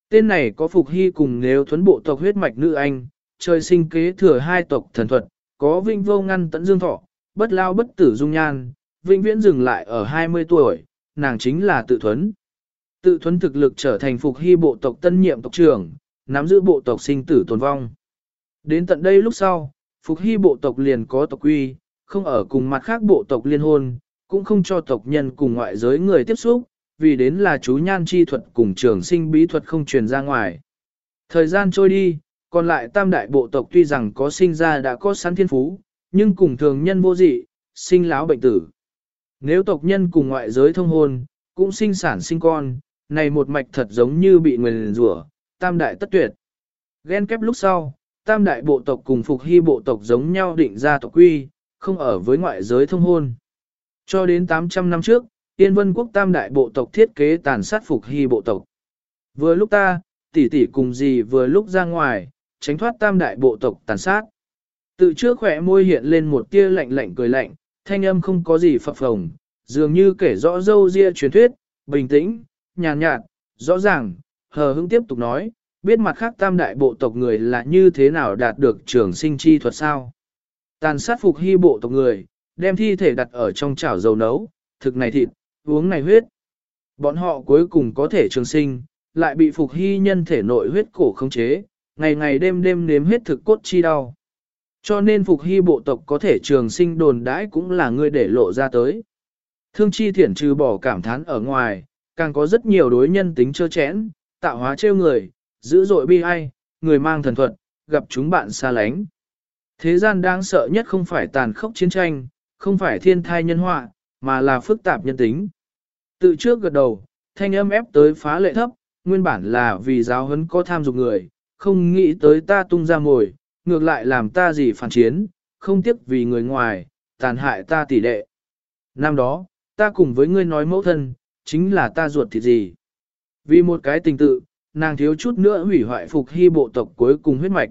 Speaker 1: Tên này có Phục Hy cùng nếu thuấn bộ tộc huyết mạch nữ anh, trời sinh kế thừa hai tộc thần thuật, có vinh vô ngăn tận dương thọ, bất lao bất tử dung nhan, vinh viễn dừng lại ở 20 tuổi, nàng chính là tự thuấn. Tự thuấn thực lực trở thành Phục Hy bộ tộc tân nhiệm tộc trưởng, nắm giữ bộ tộc sinh tử tồn vong. Đến tận đây lúc sau, Phục Hy bộ tộc liền có tộc quy, không ở cùng mặt khác bộ tộc liên hôn, cũng không cho tộc nhân cùng ngoại giới người tiếp xúc, vì đến là chú nhan chi thuật cùng trường sinh bí thuật không truyền ra ngoài. Thời gian trôi đi, còn lại tam đại bộ tộc tuy rằng có sinh ra đã có sẵn thiên phú, nhưng cùng thường nhân vô dị, sinh lão bệnh tử. Nếu tộc nhân cùng ngoại giới thông hôn, cũng sinh sản sinh con, này một mạch thật giống như bị nguyền rủa, tam đại tất tuyệt. Ghen kép lúc sau, tam đại bộ tộc cùng phục hy bộ tộc giống nhau định ra tộc quy, không ở với ngoại giới thông hôn. Cho đến 800 năm trước, Yên Vân quốc tam đại bộ tộc thiết kế tàn sát phục hy bộ tộc. Vừa lúc ta, tỷ tỷ cùng gì vừa lúc ra ngoài, tránh thoát tam đại bộ tộc tàn sát. Tự trước khỏe môi hiện lên một tia lạnh lạnh cười lạnh, thanh âm không có gì phập phồng, dường như kể rõ dâu ria truyền thuyết, bình tĩnh, nhàn nhạt, rõ ràng, hờ hững tiếp tục nói, biết mặt khác tam đại bộ tộc người là như thế nào đạt được trường sinh chi thuật sao. Tàn sát phục hy bộ tộc người, đem thi thể đặt ở trong chảo dầu nấu, thực này thịt, uống này huyết. Bọn họ cuối cùng có thể trường sinh, lại bị phục hy nhân thể nội huyết cổ khống chế, ngày ngày đêm đêm nếm hết thực cốt chi đau. Cho nên phục hy bộ tộc có thể trường sinh đồn đãi cũng là người để lộ ra tới. Thương chi thiển trừ bỏ cảm thán ở ngoài, càng có rất nhiều đối nhân tính trơ chẽn, tạo hóa trêu người, dữ dội bi ai, người mang thần thuật, gặp chúng bạn xa lánh. Thế gian đáng sợ nhất không phải tàn khốc chiến tranh, không phải thiên thai nhân họa, mà là phức tạp nhân tính. Tự trước gật đầu, thanh âm ép tới phá lệ thấp, nguyên bản là vì giáo huấn có tham dục người, không nghĩ tới ta tung ra mồi, ngược lại làm ta gì phản chiến, không tiếc vì người ngoài, tàn hại ta tỷ đệ. Năm đó, ta cùng với ngươi nói mẫu thân, chính là ta ruột thịt gì. Vì một cái tình tự, nàng thiếu chút nữa hủy hoại Phục Hy bộ tộc cuối cùng huyết mạch.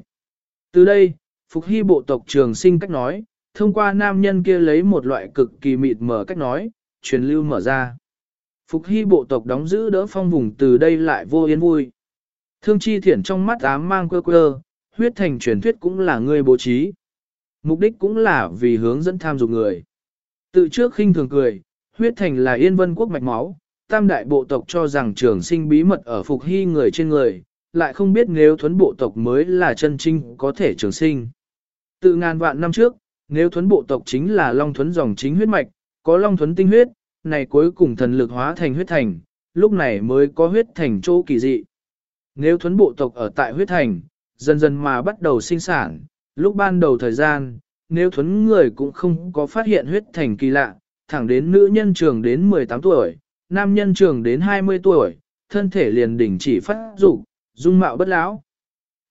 Speaker 1: Từ đây, Phục Hy bộ tộc trường sinh cách nói, thông qua nam nhân kia lấy một loại cực kỳ mịt mở cách nói, truyền lưu mở ra. Phục Hy bộ tộc đóng giữ đỡ phong vùng từ đây lại vô yên vui. Thương chi thiển trong mắt ám mang quơ quơ, huyết thành truyền thuyết cũng là người bố trí. Mục đích cũng là vì hướng dẫn tham dục người. Tự trước khinh thường cười, huyết thành là yên vân quốc mạch máu, tam đại bộ tộc cho rằng trường sinh bí mật ở phục hy người trên người, lại không biết nếu thuấn bộ tộc mới là chân trinh có thể trường sinh. Từ ngàn vạn năm trước, nếu thuấn bộ tộc chính là long thuấn dòng chính huyết mạch, có long thuấn tinh huyết, này cuối cùng thần lực hóa thành huyết thành, lúc này mới có huyết thành chỗ kỳ dị. Nếu thuấn bộ tộc ở tại huyết thành, dần dần mà bắt đầu sinh sản, lúc ban đầu thời gian, nếu thuấn người cũng không có phát hiện huyết thành kỳ lạ, thẳng đến nữ nhân trường đến 18 tuổi, nam nhân trường đến 20 tuổi, thân thể liền đỉnh chỉ phát dục, dung mạo bất lão.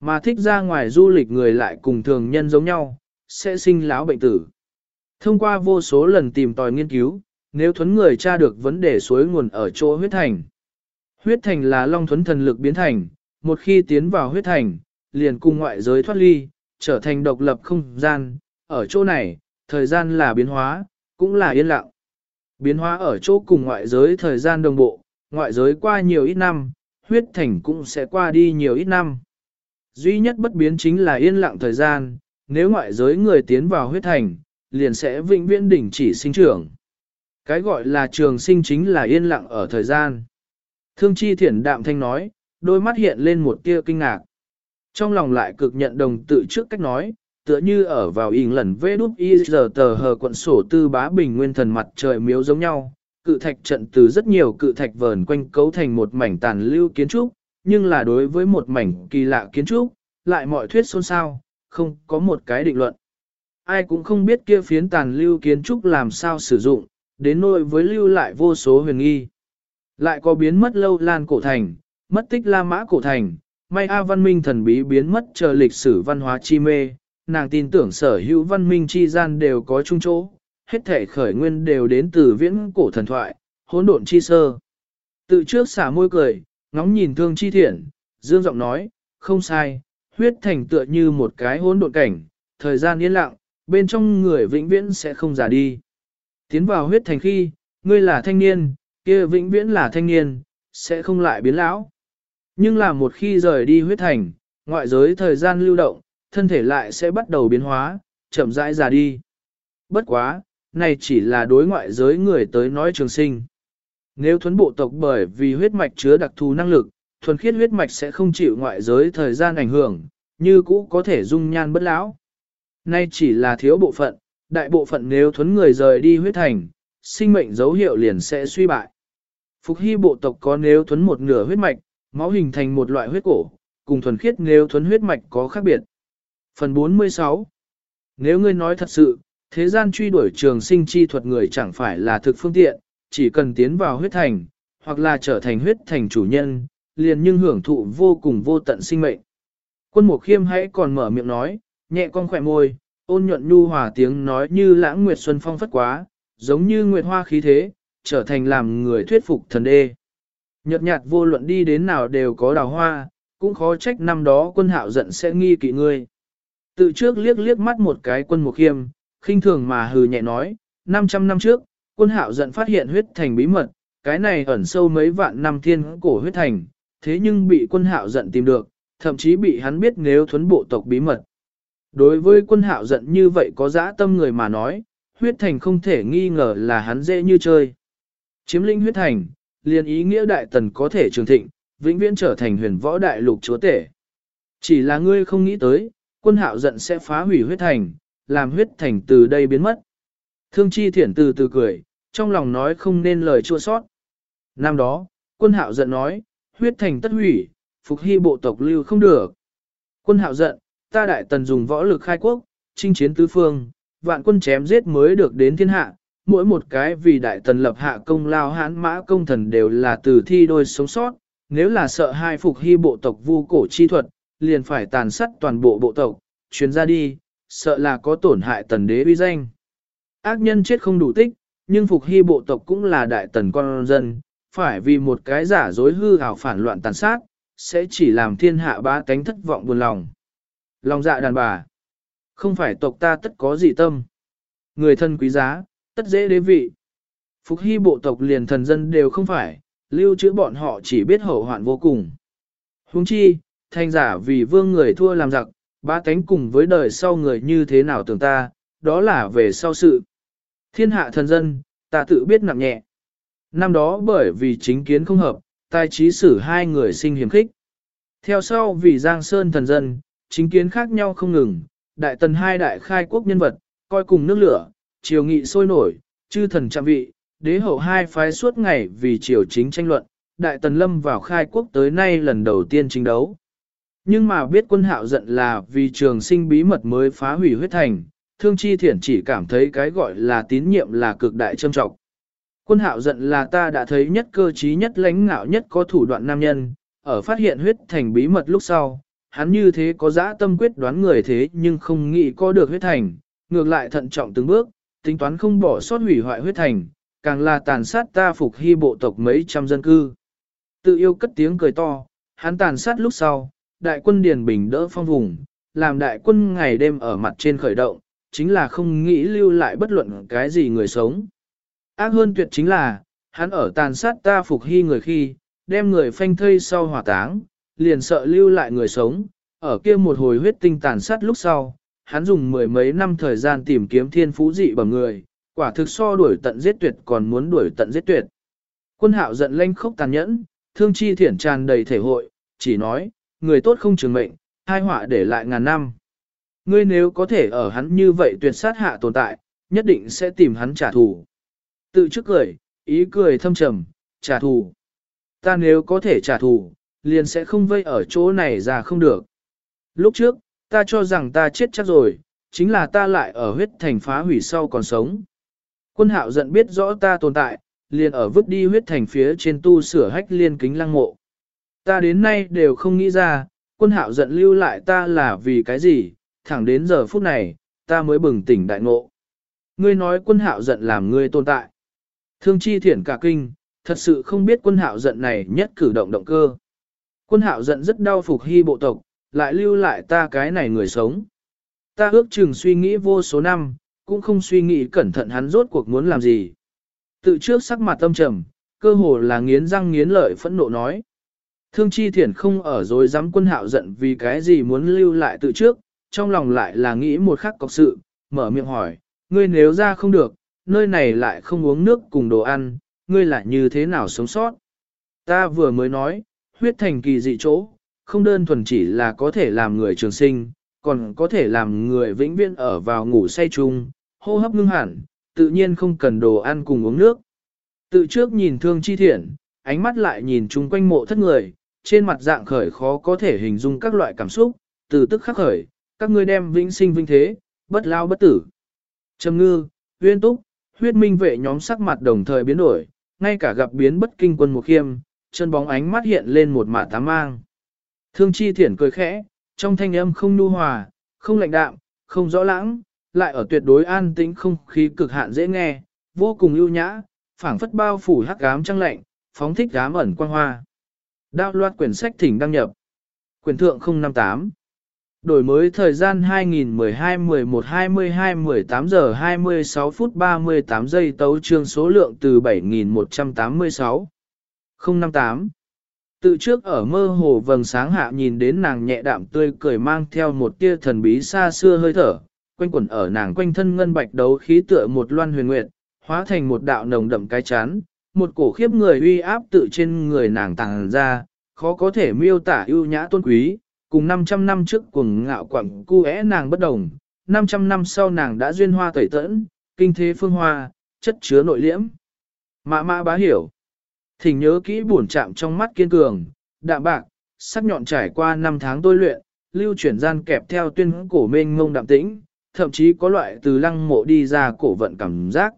Speaker 1: Mà thích ra ngoài du lịch người lại cùng thường nhân giống nhau, sẽ sinh lão bệnh tử. Thông qua vô số lần tìm tòi nghiên cứu, nếu thuấn người tra được vấn đề suối nguồn ở chỗ huyết thành. Huyết thành là long thuấn thần lực biến thành, một khi tiến vào huyết thành, liền cùng ngoại giới thoát ly, trở thành độc lập không gian, ở chỗ này, thời gian là biến hóa, cũng là yên lặng. Biến hóa ở chỗ cùng ngoại giới thời gian đồng bộ, ngoại giới qua nhiều ít năm, huyết thành cũng sẽ qua đi nhiều ít năm. Duy nhất bất biến chính là yên lặng thời gian, nếu ngoại giới người tiến vào huyết thành, liền sẽ vĩnh viễn đỉnh chỉ sinh trưởng. Cái gọi là trường sinh chính là yên lặng ở thời gian. Thương chi thiển đạm thanh nói, đôi mắt hiện lên một tia kinh ngạc. Trong lòng lại cực nhận đồng tự trước cách nói, tựa như ở vào ỉn lần vê đúc y giờ tờ hờ quận sổ tư bá bình nguyên thần mặt trời miếu giống nhau. Cự thạch trận từ rất nhiều cự thạch vờn quanh cấu thành một mảnh tàn lưu kiến trúc, nhưng là đối với một mảnh kỳ lạ kiến trúc, lại mọi thuyết xôn xao, không có một cái định luận. Ai cũng không biết kia phiến tàn lưu kiến trúc làm sao sử dụng, đến nỗi với lưu lại vô số huyền nghi. Lại có biến mất lâu lan cổ thành, mất tích la mã cổ thành, may A văn minh thần bí biến mất chờ lịch sử văn hóa chi mê, nàng tin tưởng sở hữu văn minh chi gian đều có chung chỗ, hết thể khởi nguyên đều đến từ viễn cổ thần thoại, hỗn độn chi sơ. Tự trước xả môi cười, ngóng nhìn thương chi thiện, dương giọng nói, không sai, huyết thành tựa như một cái hỗn độn cảnh, thời gian yên lặng, bên trong người vĩnh viễn sẽ không già đi. Tiến vào huyết thành khi, ngươi là thanh niên, kia vĩnh viễn là thanh niên, sẽ không lại biến lão. Nhưng là một khi rời đi huyết thành, ngoại giới thời gian lưu động, thân thể lại sẽ bắt đầu biến hóa, chậm rãi già đi. Bất quá, này chỉ là đối ngoại giới người tới nói trường sinh. Nếu thuấn bộ tộc bởi vì huyết mạch chứa đặc thù năng lực, thuần khiết huyết mạch sẽ không chịu ngoại giới thời gian ảnh hưởng, như cũ có thể dung nhan bất lão. Nay chỉ là thiếu bộ phận, đại bộ phận nếu thuấn người rời đi huyết thành, sinh mệnh dấu hiệu liền sẽ suy bại. Phục hy bộ tộc có nếu thuấn một nửa huyết mạch, máu hình thành một loại huyết cổ, cùng thuần khiết nếu thuấn huyết mạch có khác biệt. Phần 46 Nếu ngươi nói thật sự, thế gian truy đuổi trường sinh chi thuật người chẳng phải là thực phương tiện, chỉ cần tiến vào huyết thành, hoặc là trở thành huyết thành chủ nhân, liền nhưng hưởng thụ vô cùng vô tận sinh mệnh. Quân mục khiêm hãy còn mở miệng nói, nhẹ con khỏe môi, ôn nhuận nhu hòa tiếng nói như lãng nguyệt xuân phong phất quá, giống như nguyệt hoa khí thế, trở thành làm người thuyết phục thần đê. Nhật nhạt vô luận đi đến nào đều có đào hoa, cũng khó trách năm đó quân hạo giận sẽ nghi kỵ ngươi. Tự trước liếc liếc mắt một cái quân mục khiêm, khinh thường mà hừ nhẹ nói, 500 năm trước, quân hạo giận phát hiện huyết thành bí mật, cái này ẩn sâu mấy vạn năm thiên cổ huyết thành, thế nhưng bị quân hạo giận tìm được, thậm chí bị hắn biết nếu thuấn bộ tộc bí mật. Đối với quân hạo giận như vậy có dã tâm người mà nói, huyết thành không thể nghi ngờ là hắn dễ như chơi. Chiếm lĩnh huyết thành, liền ý nghĩa đại tần có thể trường thịnh, vĩnh viễn trở thành huyền võ đại lục chúa tể. Chỉ là ngươi không nghĩ tới, quân hạo giận sẽ phá hủy huyết thành, làm huyết thành từ đây biến mất. Thương chi thiển từ từ cười, trong lòng nói không nên lời chua sót. Năm đó, quân hạo giận nói, huyết thành tất hủy, phục hy bộ tộc lưu không được. Quân hạo giận, ta đại tần dùng võ lực khai quốc, chinh chiến tứ phương, vạn quân chém giết mới được đến thiên hạ, mỗi một cái vì đại tần lập hạ công lao hãn mã công thần đều là từ thi đôi sống sót, nếu là sợ hai phục hy bộ tộc vu cổ chi thuật, liền phải tàn sát toàn bộ bộ tộc, chuyến ra đi, sợ là có tổn hại tần đế uy danh. Ác nhân chết không đủ tích, nhưng phục hy bộ tộc cũng là đại tần con dân, phải vì một cái giả dối hư hào phản loạn tàn sát, sẽ chỉ làm thiên hạ ba tánh thất vọng buồn lòng. Lòng dạ đàn bà, không phải tộc ta tất có gì tâm. Người thân quý giá, tất dễ đế vị. Phục hy bộ tộc liền thần dân đều không phải, lưu trữ bọn họ chỉ biết hậu hoạn vô cùng. Huống chi, thanh giả vì vương người thua làm giặc, ba cánh cùng với đời sau người như thế nào tưởng ta, đó là về sau sự. Thiên hạ thần dân, ta tự biết nặng nhẹ. Năm đó bởi vì chính kiến không hợp, tài trí xử hai người sinh hiểm khích. Theo sau vì Giang Sơn thần dân, chính kiến khác nhau không ngừng, đại tần hai đại khai quốc nhân vật, coi cùng nước lửa, triều nghị sôi nổi, chư thần chạm vị, đế hậu hai phái suốt ngày vì triều chính tranh luận, đại tần lâm vào khai quốc tới nay lần đầu tiên chính đấu. Nhưng mà biết quân hạo giận là vì trường sinh bí mật mới phá hủy huyết thành, thương chi thiển chỉ cảm thấy cái gọi là tín nhiệm là cực đại trâm trọng. Quân hạo giận là ta đã thấy nhất cơ trí nhất lãnh ngạo nhất có thủ đoạn nam nhân, ở phát hiện huyết thành bí mật lúc sau, hắn như thế có dã tâm quyết đoán người thế nhưng không nghĩ có được huyết thành, ngược lại thận trọng từng bước, tính toán không bỏ sót hủy hoại huyết thành, càng là tàn sát ta phục hy bộ tộc mấy trăm dân cư. Tự yêu cất tiếng cười to, hắn tàn sát lúc sau, đại quân Điền Bình đỡ phong vùng, làm đại quân ngày đêm ở mặt trên khởi động, chính là không nghĩ lưu lại bất luận cái gì người sống. Ác hơn tuyệt chính là, hắn ở tàn sát ta phục hy người khi, đem người phanh thây sau hỏa táng, liền sợ lưu lại người sống, ở kia một hồi huyết tinh tàn sát lúc sau, hắn dùng mười mấy năm thời gian tìm kiếm thiên phú dị bằng người, quả thực so đuổi tận giết tuyệt còn muốn đuổi tận giết tuyệt. Quân hạo giận lanh khốc tàn nhẫn, thương chi thiển tràn đầy thể hội, chỉ nói, người tốt không trường mệnh, hai họa để lại ngàn năm. Ngươi nếu có thể ở hắn như vậy tuyệt sát hạ tồn tại, nhất định sẽ tìm hắn trả thù. Tự trước cười, ý cười thâm trầm, trả thù. Ta nếu có thể trả thù, liền sẽ không vây ở chỗ này ra không được. Lúc trước, ta cho rằng ta chết chắc rồi, chính là ta lại ở huyết thành phá hủy sau còn sống. Quân hạo giận biết rõ ta tồn tại, liền ở vứt đi huyết thành phía trên tu sửa hách liên kính lăng mộ. Ta đến nay đều không nghĩ ra, quân hạo giận lưu lại ta là vì cái gì, thẳng đến giờ phút này, ta mới bừng tỉnh đại ngộ. Ngươi nói quân hạo giận làm ngươi tồn tại. Thương chi thiển cả kinh, thật sự không biết quân hạo giận này nhất cử động động cơ. Quân hạo giận rất đau phục hy bộ tộc, lại lưu lại ta cái này người sống. Ta ước chừng suy nghĩ vô số năm, cũng không suy nghĩ cẩn thận hắn rốt cuộc muốn làm gì. Tự trước sắc mặt tâm trầm, cơ hồ là nghiến răng nghiến lợi phẫn nộ nói. Thương chi thiển không ở rồi dám quân hạo giận vì cái gì muốn lưu lại tự trước, trong lòng lại là nghĩ một khắc cọc sự, mở miệng hỏi, ngươi nếu ra không được, nơi này lại không uống nước cùng đồ ăn, ngươi lại như thế nào sống sót? Ta vừa mới nói, huyết thành kỳ dị chỗ, không đơn thuần chỉ là có thể làm người trường sinh, còn có thể làm người vĩnh viễn ở vào ngủ say chung, hô hấp ngưng hẳn, tự nhiên không cần đồ ăn cùng uống nước. Tự trước nhìn thương chi thiện, ánh mắt lại nhìn chung quanh mộ thất người, trên mặt dạng khởi khó có thể hình dung các loại cảm xúc, từ tức khắc khởi, các ngươi đem vĩnh sinh vinh thế, bất lao bất tử. Trầm ngư, huyên túc, huyết minh vệ nhóm sắc mặt đồng thời biến đổi, ngay cả gặp biến bất kinh quân một khiêm, chân bóng ánh mắt hiện lên một mạ tám mang. Thương chi thiển cười khẽ, trong thanh âm không nu hòa, không lạnh đạm, không rõ lãng, lại ở tuyệt đối an tĩnh không khí cực hạn dễ nghe, vô cùng ưu nhã, phảng phất bao phủ hắc ám trăng lạnh, phóng thích ám ẩn quang hoa. Đao loạt quyển sách thỉnh đăng nhập. Quyển thượng 058. Đổi mới thời gian 2012-11-22-18 giờ 26 phút 38 giây tấu trương số lượng từ 7186. 058. Tự trước ở mơ hồ vầng sáng hạ nhìn đến nàng nhẹ đạm tươi cười mang theo một tia thần bí xa xưa hơi thở, quanh quẩn ở nàng quanh thân ngân bạch đấu khí tựa một loan huyền nguyệt, hóa thành một đạo nồng đậm cái chán, một cổ khiếp người uy áp tự trên người nàng tàng ra, khó có thể miêu tả ưu nhã tôn quý, cùng 500 năm trước cuồng ngạo quặng cu é nàng bất đồng, 500 năm sau nàng đã duyên hoa tẩy tẫn, kinh thế phương hoa, chất chứa nội liễm. Mã mã bá hiểu. Thỉnh nhớ kỹ buồn chạm trong mắt kiên cường, đạm bạc, sắc nhọn trải qua năm tháng tôi luyện, lưu chuyển gian kẹp theo tuyên cổ mênh ngông đạm tĩnh, thậm chí có loại từ lăng mộ đi ra cổ vận cảm giác.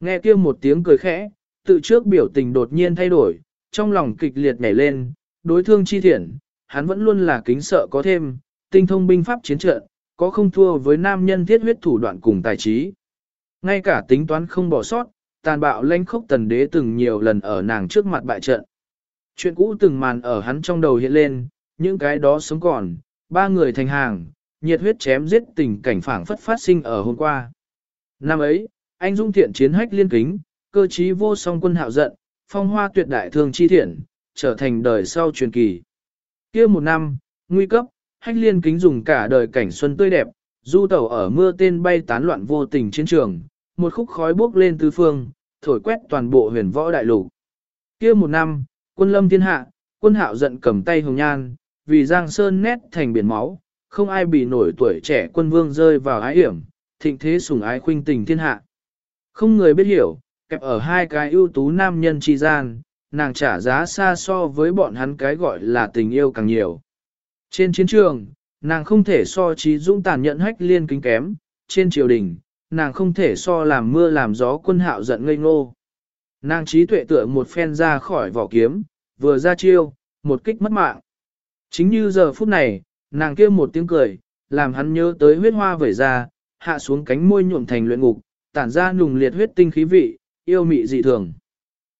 Speaker 1: Nghe kia một tiếng cười khẽ, tự trước biểu tình đột nhiên thay đổi, trong lòng kịch liệt nhảy lên, đối thương chi thiện, hắn vẫn luôn là kính sợ có thêm, tinh thông binh pháp chiến trận, có không thua với nam nhân thiết huyết thủ đoạn cùng tài trí. Ngay cả tính toán không bỏ sót, tàn bạo lãnh khốc tần đế từng nhiều lần ở nàng trước mặt bại trận. Chuyện cũ từng màn ở hắn trong đầu hiện lên, những cái đó sống còn, ba người thành hàng, nhiệt huyết chém giết tình cảnh phảng phất phát sinh ở hôm qua. Năm ấy, anh dung thiện chiến hách liên kính, cơ trí vô song quân hạo giận, phong hoa tuyệt đại thương chi thiện, trở thành đời sau truyền kỳ. kia một năm, nguy cấp, hách liên kính dùng cả đời cảnh xuân tươi đẹp, du tẩu ở mưa tên bay tán loạn vô tình chiến trường, một khúc khói bốc lên tứ phương, thổi quét toàn bộ huyền võ đại lục. kia một năm, quân lâm thiên hạ, quân hạo giận cầm tay hồng nhan, vì giang sơn nét thành biển máu, không ai bị nổi tuổi trẻ quân vương rơi vào ái hiểm, thịnh thế sủng ái khuynh tình thiên hạ. Không người biết hiểu, kẹp ở hai cái ưu tú nam nhân chi gian, nàng trả giá xa so với bọn hắn cái gọi là tình yêu càng nhiều. Trên chiến trường, nàng không thể so trí dũng tàn nhận hách liên kính kém, trên triều đình, nàng không thể so làm mưa làm gió quân hạo giận ngây ngô. Nàng trí tuệ tựa một phen ra khỏi vỏ kiếm, vừa ra chiêu, một kích mất mạng. Chính như giờ phút này, nàng kêu một tiếng cười, làm hắn nhớ tới huyết hoa vẩy ra, hạ xuống cánh môi nhuộm thành luyện ngục, tản ra nùng liệt huyết tinh khí vị, yêu mị dị thường.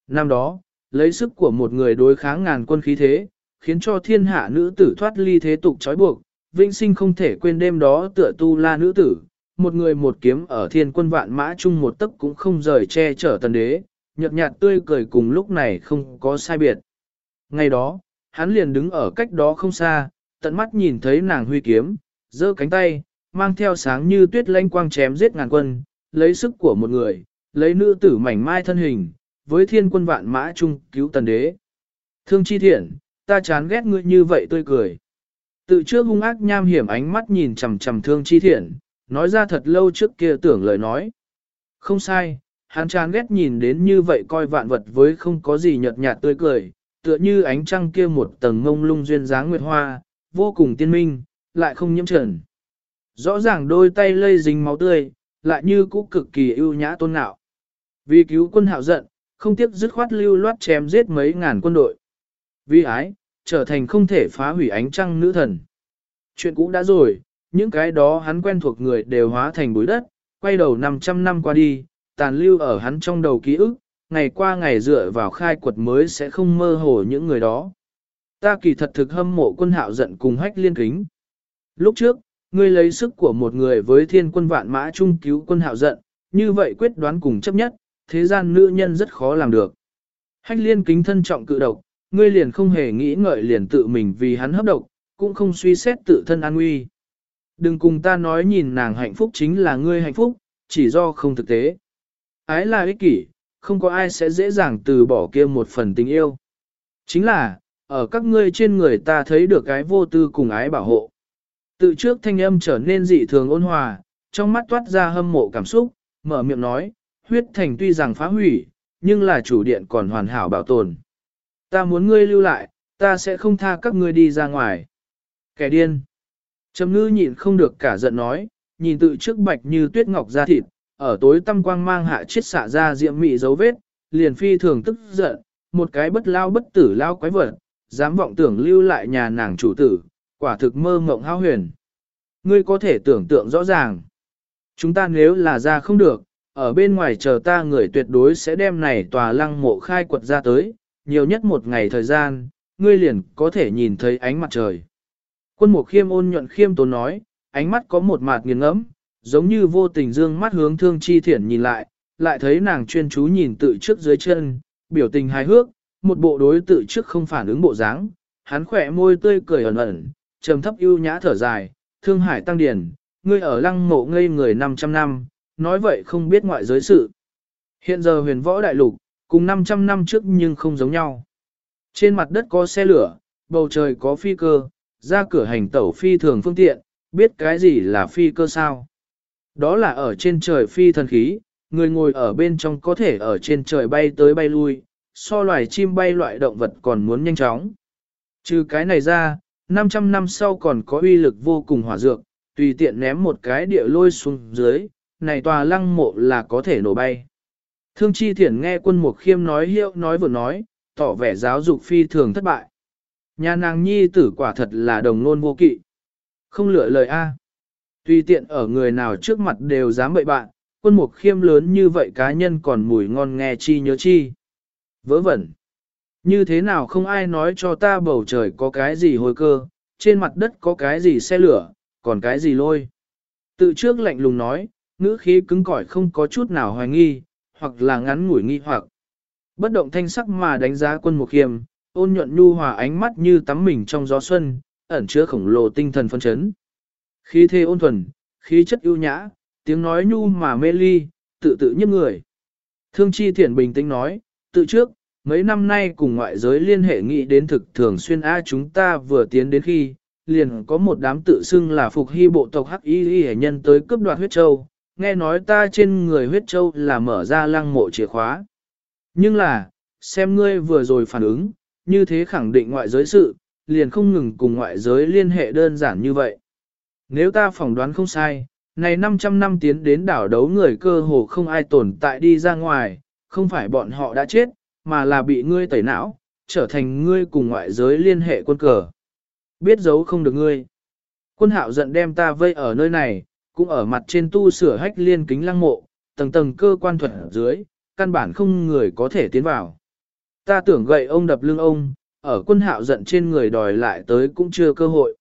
Speaker 1: Năm đó, lấy sức của một người đối kháng ngàn quân khí thế, khiến cho thiên hạ nữ tử thoát ly thế tục trói buộc, vĩnh sinh không thể quên đêm đó tựa tu la nữ tử, một người một kiếm ở thiên quân vạn mã chung một tấc cũng không rời che chở tần đế, nhợt nhạt tươi cười cùng lúc này không có sai biệt. Ngày đó, hắn liền đứng ở cách đó không xa, tận mắt nhìn thấy nàng huy kiếm, giơ cánh tay, mang theo sáng như tuyết lanh quang chém giết ngàn quân, lấy sức của một người, lấy nữ tử mảnh mai thân hình, với thiên quân vạn mã chung cứu tần đế. Thương chi thiện, ta chán ghét ngươi như vậy tươi cười. Tự trước hung ác nham hiểm ánh mắt nhìn chằm chằm thương chi thiện, nói ra thật lâu trước kia tưởng lời nói. Không sai, hắn chán ghét nhìn đến như vậy coi vạn vật với không có gì nhợt nhạt tươi cười, tựa như ánh trăng kia một tầng ngông lung duyên dáng nguyệt hoa, vô cùng tiên minh, lại không nhiễm trần. Rõ ràng đôi tay lây dính máu tươi, lại như cũ cực kỳ ưu nhã tôn ngạo. Vì cứu quân hạo giận, không tiếc dứt khoát lưu loát chém giết mấy ngàn quân đội. Vì ái, trở thành không thể phá hủy ánh trăng nữ thần. Chuyện cũ đã rồi, những cái đó hắn quen thuộc người đều hóa thành bụi đất, quay đầu 500 năm qua đi, tàn lưu ở hắn trong đầu ký ức, ngày qua ngày dựa vào khai quật mới sẽ không mơ hồ những người đó. Ta kỳ thật thực hâm mộ quân hạo giận cùng hách liên kính. Lúc trước, ngươi lấy sức của một người với thiên quân vạn mã trung cứu quân hạo giận, như vậy quyết đoán cùng chấp nhất, thế gian nữ nhân rất khó làm được. Hách liên kính thân trọng cự độc, ngươi liền không hề nghĩ ngợi liền tự mình vì hắn hấp độc, cũng không suy xét tự thân an nguy. Đừng cùng ta nói nhìn nàng hạnh phúc chính là ngươi hạnh phúc, chỉ do không thực tế. Ái là ích kỷ, không có ai sẽ dễ dàng từ bỏ kia một phần tình yêu. Chính là, ở các ngươi trên người ta thấy được cái vô tư cùng ái bảo hộ. Tự trước thanh âm trở nên dị thường ôn hòa, trong mắt toát ra hâm mộ cảm xúc, mở miệng nói, huyết thành tuy rằng phá hủy, nhưng là chủ điện còn hoàn hảo bảo tồn. Ta muốn ngươi lưu lại, ta sẽ không tha các ngươi đi ra ngoài. Kẻ điên. Trầm ngư nhịn không được cả giận nói, nhìn tự trước bạch như tuyết ngọc ra thịt, ở tối tâm quang mang hạ chiết xạ ra diệm mị dấu vết, liền phi thường tức giận, một cái bất lao bất tử lao quái vật, dám vọng tưởng lưu lại nhà nàng chủ tử, quả thực mơ mộng hao huyền. Ngươi có thể tưởng tượng rõ ràng. Chúng ta nếu là ra không được, ở bên ngoài chờ ta người tuyệt đối sẽ đem này tòa lăng mộ khai quật ra tới, nhiều nhất một ngày thời gian, ngươi liền có thể nhìn thấy ánh mặt trời. Quân mục khiêm ôn nhuận khiêm tốn nói, ánh mắt có một mạt nghiền ngẫm, giống như vô tình dương mắt hướng thương chi thiển nhìn lại, lại thấy nàng chuyên chú nhìn tự trước dưới chân, biểu tình hài hước, một bộ đối tự trước không phản ứng bộ dáng, hắn khỏe môi tươi cười ẩn ẩn, trầm thấp ưu nhã thở dài, thương hải tăng điển, ngươi ở lăng mộ ngây người 500 năm, nói vậy không biết ngoại giới sự. Hiện giờ huyền võ đại lục, cùng 500 năm trước nhưng không giống nhau. Trên mặt đất có xe lửa, bầu trời có phi cơ, ra cửa hành tẩu phi thường phương tiện, biết cái gì là phi cơ sao. Đó là ở trên trời phi thần khí, người ngồi ở bên trong có thể ở trên trời bay tới bay lui, so loài chim bay loại động vật còn muốn nhanh chóng. Trừ cái này ra, 500 năm sau còn có uy lực vô cùng hỏa dược, tùy tiện ném một cái địa lôi xuống dưới, này tòa lăng mộ là có thể nổ bay. Thương chi thiển nghe quân mục khiêm nói hiệu nói vừa nói, tỏ vẻ giáo dục phi thường thất bại. Nhà nàng nhi tử quả thật là đồng nôn vô kỵ. Không lựa lời A. Tùy tiện ở người nào trước mặt đều dám bậy bạn, quân mục khiêm lớn như vậy cá nhân còn mùi ngon nghe chi nhớ chi. Vớ vẩn. Như thế nào không ai nói cho ta bầu trời có cái gì hồi cơ, trên mặt đất có cái gì xe lửa, còn cái gì lôi. Tự trước lạnh lùng nói, ngữ khí cứng cỏi không có chút nào hoài nghi, hoặc là ngắn ngủi nghi hoặc. Bất động thanh sắc mà đánh giá quân mục khiêm, ôn nhuận nhu hòa ánh mắt như tắm mình trong gió xuân, ẩn chứa khổng lồ tinh thần phân chấn. Khí thế ôn thuần, khí chất ưu nhã, tiếng nói nhu mà mê ly, tự tự nhiếp người. Thương chi thiển bình tĩnh nói, tự trước, mấy năm nay cùng ngoại giới liên hệ nghị đến thực thường xuyên A chúng ta vừa tiến đến khi, liền có một đám tự xưng là phục hy bộ tộc hắc y hệ nhân tới cướp đoạt huyết châu, nghe nói ta trên người huyết châu là mở ra lăng mộ chìa khóa. Nhưng là, xem ngươi vừa rồi phản ứng, như thế khẳng định ngoại giới sự, liền không ngừng cùng ngoại giới liên hệ đơn giản như vậy. Nếu ta phỏng đoán không sai, này 500 năm tiến đến đảo đấu người cơ hồ không ai tồn tại đi ra ngoài, không phải bọn họ đã chết, mà là bị ngươi tẩy não, trở thành ngươi cùng ngoại giới liên hệ quân cờ. Biết giấu không được ngươi. Quân hạo giận đem ta vây ở nơi này, cũng ở mặt trên tu sửa hách liên kính lăng mộ, tầng tầng cơ quan thuật dưới, căn bản không người có thể tiến vào. Ta tưởng gậy ông đập lưng ông, ở quân hạo giận trên người đòi lại tới cũng chưa cơ hội.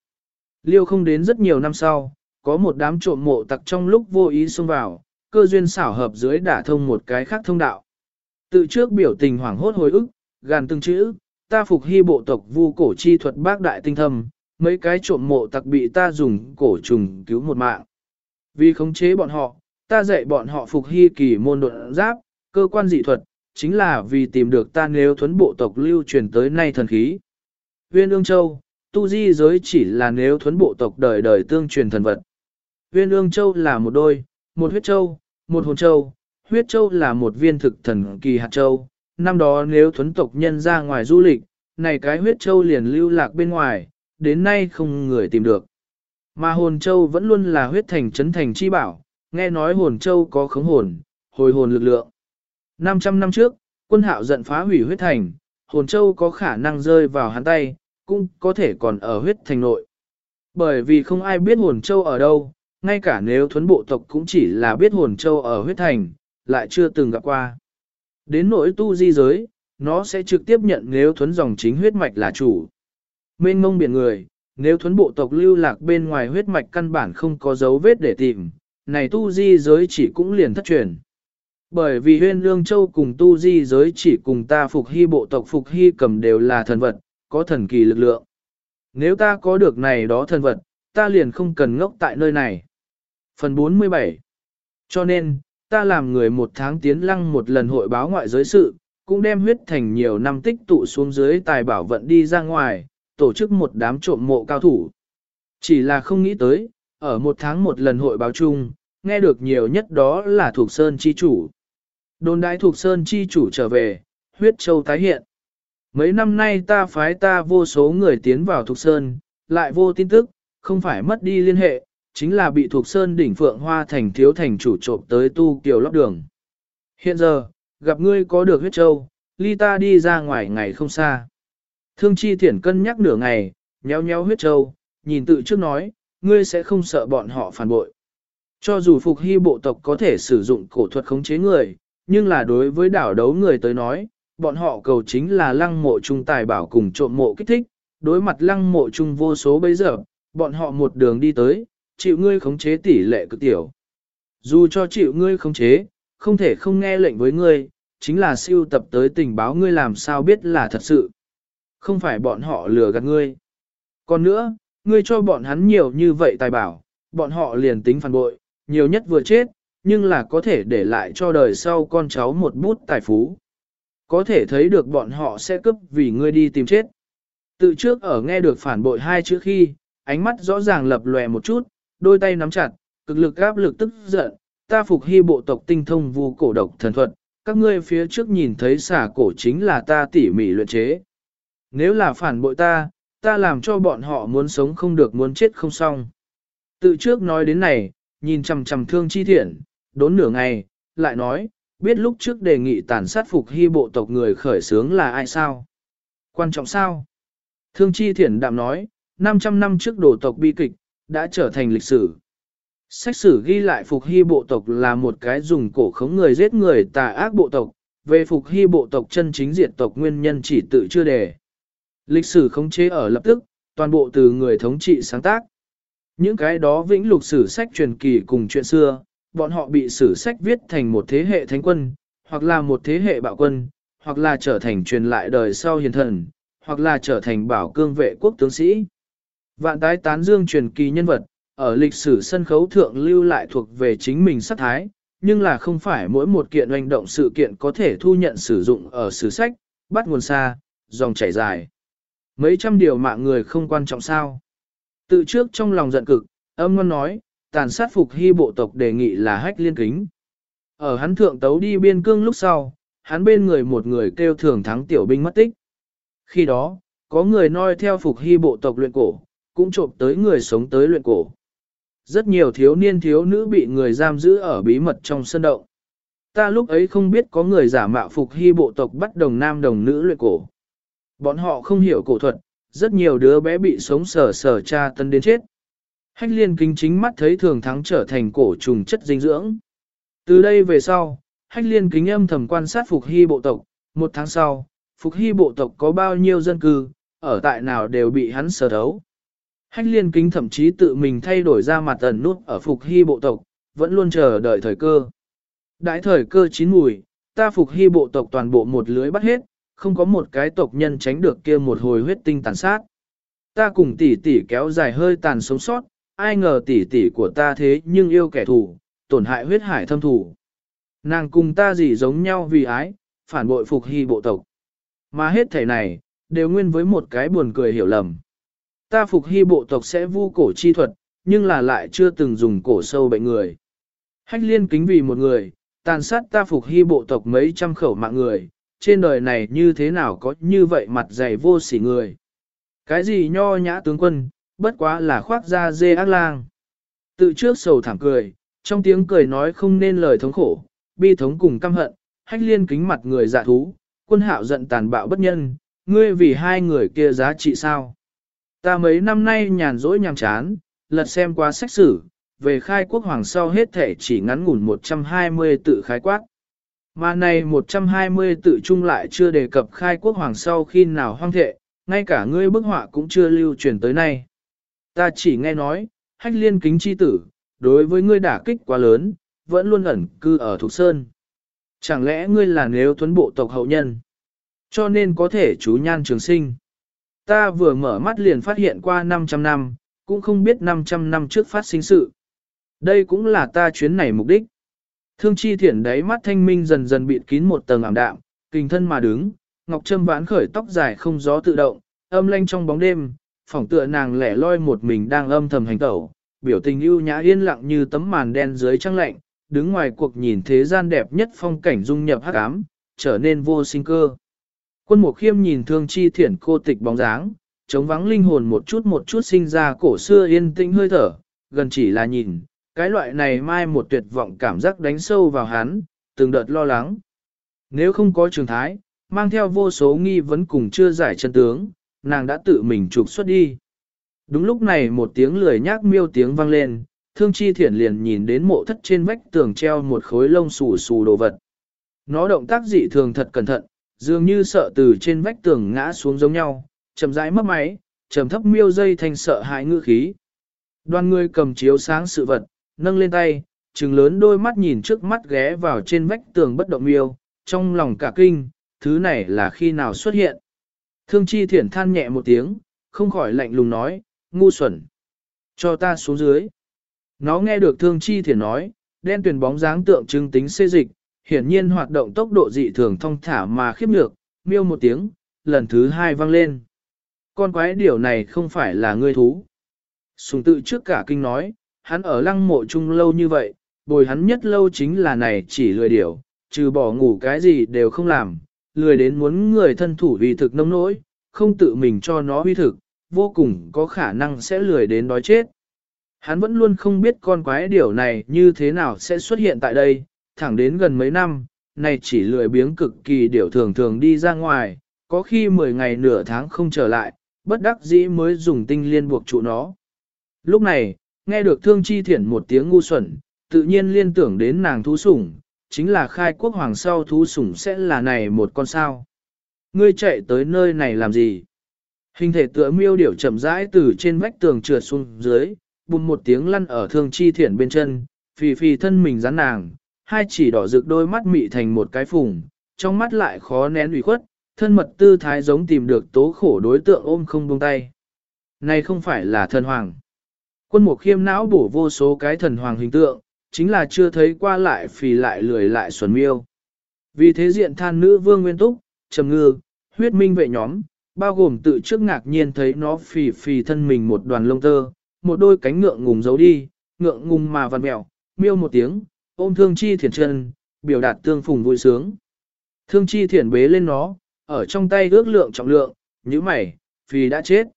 Speaker 1: Liêu không đến rất nhiều năm sau, có một đám trộm mộ tặc trong lúc vô ý xông vào, cơ duyên xảo hợp dưới đả thông một cái khác thông đạo. Tự trước biểu tình hoảng hốt hồi ức, gàn từng chữ, ta phục hy bộ tộc vu cổ chi thuật bác đại tinh thâm, mấy cái trộm mộ tặc bị ta dùng cổ trùng cứu một mạng. Vì khống chế bọn họ, ta dạy bọn họ phục hy kỳ môn độn giáp, cơ quan dị thuật, chính là vì tìm được ta nếu thuấn bộ tộc lưu truyền tới nay thần khí. Viên ương châu, tu di giới chỉ là nếu thuấn bộ tộc đời đời tương truyền thần vật. Viên ương châu là một đôi, một huyết châu, một hồn châu, huyết châu là một viên thực thần kỳ hạt châu. Năm đó nếu thuấn tộc nhân ra ngoài du lịch, này cái huyết châu liền lưu lạc bên ngoài, đến nay không người tìm được. Mà hồn châu vẫn luôn là huyết thành chấn thành chi bảo, nghe nói hồn châu có khống hồn, hồi hồn lực lượng. 500 năm trước, quân hạo giận phá hủy huyết thành, hồn châu có khả năng rơi vào hắn tay, cũng có thể còn ở huyết thành nội. Bởi vì không ai biết hồn châu ở đâu, ngay cả nếu thuấn bộ tộc cũng chỉ là biết hồn châu ở huyết thành, lại chưa từng gặp qua. Đến nỗi tu di giới, nó sẽ trực tiếp nhận nếu thuấn dòng chính huyết mạch là chủ. Mênh ngông biển người, nếu thuấn bộ tộc lưu lạc bên ngoài huyết mạch căn bản không có dấu vết để tìm, này tu di giới chỉ cũng liền thất truyền. Bởi vì huyên lương châu cùng tu di giới chỉ cùng ta phục hy bộ tộc phục hy cầm đều là thần vật, có thần kỳ lực lượng. Nếu ta có được này đó thần vật, ta liền không cần ngốc tại nơi này. Phần 47 Cho nên, ta làm người một tháng tiến lăng một lần hội báo ngoại giới sự, cũng đem huyết thành nhiều năm tích tụ xuống dưới tài bảo vận đi ra ngoài, tổ chức một đám trộm mộ cao thủ. Chỉ là không nghĩ tới, ở một tháng một lần hội báo chung, nghe được nhiều nhất đó là thuộc Sơn Chi Chủ. Đồn đại thuộc Sơn Chi Chủ trở về, huyết châu tái hiện. Mấy năm nay ta phái ta vô số người tiến vào thuộc Sơn, lại vô tin tức, không phải mất đi liên hệ, chính là bị thuộc Sơn đỉnh Phượng Hoa thành thiếu thành chủ trộm tới tu kiều lót đường. Hiện giờ, gặp ngươi có được huyết châu, ly ta đi ra ngoài ngày không xa. Thương chi thiển cân nhắc nửa ngày, nhéo nhéo huyết châu, nhìn tự trước nói, ngươi sẽ không sợ bọn họ phản bội. Cho dù phục hy bộ tộc có thể sử dụng cổ thuật khống chế người, nhưng là đối với đảo đấu người tới nói, bọn họ cầu chính là lăng mộ trung tài bảo cùng trộm mộ kích thích, đối mặt lăng mộ trung vô số bây giờ, bọn họ một đường đi tới, chịu ngươi khống chế tỷ lệ cực tiểu. Dù cho chịu ngươi khống chế, không thể không nghe lệnh với ngươi, chính là siêu tập tới tình báo ngươi làm sao biết là thật sự. Không phải bọn họ lừa gạt ngươi. Còn nữa, ngươi cho bọn hắn nhiều như vậy tài bảo, bọn họ liền tính phản bội, nhiều nhất vừa chết, nhưng là có thể để lại cho đời sau con cháu một bút tài phú. Có thể thấy được bọn họ sẽ cướp vì ngươi đi tìm chết. Tự trước ở nghe được phản bội hai chữ khi, ánh mắt rõ ràng lập lòe một chút, đôi tay nắm chặt, cực lực áp lực tức giận, ta phục hy bộ tộc tinh thông vu cổ độc thần thuật, các ngươi phía trước nhìn thấy xả cổ chính là ta tỉ mỉ luyện chế. Nếu là phản bội ta, ta làm cho bọn họ muốn sống không được muốn chết không xong. Tự trước nói đến này, nhìn chằm chằm thương chi thiện, đốn nửa ngày, lại nói, biết lúc trước đề nghị tàn sát phục hy bộ tộc người khởi sướng là ai sao? Quan trọng sao? Thương chi thiển đạm nói, 500 năm trước đổ tộc bi kịch, đã trở thành lịch sử. Sách sử ghi lại phục hy bộ tộc là một cái dùng cổ khống người giết người tà ác bộ tộc, về phục hy bộ tộc chân chính diệt tộc nguyên nhân chỉ tự chưa đề. Lịch sử khống chế ở lập tức, toàn bộ từ người thống trị sáng tác. Những cái đó vĩnh lục sử sách truyền kỳ cùng chuyện xưa, bọn họ bị sử sách viết thành một thế hệ thánh quân, hoặc là một thế hệ bạo quân, hoặc là trở thành truyền lại đời sau hiền thần, hoặc là trở thành bảo cương vệ quốc tướng sĩ. Vạn tái tán dương truyền kỳ nhân vật, ở lịch sử sân khấu thượng lưu lại thuộc về chính mình sắc thái, nhưng là không phải mỗi một kiện hành động sự kiện có thể thu nhận sử dụng ở sử sách, bắt nguồn xa, dòng chảy dài. Mấy trăm điều mạng người không quan trọng sao. Tự trước trong lòng giận cực, âm ngon nói, tàn sát phục hy bộ tộc đề nghị là hách liên kính. Ở hắn thượng tấu đi biên cương lúc sau, hắn bên người một người kêu thường thắng tiểu binh mất tích. Khi đó, có người noi theo phục hy bộ tộc luyện cổ, cũng trộm tới người sống tới luyện cổ. rất nhiều thiếu niên thiếu nữ bị người giam giữ ở bí mật trong sân động. Ta lúc ấy không biết có người giả mạo phục hy bộ tộc bắt đồng nam đồng nữ luyện cổ. Bọn họ không hiểu cổ thuật, rất nhiều đứa bé bị sống sờ sờ cha tân đến chết. Hách liên kính chính mắt thấy thường thắng trở thành cổ trùng chất dinh dưỡng. Từ đây về sau, hách liên kính âm thầm quan sát phục hy bộ tộc, một tháng sau, phục hy bộ tộc có bao nhiêu dân cư, ở tại nào đều bị hắn sờ thấu. Hách liên kính thậm chí tự mình thay đổi ra mặt ẩn nút ở phục hy bộ tộc, vẫn luôn chờ đợi thời cơ. Đãi thời cơ chín mùi, ta phục hy bộ tộc toàn bộ một lưới bắt hết, không có một cái tộc nhân tránh được kia một hồi huyết tinh tàn sát. Ta cùng tỷ tỷ kéo dài hơi tàn sống sót, ai ngờ tỷ tỷ của ta thế nhưng yêu kẻ thù, tổn hại huyết hải thâm thù. Nàng cùng ta gì giống nhau vì ái, phản bội phục hy bộ tộc. Mà hết thể này, đều nguyên với một cái buồn cười hiểu lầm. Ta phục hy bộ tộc sẽ vu cổ chi thuật, nhưng là lại chưa từng dùng cổ sâu bệnh người. Hách liên kính vì một người, tàn sát ta phục hy bộ tộc mấy trăm khẩu mạng người, trên đời này như thế nào có như vậy mặt dày vô sỉ người. Cái gì nho nhã tướng quân, bất quá là khoác da dê ác lang. Tự trước sầu thảm cười, trong tiếng cười nói không nên lời thống khổ, bi thống cùng căm hận, hách liên kính mặt người dạ thú, quân hạo giận tàn bạo bất nhân, ngươi vì hai người kia giá trị sao. Ta mấy năm nay nhàn rỗi nhàm chán, lật xem qua sách sử, về khai quốc hoàng sau hết thể chỉ ngắn ngủn 120 tự khái quát. Mà này 120 tự trung lại chưa đề cập khai quốc hoàng sau khi nào hoang thệ, ngay cả ngươi bức họa cũng chưa lưu truyền tới nay. Ta chỉ nghe nói, hách liên kính chi tử, đối với ngươi đả kích quá lớn, vẫn luôn ẩn cư ở Thục Sơn. Chẳng lẽ ngươi là nếu tuấn bộ tộc hậu nhân, cho nên có thể chú nhan trường sinh. Ta vừa mở mắt liền phát hiện qua 500 năm, cũng không biết 500 năm trước phát sinh sự. Đây cũng là ta chuyến này mục đích. Thương chi thiển đáy mắt thanh minh dần dần bịt kín một tầng ảm đạm, kinh thân mà đứng, ngọc trâm vãn khởi tóc dài không gió tự động, âm lanh trong bóng đêm, phỏng tựa nàng lẻ loi một mình đang âm thầm hành tẩu, biểu tình ưu nhã yên lặng như tấm màn đen dưới trăng lạnh, đứng ngoài cuộc nhìn thế gian đẹp nhất phong cảnh dung nhập hắc ám, trở nên vô sinh cơ. Quân Mục Khiêm nhìn Thương Chi Thiển cô tịch bóng dáng, chống vắng linh hồn một chút một chút sinh ra cổ xưa yên tĩnh hơi thở, gần chỉ là nhìn, cái loại này mai một tuyệt vọng cảm giác đánh sâu vào hắn, từng đợt lo lắng. Nếu không có trường thái, mang theo vô số nghi vấn cùng chưa giải chân tướng, nàng đã tự mình trục xuất đi. Đúng lúc này một tiếng lười nhác miêu tiếng vang lên, thương chi thiển liền nhìn đến mộ thất trên vách tường treo một khối lông xù xù đồ vật. Nó động tác dị thường thật cẩn thận, dường như sợ từ trên vách tường ngã xuống giống nhau, chậm rãi mất máy, trầm thấp miêu dây thành sợ hãi ngư khí. Đoàn người cầm chiếu sáng sự vật, nâng lên tay, trừng lớn đôi mắt nhìn trước mắt ghé vào trên vách tường bất động miêu, trong lòng cả kinh, thứ này là khi nào xuất hiện. Thương chi thiển than nhẹ một tiếng, không khỏi lạnh lùng nói, ngu xuẩn. Cho ta xuống dưới. Nó nghe được thương chi thiển nói, đen tuyển bóng dáng tượng trưng tính xê dịch, hiển nhiên hoạt động tốc độ dị thường thong thả mà khiếp nhược, miêu một tiếng, lần thứ hai vang lên. Con quái điểu này không phải là ngươi thú. Sùng tự trước cả kinh nói, hắn ở lăng mộ chung lâu như vậy, bồi hắn nhất lâu chính là này chỉ lười điểu, trừ bỏ ngủ cái gì đều không làm, lười đến muốn người thân thủ vì thực nông nỗi, không tự mình cho nó huy thực, vô cùng có khả năng sẽ lười đến đói chết. Hắn vẫn luôn không biết con quái điểu này như thế nào sẽ xuất hiện tại đây, thẳng đến gần mấy năm, này chỉ lười biếng cực kỳ điểu thường thường đi ra ngoài, có khi 10 ngày nửa tháng không trở lại, bất đắc dĩ mới dùng tinh liên buộc trụ nó. Lúc này, nghe được thương chi thiển một tiếng ngu xuẩn, tự nhiên liên tưởng đến nàng thú sủng, chính là khai quốc hoàng sau thú sủng sẽ là này một con sao. Ngươi chạy tới nơi này làm gì? Hình thể tựa miêu điểu chậm rãi từ trên vách tường trượt xuống dưới, bùm một tiếng lăn ở thương chi thiển bên chân, phì phì thân mình rắn nàng, hai chỉ đỏ rực đôi mắt mị thành một cái phùng, trong mắt lại khó nén ủy khuất, thân mật tư thái giống tìm được tố khổ đối tượng ôm không buông tay. Này không phải là thần hoàng. Quân mục khiêm não bổ vô số cái thần hoàng hình tượng, chính là chưa thấy qua lại phì lại lười lại xuẩn miêu. Vì thế diện than nữ vương nguyên túc, trầm ngư, huyết minh vệ nhóm, bao gồm tự trước ngạc nhiên thấy nó phì phì thân mình một đoàn lông tơ, một đôi cánh ngượng ngùng giấu đi, ngượng ngùng mà vằn mẹo, miêu một tiếng, ôm thương chi thiền chân, biểu đạt tương phùng vui sướng. Thương chi thiền bế lên nó, ở trong tay ước lượng trọng lượng, như mày, phì đã chết.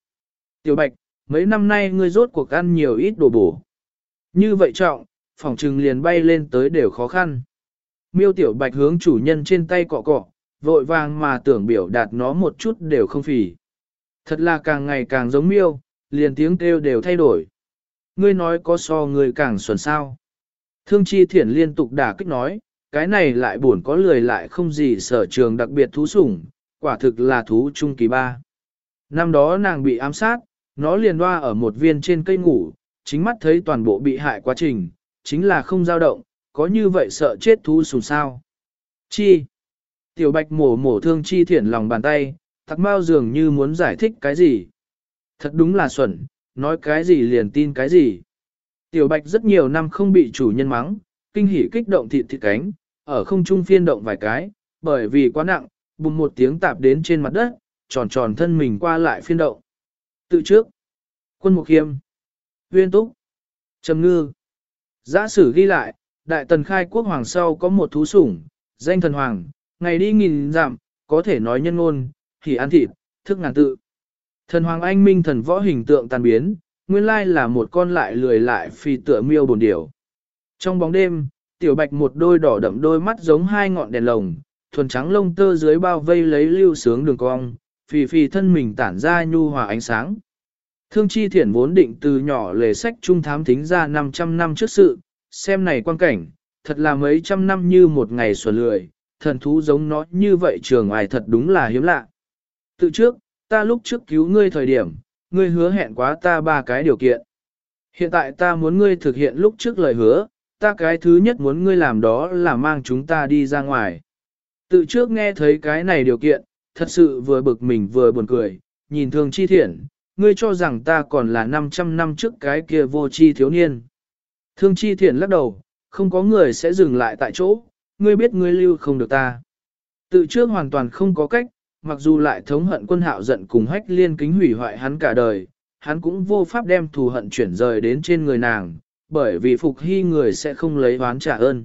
Speaker 1: Tiểu bạch, mấy năm nay ngươi rốt cuộc ăn nhiều ít đồ bổ. Như vậy trọng, phòng trừng liền bay lên tới đều khó khăn. Miêu tiểu bạch hướng chủ nhân trên tay cọ cọ, vội vàng mà tưởng biểu đạt nó một chút đều không phỉ. Thật là càng ngày càng giống miêu, liền tiếng kêu đều thay đổi. Ngươi nói có so người càng xuẩn sao. Thương chi thiển liên tục đả kích nói, cái này lại buồn có lười lại không gì sở trường đặc biệt thú sủng, quả thực là thú trung kỳ ba. Năm đó nàng bị ám sát, nó liền hoa ở một viên trên cây ngủ, chính mắt thấy toàn bộ bị hại quá trình, chính là không dao động, có như vậy sợ chết thú sùng sao. Chi? Tiểu bạch mổ mổ thương chi thiển lòng bàn tay, tặc mau dường như muốn giải thích cái gì. Thật đúng là xuẩn, nói cái gì liền tin cái gì. Tiểu bạch rất nhiều năm không bị chủ nhân mắng, kinh hỉ kích động thịt thịt cánh, ở không trung phiên động vài cái, bởi vì quá nặng, bùng một tiếng tạp đến trên mặt đất, tròn tròn thân mình qua lại phiên động. Tự trước, quân mục khiêm, huyên túc, trầm ngư. Giả sử ghi lại, đại tần khai quốc hoàng sau có một thú sủng, danh thần hoàng, ngày đi nghìn dặm, có thể nói nhân ngôn, thì ăn thịt, thức ngàn tự. Thần hoàng anh minh thần võ hình tượng tàn biến, nguyên lai là một con lại lười lại phi tựa miêu bồn điểu. Trong bóng đêm, tiểu bạch một đôi đỏ đậm đôi mắt giống hai ngọn đèn lồng, thuần trắng lông tơ dưới bao vây lấy lưu sướng đường cong, phì phì thân mình tản ra nhu hòa ánh sáng. Thương chi thiển vốn định từ nhỏ lề sách trung thám thính ra 500 năm trước sự, xem này quan cảnh, thật là mấy trăm năm như một ngày xuân lười, thần thú giống nó như vậy trường ngoài thật đúng là hiếm lạ. Tự trước, ta lúc trước cứu ngươi thời điểm, ngươi hứa hẹn quá ta ba cái điều kiện. Hiện tại ta muốn ngươi thực hiện lúc trước lời hứa, ta cái thứ nhất muốn ngươi làm đó là mang chúng ta đi ra ngoài. Tự trước nghe thấy cái này điều kiện, thật sự vừa bực mình vừa buồn cười, nhìn thường chi thiện, ngươi cho rằng ta còn là 500 năm trước cái kia vô chi thiếu niên. Thương chi thiện lắc đầu, không có người sẽ dừng lại tại chỗ, ngươi biết ngươi lưu không được ta. Tự trước hoàn toàn không có cách, mặc dù lại thống hận quân hạo giận cùng hách liên kính hủy hoại hắn cả đời, hắn cũng vô pháp đem thù hận chuyển rời đến trên người nàng, bởi vì phục hy người sẽ không lấy oán trả ơn.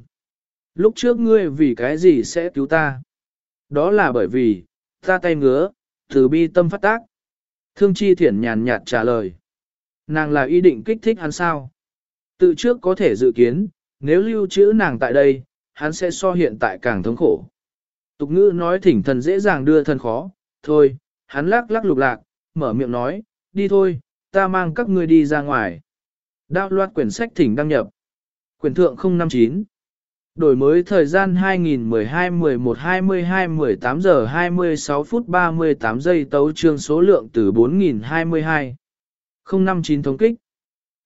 Speaker 1: Lúc trước ngươi vì cái gì sẽ cứu ta? Đó là bởi vì, ta tay ngứa, từ bi tâm phát tác. Thương chi thiển nhàn nhạt trả lời. Nàng là ý định kích thích hắn sao? Tự trước có thể dự kiến, nếu lưu trữ nàng tại đây, hắn sẽ so hiện tại càng thống khổ. Tục ngữ nói thỉnh thần dễ dàng đưa thần khó, thôi, hắn lắc lắc lục lạc, mở miệng nói, đi thôi, ta mang các ngươi đi ra ngoài. Đao loạt quyển sách thỉnh đăng nhập. Quyển thượng 059. Đổi mới thời gian 2012-11-22-18 giờ 26 phút 38 giây tấu trương số lượng từ 4022. 059 thống kích.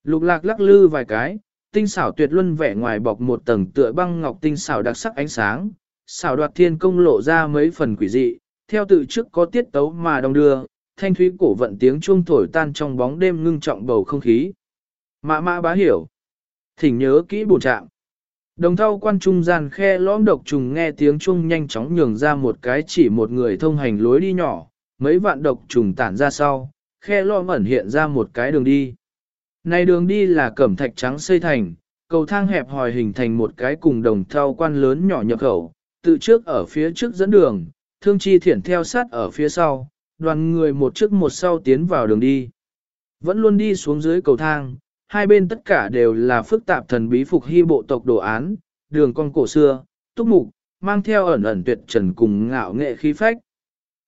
Speaker 1: Lục lạc lắc lư vài cái, tinh xảo tuyệt luân vẻ ngoài bọc một tầng tựa băng ngọc tinh xảo đặc sắc ánh sáng, xảo đoạt thiên công lộ ra mấy phần quỷ dị, theo tự trước có tiết tấu mà đồng đưa, thanh thúy cổ vận tiếng chuông thổi tan trong bóng đêm ngưng trọng bầu không khí. Mã mã bá hiểu. Thỉnh nhớ kỹ bổ trạng. Đồng thau quan trung gian khe lõm độc trùng nghe tiếng chung nhanh chóng nhường ra một cái chỉ một người thông hành lối đi nhỏ, mấy vạn độc trùng tản ra sau, khe lõm ẩn hiện ra một cái đường đi. Này đường đi là cẩm thạch trắng xây thành, cầu thang hẹp hòi hình thành một cái cùng đồng thau quan lớn nhỏ nhập khẩu, tự trước ở phía trước dẫn đường, thương chi thiển theo sát ở phía sau, đoàn người một trước một sau tiến vào đường đi. Vẫn luôn đi xuống dưới cầu thang, hai bên tất cả đều là phức tạp thần bí phục hy bộ tộc đồ án, đường con cổ xưa, túc mục, mang theo ẩn ẩn tuyệt trần cùng ngạo nghệ khí phách.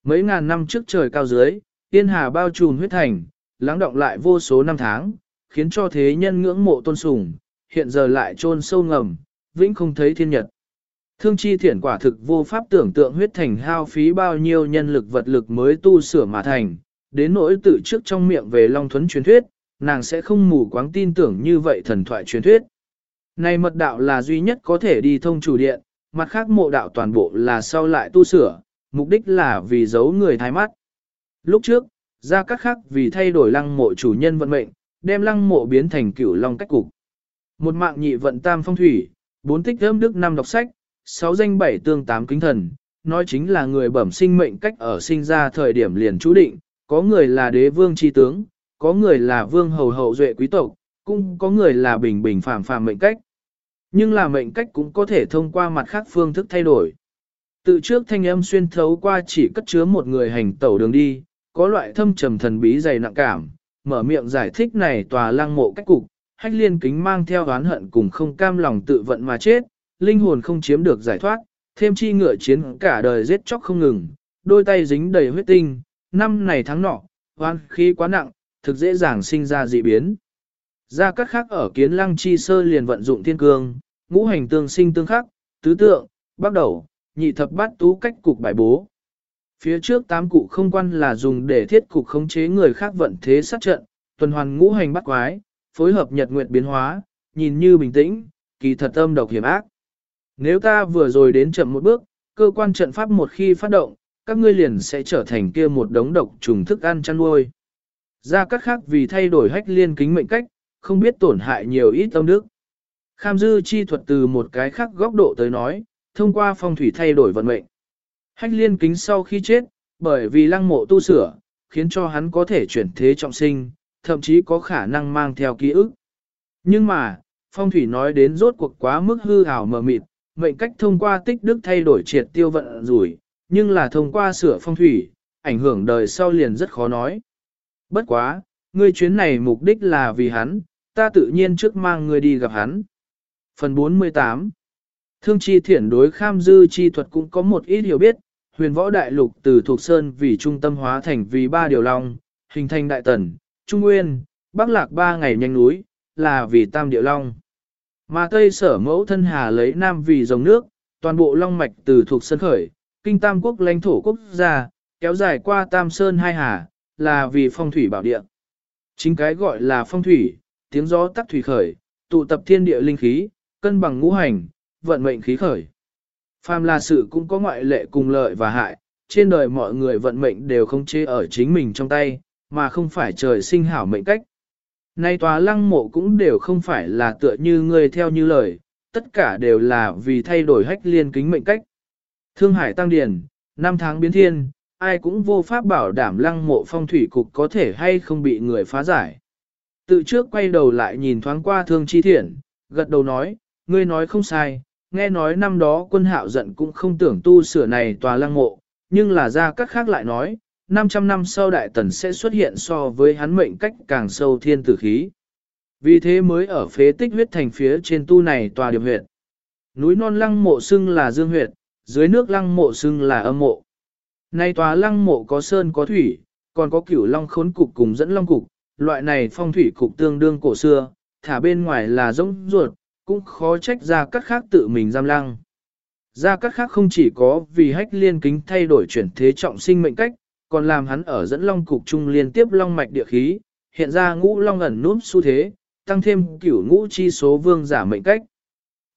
Speaker 1: Mấy ngàn năm trước trời cao dưới, tiên hà bao trùm huyết thành, lắng động lại vô số năm tháng, khiến cho thế nhân ngưỡng mộ tôn sùng, hiện giờ lại chôn sâu ngầm, vĩnh không thấy thiên nhật. Thương chi thiển quả thực vô pháp tưởng tượng huyết thành hao phí bao nhiêu nhân lực vật lực mới tu sửa mà thành, đến nỗi tự trước trong miệng về Long Thuấn truyền thuyết, nàng sẽ không mù quáng tin tưởng như vậy thần thoại truyền thuyết. Này mật đạo là duy nhất có thể đi thông chủ điện, mặt khác mộ đạo toàn bộ là sau lại tu sửa, mục đích là vì giấu người thái mắt. Lúc trước, ra các khác vì thay đổi lăng mộ chủ nhân vận mệnh, đem lăng mộ biến thành cửu long cách cục. Một mạng nhị vận tam phong thủy, bốn tích thơm đức năm đọc sách, sáu danh bảy tương tám kính thần, nói chính là người bẩm sinh mệnh cách ở sinh ra thời điểm liền chú định, có người là đế vương chi tướng, có người là vương hầu hậu duệ quý tộc, cũng có người là bình bình phàm phàm mệnh cách. Nhưng là mệnh cách cũng có thể thông qua mặt khác phương thức thay đổi. Tự trước thanh âm xuyên thấu qua chỉ cất chứa một người hành tẩu đường đi, có loại thâm trầm thần bí dày nặng cảm, mở miệng giải thích này tòa lăng mộ cách cục, hách liên kính mang theo oán hận cùng không cam lòng tự vận mà chết, linh hồn không chiếm được giải thoát, thêm chi ngựa chiến cả đời giết chóc không ngừng, đôi tay dính đầy huyết tinh, năm này tháng nọ, oan khí quá nặng, thực dễ dàng sinh ra dị biến. Ra các khác ở kiến lăng chi sơ liền vận dụng thiên cương, ngũ hành tương sinh tương khắc, tứ tượng, bắt đầu, nhị thập bát tú cách cục bài bố. Phía trước tám cụ không quan là dùng để thiết cục khống chế người khác vận thế sát trận, tuần hoàn ngũ hành bắt quái, phối hợp nhật nguyệt biến hóa, nhìn như bình tĩnh, kỳ thật âm độc hiểm ác. Nếu ta vừa rồi đến chậm một bước, cơ quan trận pháp một khi phát động, các ngươi liền sẽ trở thành kia một đống độc trùng thức ăn chăn nuôi. Ra các khác vì thay đổi hách liên kính mệnh cách, không biết tổn hại nhiều ít tâm đức. Kham dư chi thuật từ một cái khác góc độ tới nói, thông qua phong thủy thay đổi vận mệnh. Hách liên kính sau khi chết, bởi vì lăng mộ tu sửa, khiến cho hắn có thể chuyển thế trọng sinh, thậm chí có khả năng mang theo ký ức. Nhưng mà, phong thủy nói đến rốt cuộc quá mức hư ảo mờ mịt, mệnh cách thông qua tích đức thay đổi triệt tiêu vận rủi, nhưng là thông qua sửa phong thủy, ảnh hưởng đời sau liền rất khó nói. Bất quá, ngươi chuyến này mục đích là vì hắn, ta tự nhiên trước mang ngươi đi gặp hắn. Phần 48 Thương chi thiển đối kham dư chi thuật cũng có một ít hiểu biết, huyền võ đại lục từ thuộc sơn vì trung tâm hóa thành vì ba điều long, hình thành đại tần, trung nguyên, bắc lạc ba ngày nhanh núi, là vì tam điệu long. Mà Tây sở mẫu thân hà lấy nam vì dòng nước, toàn bộ long mạch từ thuộc sơn khởi, kinh tam quốc lãnh thổ quốc gia, kéo dài qua tam sơn hai hà, là vì phong thủy bảo địa. Chính cái gọi là phong thủy, tiếng gió tắc thủy khởi, tụ tập thiên địa linh khí, cân bằng ngũ hành, vận mệnh khí khởi. Phàm là sự cũng có ngoại lệ cùng lợi và hại, trên đời mọi người vận mệnh đều không chế ở chính mình trong tay, mà không phải trời sinh hảo mệnh cách. Nay tòa lăng mộ cũng đều không phải là tựa như người theo như lời, tất cả đều là vì thay đổi hách liên kính mệnh cách. Thương Hải Tăng điển, năm tháng biến thiên, ai cũng vô pháp bảo đảm lăng mộ phong thủy cục có thể hay không bị người phá giải. Tự trước quay đầu lại nhìn thoáng qua thương chi thiện, gật đầu nói, ngươi nói không sai, nghe nói năm đó quân hạo giận cũng không tưởng tu sửa này tòa lăng mộ, nhưng là ra các khác lại nói, 500 năm sau đại tần sẽ xuất hiện so với hắn mệnh cách càng sâu thiên tử khí. Vì thế mới ở phế tích huyết thành phía trên tu này tòa điệp huyệt. Núi non lăng mộ xưng là dương huyệt, dưới nước lăng mộ xưng là âm mộ. Nay tòa lăng mộ có sơn có thủy, còn có cửu long khốn cục cùng dẫn long cục, loại này phong thủy cục tương đương cổ xưa, thả bên ngoài là rỗng ruột, cũng khó trách ra các khác tự mình giam lăng. Ra cắt khác không chỉ có vì hách liên kính thay đổi chuyển thế trọng sinh mệnh cách, còn làm hắn ở dẫn long cục trung liên tiếp long mạch địa khí, hiện ra ngũ long ẩn núp xu thế, tăng thêm cửu ngũ chi số vương giả mệnh cách.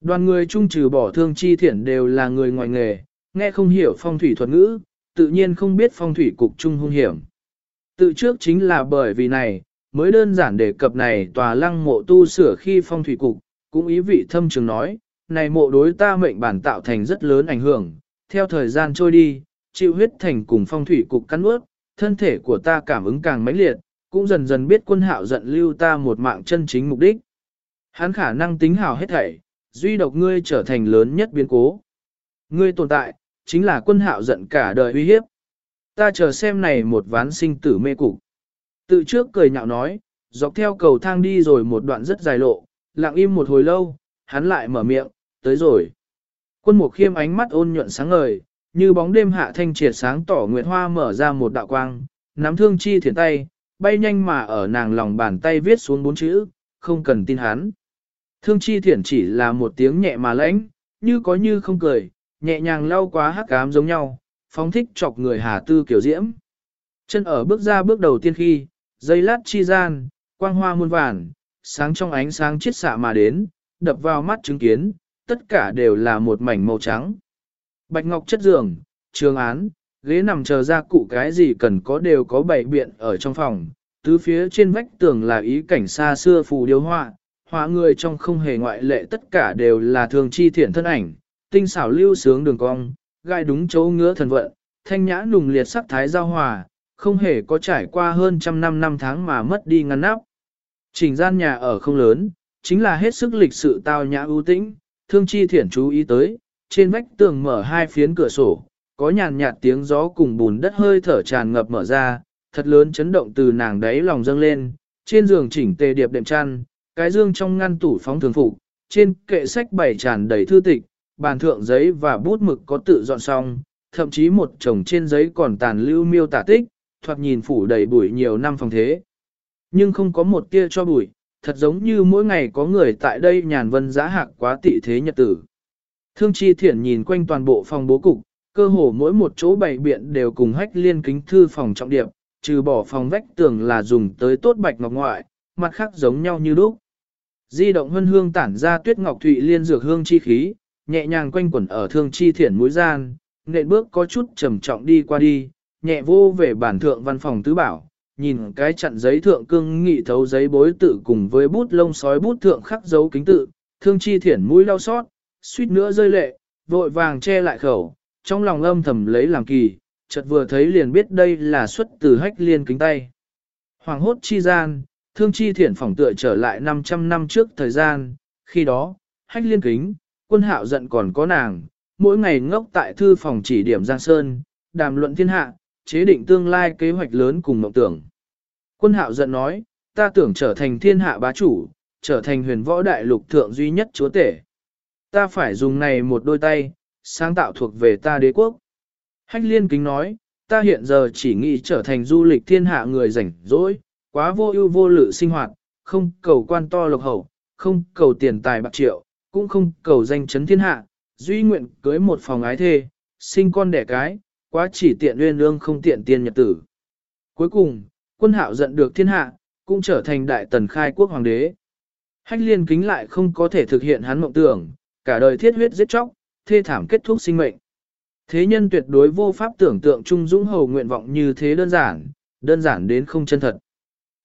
Speaker 1: Đoàn người trung trừ bỏ thương chi thiển đều là người ngoài nghề, nghe không hiểu phong thủy thuật ngữ, tự nhiên không biết phong thủy cục trung hung hiểm. Tự trước chính là bởi vì này, mới đơn giản đề cập này tòa lăng mộ tu sửa khi phong thủy cục, cũng ý vị thâm trường nói, này mộ đối ta mệnh bản tạo thành rất lớn ảnh hưởng, theo thời gian trôi đi, chịu huyết thành cùng phong thủy cục cắn ướt, thân thể của ta cảm ứng càng mãnh liệt, cũng dần dần biết quân hạo giận lưu ta một mạng chân chính mục đích. Hắn khả năng tính hảo hết thảy, duy độc ngươi trở thành lớn nhất biến cố. Ngươi tồn tại, chính là quân hạo giận cả đời uy hiếp. Ta chờ xem này một ván sinh tử mê cục. Tự trước cười nhạo nói, dọc theo cầu thang đi rồi một đoạn rất dài lộ, lặng im một hồi lâu, hắn lại mở miệng, tới rồi. Quân mục khiêm ánh mắt ôn nhuận sáng ngời, như bóng đêm hạ thanh triệt sáng tỏ nguyệt hoa mở ra một đạo quang, nắm thương chi thiển tay, bay nhanh mà ở nàng lòng bàn tay viết xuống bốn chữ, không cần tin hắn. Thương chi thiển chỉ là một tiếng nhẹ mà lãnh, như có như không cười, nhẹ nhàng lau quá hắc ám giống nhau, phóng thích chọc người hà tư kiểu diễm. Chân ở bước ra bước đầu tiên khi, dây lát chi gian, quang hoa muôn vàn, sáng trong ánh sáng chiết xạ mà đến, đập vào mắt chứng kiến, tất cả đều là một mảnh màu trắng. Bạch ngọc chất giường, trường án, ghế nằm chờ ra cụ cái gì cần có đều có bảy biện ở trong phòng, tứ phía trên vách tường là ý cảnh xa xưa phù điêu họa, họa người trong không hề ngoại lệ tất cả đều là thường chi thiện thân ảnh, tinh xảo lưu sướng đường cong, gai đúng chỗ ngứa thần vận, thanh nhã nùng liệt sắc thái giao hòa, không hề có trải qua hơn trăm năm năm tháng mà mất đi ngăn nắp. Trình gian nhà ở không lớn, chính là hết sức lịch sự tao nhã ưu tĩnh, thương chi thiển chú ý tới, trên vách tường mở hai phiến cửa sổ, có nhàn nhạt tiếng gió cùng bùn đất hơi thở tràn ngập mở ra, thật lớn chấn động từ nàng đáy lòng dâng lên, trên giường chỉnh tề điệp đệm chăn, cái dương trong ngăn tủ phóng thường phục, trên kệ sách bày tràn đầy thư tịch, bàn thượng giấy và bút mực có tự dọn xong, thậm chí một chồng trên giấy còn tàn lưu miêu tả tích, thoạt nhìn phủ đầy bụi nhiều năm phòng thế. Nhưng không có một tia cho bụi, thật giống như mỗi ngày có người tại đây nhàn vân giá hạc quá tị thế nhật tử. Thương chi thiện nhìn quanh toàn bộ phòng bố cục, cơ hồ mỗi một chỗ bày biện đều cùng hách liên kính thư phòng trọng điệp, trừ bỏ phòng vách tường là dùng tới tốt bạch ngọc ngoại, mặt khác giống nhau như lúc. Di động hân hương tản ra tuyết ngọc thụy liên dược hương chi khí, nhẹ nhàng quanh quẩn ở thương chi thiện mũi gian, nện bước có chút trầm trọng đi qua đi, nhẹ vô về bản thượng văn phòng tứ bảo, nhìn cái chặn giấy thượng cương nghị thấu giấy bối tự cùng với bút lông sói bút thượng khắc dấu kính tự, thương chi thiển mũi đau xót, suýt nữa rơi lệ, vội vàng che lại khẩu, trong lòng âm thầm lấy làm kỳ, chợt vừa thấy liền biết đây là xuất từ hách liên kính tay. Hoàng hốt chi gian, thương chi thiển phỏng tựa trở lại 500 năm trước thời gian, khi đó, hách liên kính, quân hạo giận còn có nàng, mỗi ngày ngốc tại thư phòng chỉ điểm Giang Sơn, đàm luận thiên hạ, chế định tương lai kế hoạch lớn cùng mộng tưởng. Quân hạo giận nói, ta tưởng trở thành thiên hạ bá chủ, trở thành huyền võ đại lục thượng duy nhất chúa tể. Ta phải dùng này một đôi tay, sáng tạo thuộc về ta đế quốc. Hách liên kính nói, ta hiện giờ chỉ nghĩ trở thành du lịch thiên hạ người rảnh rỗi, quá vô ưu vô lự sinh hoạt, không cầu quan to lộc hậu, không cầu tiền tài bạc triệu, cũng không cầu danh chấn thiên hạ, duy nguyện cưới một phòng ái thê, sinh con đẻ cái, quá chỉ tiện uyên ương không tiện tiên nhật tử. Cuối cùng, quân hạo giận được thiên hạ, cũng trở thành đại tần khai quốc hoàng đế. Hách liên kính lại không có thể thực hiện hắn mộng tưởng, cả đời thiết huyết giết chóc, thê thảm kết thúc sinh mệnh. Thế nhân tuyệt đối vô pháp tưởng tượng trung dũng hầu nguyện vọng như thế đơn giản, đơn giản đến không chân thật.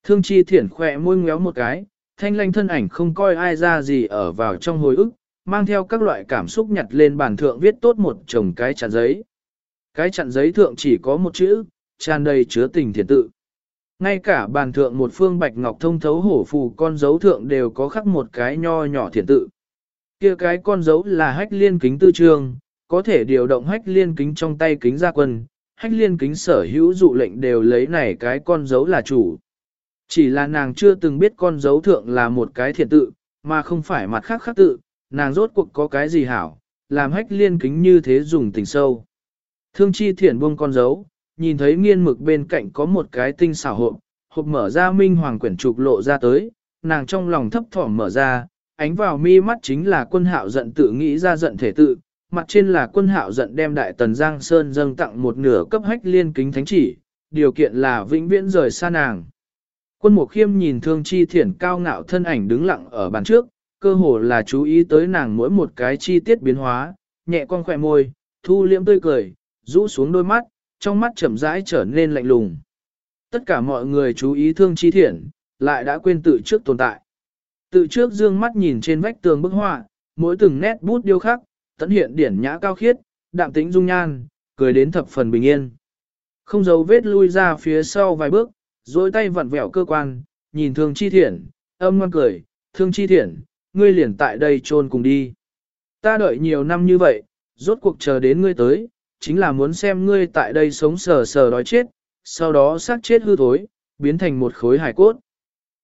Speaker 1: Thương chi thiển khỏe môi ngéo một cái, thanh lanh thân ảnh không coi ai ra gì ở vào trong hồi ức, mang theo các loại cảm xúc nhặt lên bàn thượng viết tốt một chồng cái chặn giấy. Cái chặn giấy thượng chỉ có một chữ, tràn đầy chứa tình thiện tự. Ngay cả bàn thượng một phương bạch ngọc thông thấu hổ phù con dấu thượng đều có khắc một cái nho nhỏ thiện tự. kia cái con dấu là hách liên kính tư trương, có thể điều động hách liên kính trong tay kính gia quân, hách liên kính sở hữu dụ lệnh đều lấy này cái con dấu là chủ. Chỉ là nàng chưa từng biết con dấu thượng là một cái thiện tự, mà không phải mặt khác khác tự, nàng rốt cuộc có cái gì hảo, làm hách liên kính như thế dùng tình sâu. Thương chi thiển buông con dấu, nhìn thấy nghiên mực bên cạnh có một cái tinh xảo hộp, hộp mở ra minh hoàng quyển trục lộ ra tới, nàng trong lòng thấp thỏm mở ra, ánh vào mi mắt chính là quân hạo giận tự nghĩ ra giận thể tự, mặt trên là quân hạo giận đem đại tần Giang Sơn dâng tặng một nửa cấp hách liên kính thánh chỉ, điều kiện là vĩnh viễn rời xa nàng. Quân mục khiêm nhìn thương chi thiển cao ngạo thân ảnh đứng lặng ở bàn trước, cơ hồ là chú ý tới nàng mỗi một cái chi tiết biến hóa, nhẹ con khỏe môi, thu liễm tươi cười, rũ xuống đôi mắt, trong mắt chậm rãi trở nên lạnh lùng. Tất cả mọi người chú ý thương chi Thiển, lại đã quên tự trước tồn tại. Tự trước dương mắt nhìn trên vách tường bức họa, mỗi từng nét bút điêu khắc, tận hiện điển nhã cao khiết, đạm tĩnh dung nhan, cười đến thập phần bình yên. Không giấu vết lui ra phía sau vài bước, dối tay vặn vẹo cơ quan, nhìn thương chi Thiển, âm ngoan cười, thương chi Thiển, ngươi liền tại đây trôn cùng đi. Ta đợi nhiều năm như vậy, rốt cuộc chờ đến ngươi tới, chính là muốn xem ngươi tại đây sống sờ sờ đói chết, sau đó xác chết hư thối, biến thành một khối hải cốt.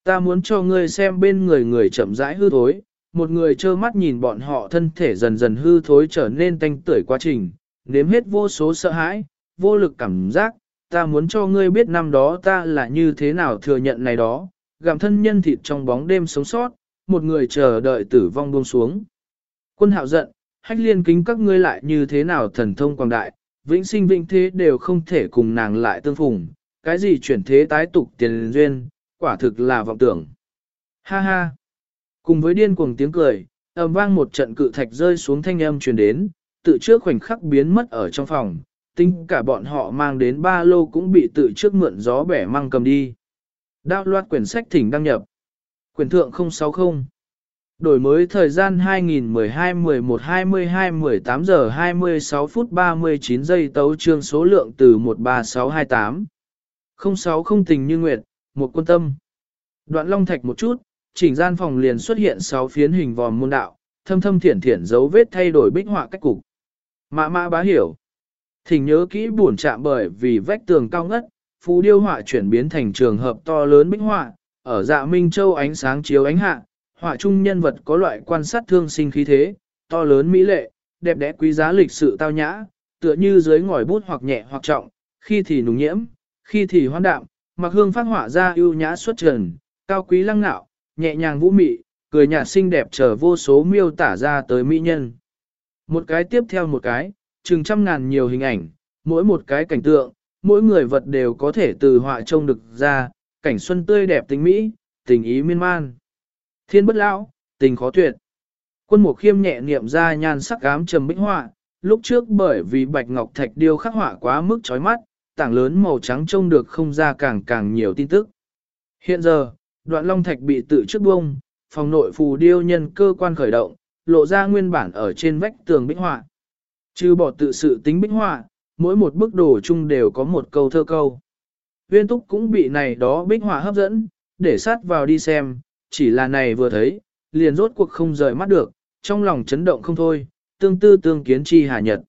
Speaker 1: Ta muốn cho ngươi xem bên người người chậm rãi hư thối, một người trơ mắt nhìn bọn họ thân thể dần dần hư thối trở nên tanh tưởi quá trình, nếm hết vô số sợ hãi, vô lực cảm giác, ta muốn cho ngươi biết năm đó ta là như thế nào thừa nhận này đó, gặm thân nhân thịt trong bóng đêm sống sót, một người chờ đợi tử vong buông xuống. Quân hạo giận, hách liên kính các ngươi lại như thế nào thần thông quang đại, vĩnh sinh vĩnh thế đều không thể cùng nàng lại tương phùng, cái gì chuyển thế tái tục tiền duyên, quả thực là vọng tưởng. Ha ha! Cùng với điên cuồng tiếng cười, ầm vang một trận cự thạch rơi xuống thanh âm truyền đến, tự trước khoảnh khắc biến mất ở trong phòng, tính cả bọn họ mang đến ba lô cũng bị tự trước mượn gió bẻ mang cầm đi. Đao loạt quyển sách thỉnh đăng nhập. Quyển thượng 060 Đổi mới thời gian 2012-11-22-18 giờ 26 phút 39 giây tấu trương số lượng từ 13628. 060 tình như nguyệt, một quân tâm. Đoạn long thạch một chút, chỉnh gian phòng liền xuất hiện 6 phiến hình vòm môn đạo, thâm thâm thiển thiển dấu vết thay đổi bích họa cách cục. Mã mã bá hiểu. Thỉnh nhớ kỹ buồn chạm bởi vì vách tường cao ngất, phú điêu họa chuyển biến thành trường hợp to lớn bích họa, ở dạ Minh Châu ánh sáng chiếu ánh hạ, họa trung nhân vật có loại quan sát thương sinh khí thế, to lớn mỹ lệ, đẹp đẽ quý giá lịch sự tao nhã, tựa như dưới ngòi bút hoặc nhẹ hoặc trọng, khi thì nùng nhiễm, khi thì hoan đạm, mặc hương phát họa ra ưu nhã xuất trần, cao quý lăng nạo, nhẹ nhàng vũ mị, cười nhạt xinh đẹp trở vô số miêu tả ra tới mỹ nhân. Một cái tiếp theo một cái, chừng trăm ngàn nhiều hình ảnh, mỗi một cái cảnh tượng, mỗi người vật đều có thể từ họa trông được ra, cảnh xuân tươi đẹp tình mỹ, tình ý miên man. Thiên bất lão, tình khó tuyệt. Quân mục khiêm nhẹ niệm ra nhan sắc ám trầm bích họa, lúc trước bởi vì bạch ngọc thạch điêu khắc họa quá mức chói mắt, tảng lớn màu trắng trông được không ra càng càng nhiều tin tức. Hiện giờ, đoạn long thạch bị tự trước bông, phòng nội phù điêu nhân cơ quan khởi động, lộ ra nguyên bản ở trên vách tường bích họa. Trừ bỏ tự sự tính bích họa, mỗi một bức đồ chung đều có một câu thơ câu. Huyên túc cũng bị này đó bích họa hấp dẫn, để sát vào đi xem, chỉ là này vừa thấy, liền rốt cuộc không rời mắt được, trong lòng chấn động không thôi, tương tư tương kiến chi hà nhật.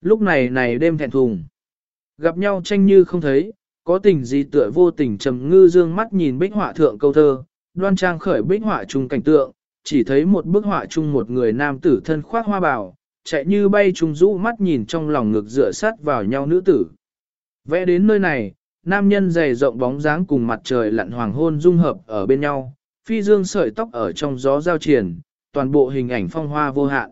Speaker 1: Lúc này này đêm thẹn thùng, gặp nhau tranh như không thấy, có tình gì tựa vô tình trầm ngư dương mắt nhìn bích họa thượng câu thơ, đoan trang khởi bích họa chung cảnh tượng, chỉ thấy một bức họa chung một người nam tử thân khoác hoa bào, chạy như bay trùng rũ mắt nhìn trong lòng ngực dựa sát vào nhau nữ tử. Vẽ đến nơi này, nam nhân dày rộng bóng dáng cùng mặt trời lặn hoàng hôn dung hợp ở bên nhau, phi dương sợi tóc ở trong gió giao triển, toàn bộ hình ảnh phong hoa vô hạn.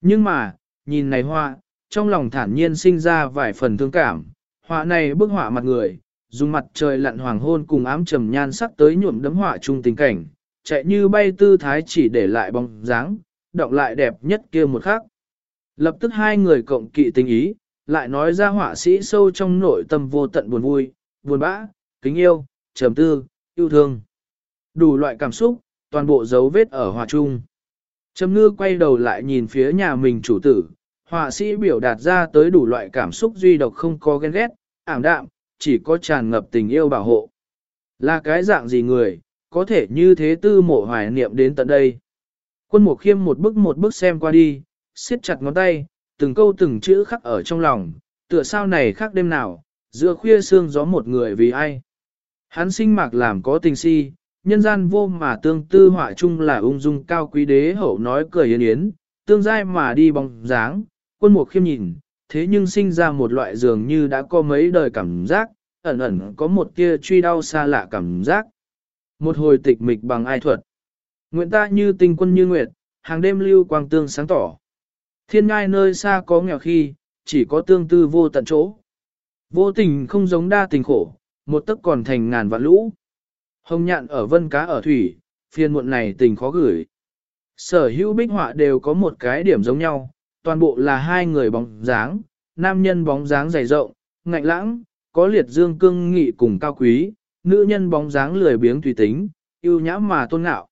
Speaker 1: Nhưng mà, nhìn này hoa, trong lòng thản nhiên sinh ra vài phần thương cảm, họa này bức họa mặt người, dùng mặt trời lặn hoàng hôn cùng ám trầm nhan sắc tới nhuộm đấm họa chung tình cảnh, chạy như bay tư thái chỉ để lại bóng dáng, động lại đẹp nhất kia một khắc. Lập tức hai người cộng kỵ tình ý, lại nói ra họa sĩ sâu trong nội tâm vô tận buồn vui, buồn bã, kính yêu, trầm tư, yêu thương. Đủ loại cảm xúc, toàn bộ dấu vết ở họa chung. Trầm ngư quay đầu lại nhìn phía nhà mình chủ tử, họa sĩ biểu đạt ra tới đủ loại cảm xúc duy độc không có ghen ghét, ảm đạm, chỉ có tràn ngập tình yêu bảo hộ. Là cái dạng gì người, có thể như thế tư mộ hoài niệm đến tận đây. Quân mục khiêm một bước một bước xem qua đi, siết chặt ngón tay, từng câu từng chữ khắc ở trong lòng, tựa sao này khác đêm nào, giữa khuya sương gió một người vì ai. Hắn sinh mạc làm có tình si, nhân gian vô mà tương tư họa chung là ung dung cao quý đế hậu nói cười yến yến, tương giai mà đi bóng dáng, quân mục khiêm nhìn, thế nhưng sinh ra một loại dường như đã có mấy đời cảm giác, ẩn ẩn có một tia truy đau xa lạ cảm giác. Một hồi tịch mịch bằng ai thuật. Nguyện ta như tinh quân như nguyệt, hàng đêm lưu quang tương sáng tỏ. Thiên ngai nơi xa có nghèo khi, chỉ có tương tư vô tận chỗ. Vô tình không giống đa tình khổ, một tấc còn thành ngàn vạn lũ. Hồng nhạn ở vân cá ở thủy, phiên muộn này tình khó gửi. Sở hữu bích họa đều có một cái điểm giống nhau, toàn bộ là hai người bóng dáng, nam nhân bóng dáng dày rộng, ngạnh lãng, có liệt dương cương nghị cùng cao quý, nữ nhân bóng dáng lười biếng tùy tính, yêu nhã mà tôn ngạo.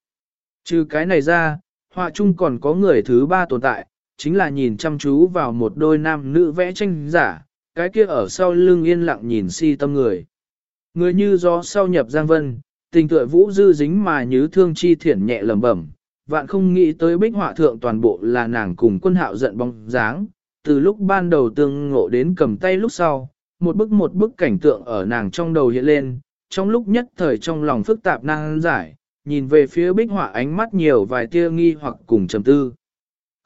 Speaker 1: Trừ cái này ra, họa chung còn có người thứ ba tồn tại, chính là nhìn chăm chú vào một đôi nam nữ vẽ tranh giả, cái kia ở sau lưng yên lặng nhìn si tâm người. Người như gió sau nhập giang vân, tình tựa vũ dư dính mà như thương chi thiển nhẹ lầm bẩm, vạn không nghĩ tới bích họa thượng toàn bộ là nàng cùng quân hạo giận bóng dáng, từ lúc ban đầu tương ngộ đến cầm tay lúc sau, một bức một bức cảnh tượng ở nàng trong đầu hiện lên, trong lúc nhất thời trong lòng phức tạp năng giải, nhìn về phía bích họa ánh mắt nhiều vài tia nghi hoặc cùng trầm tư.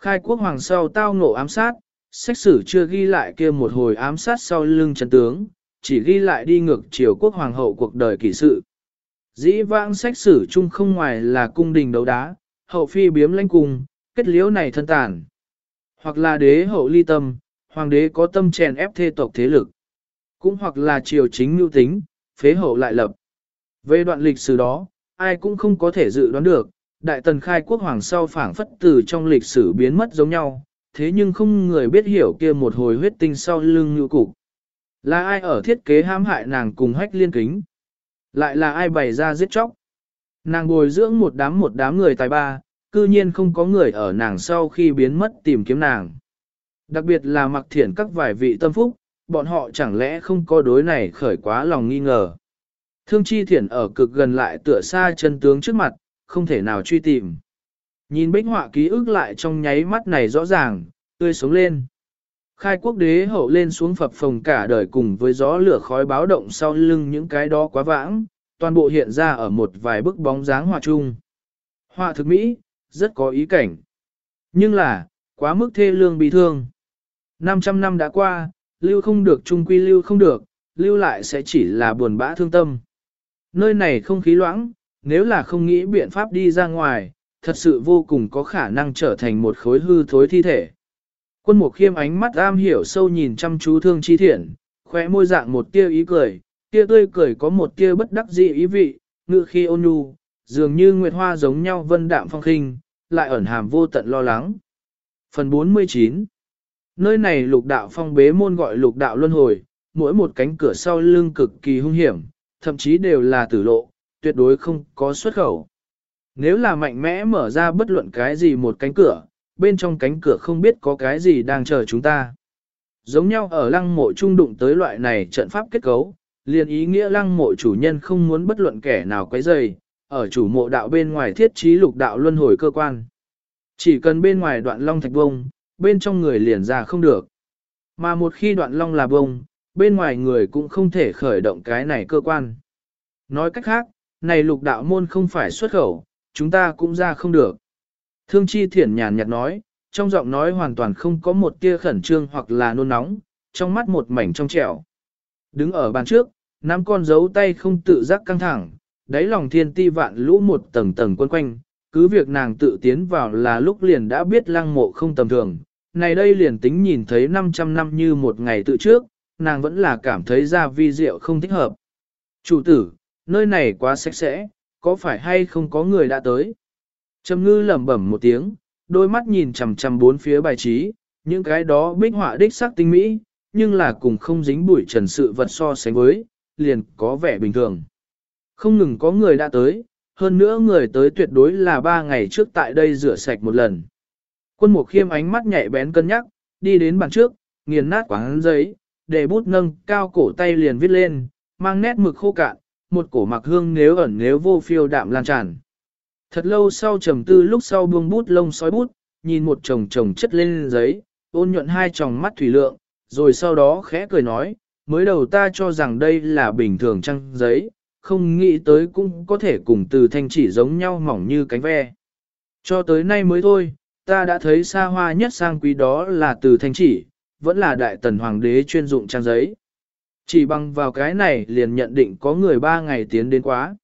Speaker 1: Khai quốc hoàng sau tao ngộ ám sát, sách sử chưa ghi lại kia một hồi ám sát sau lưng chân tướng, chỉ ghi lại đi ngược chiều quốc hoàng hậu cuộc đời kỳ sự. Dĩ vãng sách sử chung không ngoài là cung đình đấu đá, hậu phi biếm lãnh cung, kết liễu này thân tàn. Hoặc là đế hậu ly tâm, hoàng đế có tâm chèn ép thê tộc thế lực. Cũng hoặc là triều chính mưu tính, phế hậu lại lập. Về đoạn lịch sử đó, ai cũng không có thể dự đoán được, đại tần khai quốc hoàng sau phảng phất từ trong lịch sử biến mất giống nhau, thế nhưng không người biết hiểu kia một hồi huyết tinh sau lưng như cục. Là ai ở thiết kế hãm hại nàng cùng hách liên kính? Lại là ai bày ra giết chóc? Nàng bồi dưỡng một đám một đám người tài ba, cư nhiên không có người ở nàng sau khi biến mất tìm kiếm nàng. Đặc biệt là mặc thiển các vài vị tâm phúc, bọn họ chẳng lẽ không có đối này khởi quá lòng nghi ngờ. Thương chi thiển ở cực gần lại tựa xa chân tướng trước mặt, không thể nào truy tìm. Nhìn bích họa ký ức lại trong nháy mắt này rõ ràng, tươi sống lên. Khai quốc đế hậu lên xuống phập phồng cả đời cùng với gió lửa khói báo động sau lưng những cái đó quá vãng, toàn bộ hiện ra ở một vài bức bóng dáng họa chung. Họa thực mỹ, rất có ý cảnh. Nhưng là, quá mức thê lương bị thương. 500 năm đã qua, lưu không được trung quy lưu không được, lưu lại sẽ chỉ là buồn bã thương tâm. Nơi này không khí loãng, nếu là không nghĩ biện pháp đi ra ngoài, thật sự vô cùng có khả năng trở thành một khối hư thối thi thể. Quân mục khiêm ánh mắt am hiểu sâu nhìn chăm chú thương chi thiện, khóe môi dạng một tia ý cười, tia tươi cười có một tia bất đắc dĩ ý vị, ngự khi ôn nhu, dường như nguyệt hoa giống nhau vân đạm phong khinh, lại ẩn hàm vô tận lo lắng. Phần 49 Nơi này lục đạo phong bế môn gọi lục đạo luân hồi, mỗi một cánh cửa sau lưng cực kỳ hung hiểm, thậm chí đều là tử lộ, tuyệt đối không có xuất khẩu. Nếu là mạnh mẽ mở ra bất luận cái gì một cánh cửa, bên trong cánh cửa không biết có cái gì đang chờ chúng ta. Giống nhau ở lăng mộ trung đụng tới loại này trận pháp kết cấu, liền ý nghĩa lăng mộ chủ nhân không muốn bất luận kẻ nào quấy rầy, ở chủ mộ đạo bên ngoài thiết trí lục đạo luân hồi cơ quan. Chỉ cần bên ngoài đoạn long thạch bông, bên trong người liền ra không được. Mà một khi đoạn long là bông, bên ngoài người cũng không thể khởi động cái này cơ quan. Nói cách khác, này lục đạo môn không phải xuất khẩu, chúng ta cũng ra không được. Thương chi thiển nhàn nhạt nói, trong giọng nói hoàn toàn không có một tia khẩn trương hoặc là nôn nóng, trong mắt một mảnh trong trẻo. Đứng ở bàn trước, nắm con dấu tay không tự giác căng thẳng, đáy lòng thiên ti vạn lũ một tầng tầng quân quanh, cứ việc nàng tự tiến vào là lúc liền đã biết lăng mộ không tầm thường. Này đây liền tính nhìn thấy 500 năm như một ngày tự trước, nàng vẫn là cảm thấy ra vi diệu không thích hợp. Chủ tử, nơi này quá sạch sẽ, có phải hay không có người đã tới? Trầm ngư lẩm bẩm một tiếng, đôi mắt nhìn chằm chằm bốn phía bài trí, những cái đó bích họa đích sắc tinh mỹ, nhưng là cùng không dính bụi trần sự vật so sánh với, liền có vẻ bình thường. Không ngừng có người đã tới, hơn nữa người tới tuyệt đối là ba ngày trước tại đây rửa sạch một lần. Quân mục khiêm ánh mắt nhạy bén cân nhắc, đi đến bàn trước, nghiền nát quán giấy, để bút nâng cao cổ tay liền viết lên, mang nét mực khô cạn, một cổ mặc hương nếu ẩn nếu vô phiêu đạm lan tràn. Thật lâu sau trầm tư lúc sau buông bút lông sói bút, nhìn một chồng chồng chất lên giấy, ôn nhuận hai tròng mắt thủy lượng, rồi sau đó khẽ cười nói, mới đầu ta cho rằng đây là bình thường trăng giấy, không nghĩ tới cũng có thể cùng từ thanh chỉ giống nhau mỏng như cánh ve. Cho tới nay mới thôi, ta đã thấy xa hoa nhất sang quý đó là từ thanh chỉ, vẫn là đại tần hoàng đế chuyên dụng trang giấy. Chỉ bằng vào cái này liền nhận định có người ba ngày tiến đến quá.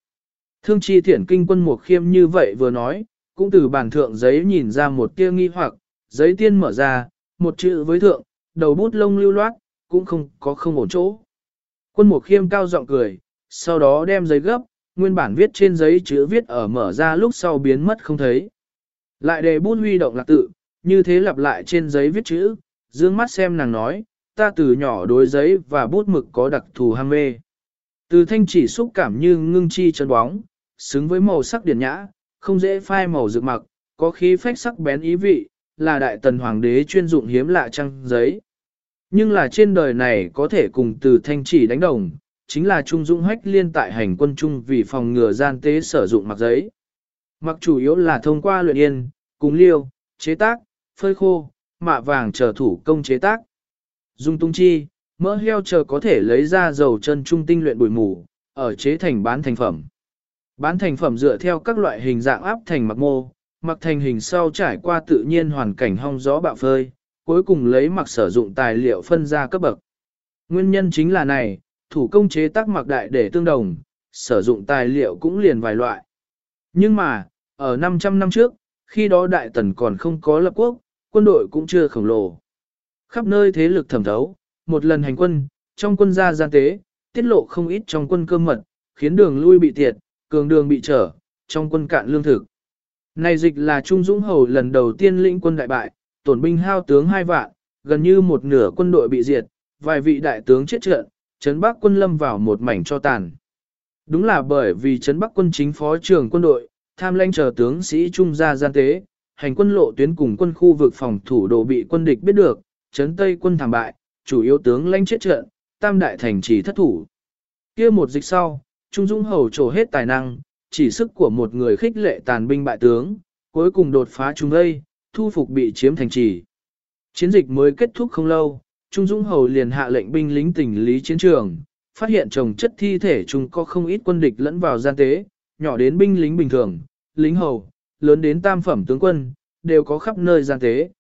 Speaker 1: Thương chi thiển kinh quân mục khiêm như vậy vừa nói, cũng từ bản thượng giấy nhìn ra một tia nghi hoặc, giấy tiên mở ra, một chữ với thượng, đầu bút lông lưu loát, cũng không có không ổn chỗ. Quân mục khiêm cao giọng cười, sau đó đem giấy gấp, nguyên bản viết trên giấy chữ viết ở mở ra lúc sau biến mất không thấy. Lại đề bút huy động lạc tự, như thế lặp lại trên giấy viết chữ, dương mắt xem nàng nói, ta từ nhỏ đối giấy và bút mực có đặc thù ham mê. Từ thanh chỉ xúc cảm như ngưng chi chân bóng, xứng với màu sắc điển nhã, không dễ phai màu rực mặc, có khí phách sắc bén ý vị, là đại tần hoàng đế chuyên dụng hiếm lạ trăng giấy. Nhưng là trên đời này có thể cùng từ thanh chỉ đánh đồng, chính là trung dụng hách liên tại hành quân trung vì phòng ngừa gian tế sử dụng mặc giấy. Mặc chủ yếu là thông qua luyện yên, cùng liêu, chế tác, phơi khô, mạ vàng trở thủ công chế tác. Dung tung chi, mỡ heo chờ có thể lấy ra dầu chân trung tinh luyện bụi mù, ở chế thành bán thành phẩm. Bán thành phẩm dựa theo các loại hình dạng áp thành mặc mô, mặc thành hình sau trải qua tự nhiên hoàn cảnh hong gió bạo phơi, cuối cùng lấy mặc sử dụng tài liệu phân ra cấp bậc. Nguyên nhân chính là này, thủ công chế tác mặc đại để tương đồng, sử dụng tài liệu cũng liền vài loại. Nhưng mà, ở 500 năm trước, khi đó đại tần còn không có lập quốc, quân đội cũng chưa khổng lồ. Khắp nơi thế lực thẩm thấu, một lần hành quân, trong quân gia gian tế, tiết lộ không ít trong quân cơ mật, khiến đường lui bị tiệt, cường đường bị trở, trong quân cạn lương thực. Này dịch là Trung Dũng Hầu lần đầu tiên lĩnh quân đại bại, tổn binh hao tướng hai vạn, gần như một nửa quân đội bị diệt, vài vị đại tướng chết trận, Trấn Bắc quân lâm vào một mảnh cho tàn. Đúng là bởi vì Trấn Bắc quân chính phó trưởng quân đội, tham lãnh chờ tướng sĩ trung gia gian tế, hành quân lộ tuyến cùng quân khu vực phòng thủ đồ bị quân địch biết được, Trấn Tây quân thảm bại, chủ yếu tướng lãnh chết trận, tam đại thành chỉ thất thủ. kia một dịch sau, Trung Dung Hầu trổ hết tài năng, chỉ sức của một người khích lệ tàn binh bại tướng, cuối cùng đột phá trung đây, thu phục bị chiếm thành trì. Chiến dịch mới kết thúc không lâu, Trung Dung Hầu liền hạ lệnh binh lính tỉnh lý chiến trường, phát hiện chồng chất thi thể chúng có không ít quân địch lẫn vào gian tế, nhỏ đến binh lính bình thường, lính hầu, lớn đến tam phẩm tướng quân, đều có khắp nơi gian tế.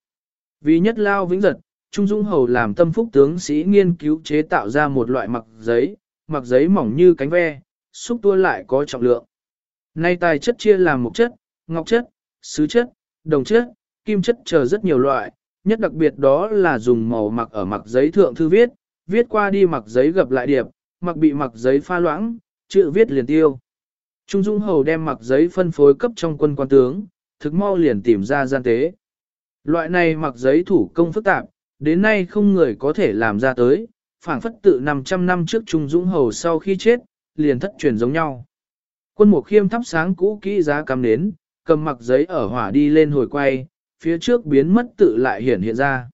Speaker 1: Vì nhất lao vĩnh giật, Trung Dung Hầu làm tâm phúc tướng sĩ nghiên cứu chế tạo ra một loại mặc giấy, mặc giấy mỏng như cánh ve, xúc tua lại có trọng lượng. Nay tài chất chia làm một chất, ngọc chất, sứ chất, đồng chất, kim chất chờ rất nhiều loại, nhất đặc biệt đó là dùng màu mặc ở mặc giấy thượng thư viết, viết qua đi mặc giấy gập lại điệp, mặc bị mặc giấy pha loãng, chữ viết liền tiêu. Trung Dung Hầu đem mặc giấy phân phối cấp trong quân quan tướng, thực mau liền tìm ra gian tế. Loại này mặc giấy thủ công phức tạp, đến nay không người có thể làm ra tới, phảng phất tự 500 năm trước Trung Dũng Hầu sau khi chết, liền thất truyền giống nhau. Quân Mục Khiêm thắp sáng cũ kỹ giá cắm nến, cầm mặc giấy ở hỏa đi lên hồi quay, phía trước biến mất tự lại hiển hiện ra.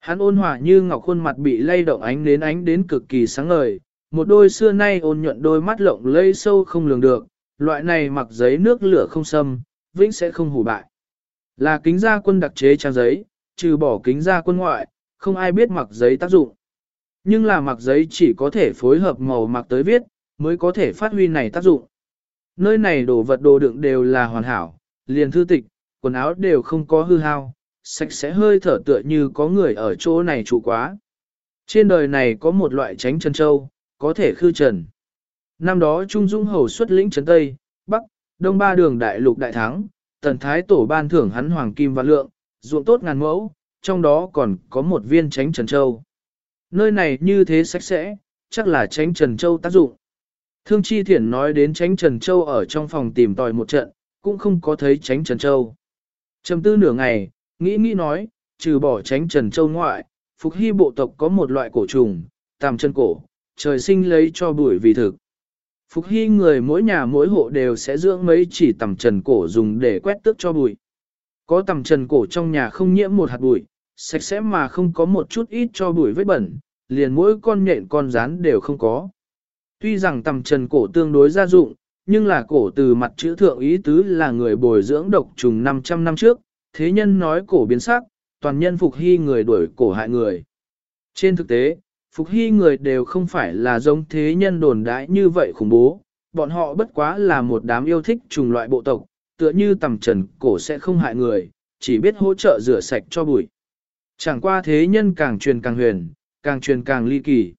Speaker 1: Hắn ôn hòa như ngọc khuôn mặt bị lay động ánh đến ánh đến cực kỳ sáng ngời, một đôi xưa nay ôn nhuận đôi mắt lộng lây sâu không lường được, loại này mặc giấy nước lửa không xâm, vĩnh sẽ không hủ bại. Là kính gia quân đặc chế trang giấy, trừ bỏ kính ra quân ngoại, không ai biết mặc giấy tác dụng. Nhưng là mặc giấy chỉ có thể phối hợp màu mặc tới viết, mới có thể phát huy này tác dụng. Nơi này đồ vật đồ đựng đều là hoàn hảo, liền thư tịch, quần áo đều không có hư hao, sạch sẽ hơi thở tựa như có người ở chỗ này trụ quá. Trên đời này có một loại tránh chân châu, có thể khư trần. Năm đó Trung Dung Hầu xuất lĩnh trấn Tây, Bắc, Đông ba đường đại lục đại thắng, tần thái tổ ban thưởng hắn hoàng kim và lượng, ruộng tốt ngàn mẫu, trong đó còn có một viên tránh trần châu. Nơi này như thế sạch sẽ, chắc là tránh trần châu tác dụng. Thương Chi Thiển nói đến tránh trần châu ở trong phòng tìm tòi một trận, cũng không có thấy tránh trần châu. Trầm tư nửa ngày, nghĩ nghĩ nói, trừ bỏ tránh trần châu ngoại, phục hy bộ tộc có một loại cổ trùng, tàm chân cổ, trời sinh lấy cho bụi vì thực. Phục hy người mỗi nhà mỗi hộ đều sẽ dưỡng mấy chỉ tầm trần cổ dùng để quét tước cho bụi. Có tầm trần cổ trong nhà không nhiễm một hạt bụi, sạch sẽ mà không có một chút ít cho bụi vết bẩn, liền mỗi con nhện con rán đều không có. Tuy rằng tầm trần cổ tương đối gia dụng, nhưng là cổ từ mặt chữ thượng ý tứ là người bồi dưỡng độc trùng 500 năm trước, thế nhân nói cổ biến sắc, toàn nhân phục hy người đuổi cổ hại người. Trên thực tế, phục hy người đều không phải là giống thế nhân đồn đãi như vậy khủng bố, bọn họ bất quá là một đám yêu thích trùng loại bộ tộc, tựa như tầm trần cổ sẽ không hại người, chỉ biết hỗ trợ rửa sạch cho bụi. Chẳng qua thế nhân càng truyền càng huyền, càng truyền càng ly kỳ.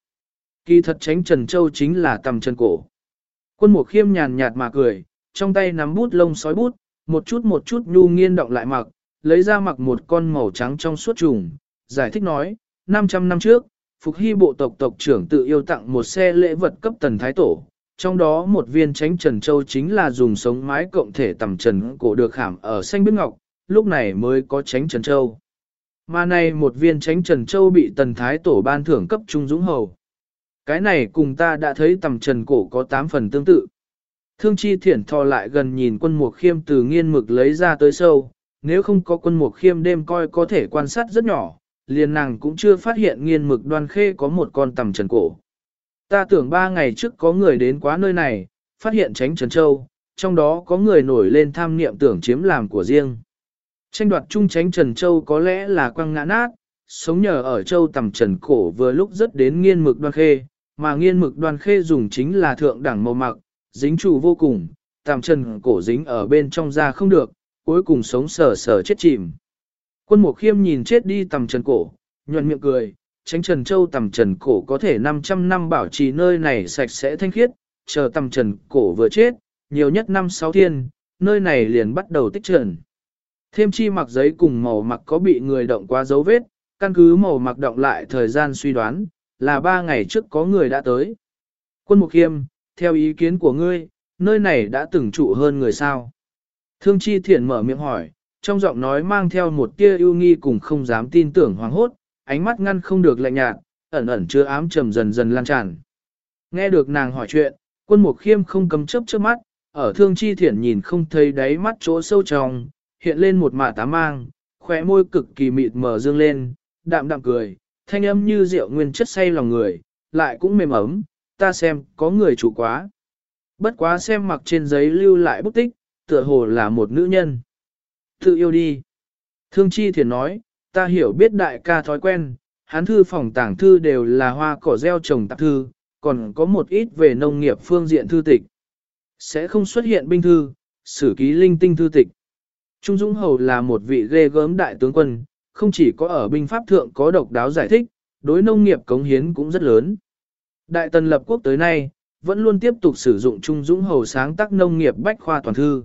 Speaker 1: Kỳ thật tránh Trần Châu chính là tầm trần cổ. Quân mục khiêm nhàn nhạt mà cười, trong tay nắm bút lông sói bút, một chút một chút nhu nghiên động lại mặc, lấy ra mặc một con màu trắng trong suốt trùng, giải thích nói, 500 năm trước, Phục Hy bộ tộc tộc trưởng tự yêu tặng một xe lễ vật cấp tần thái tổ, trong đó một viên tránh trần châu chính là dùng sống mái cộng thể tầm trần cổ được khảm ở xanh biếc ngọc, lúc này mới có tránh trần châu. Mà này một viên tránh trần châu bị tần thái tổ ban thưởng cấp trung dũng hầu. Cái này cùng ta đã thấy tầm trần cổ có 8 phần tương tự. Thương chi thiển thò lại gần nhìn quân mục khiêm từ nghiên mực lấy ra tới sâu, nếu không có quân mục khiêm đêm coi có thể quan sát rất nhỏ, liền nàng cũng chưa phát hiện nghiên mực đoan khê có một con tầm trần cổ. Ta tưởng ba ngày trước có người đến quá nơi này, phát hiện tránh trần châu, trong đó có người nổi lên tham niệm tưởng chiếm làm của riêng. Tranh đoạt chung tránh trần châu có lẽ là quăng ngã nát, sống nhờ ở châu tầm trần cổ vừa lúc rất đến nghiên mực đoan khê, mà nghiên mực đoan khê dùng chính là thượng đẳng màu mặc, dính trụ vô cùng, tầm trần cổ dính ở bên trong da không được, cuối cùng sống sờ sờ chết chìm. Quân mục khiêm nhìn chết đi tầm trần cổ, nhuận miệng cười, tránh trần châu tầm trần cổ có thể 500 năm bảo trì nơi này sạch sẽ thanh khiết, chờ tầm trần cổ vừa chết, nhiều nhất năm sáu thiên, nơi này liền bắt đầu tích trần. Thêm chi mặc giấy cùng màu mặc có bị người động qua dấu vết, căn cứ màu mặc động lại thời gian suy đoán, là ba ngày trước có người đã tới. Quân Mục Khiêm, theo ý kiến của ngươi, nơi này đã từng trụ hơn người sao? Thương Chi Thiện mở miệng hỏi, trong giọng nói mang theo một tia ưu nghi cùng không dám tin tưởng hoàng hốt, ánh mắt ngăn không được lạnh nhạt, ẩn ẩn chưa ám trầm dần dần lan tràn. Nghe được nàng hỏi chuyện, quân mục khiêm không cầm chấp trước mắt, ở thương chi thiển nhìn không thấy đáy mắt chỗ sâu trong, hiện lên một mạ tá mang, khóe môi cực kỳ mịt mờ dương lên, đạm đạm cười, thanh âm như rượu nguyên chất say lòng người, lại cũng mềm ấm, ta xem có người chủ quá. Bất quá xem mặc trên giấy lưu lại bút tích, tựa hồ là một nữ nhân. Tự yêu đi. Thương Chi Thiền nói, ta hiểu biết đại ca thói quen, hắn thư phòng tảng thư đều là hoa cỏ gieo trồng tạp thư, còn có một ít về nông nghiệp phương diện thư tịch. Sẽ không xuất hiện binh thư, sử ký linh tinh thư tịch. Trung Dũng Hầu là một vị ghê gớm đại tướng quân, không chỉ có ở binh pháp thượng có độc đáo giải thích, đối nông nghiệp cống hiến cũng rất lớn. Đại tần lập quốc tới nay, vẫn luôn tiếp tục sử dụng Trung Dũng Hầu sáng tác nông nghiệp bách khoa toàn thư.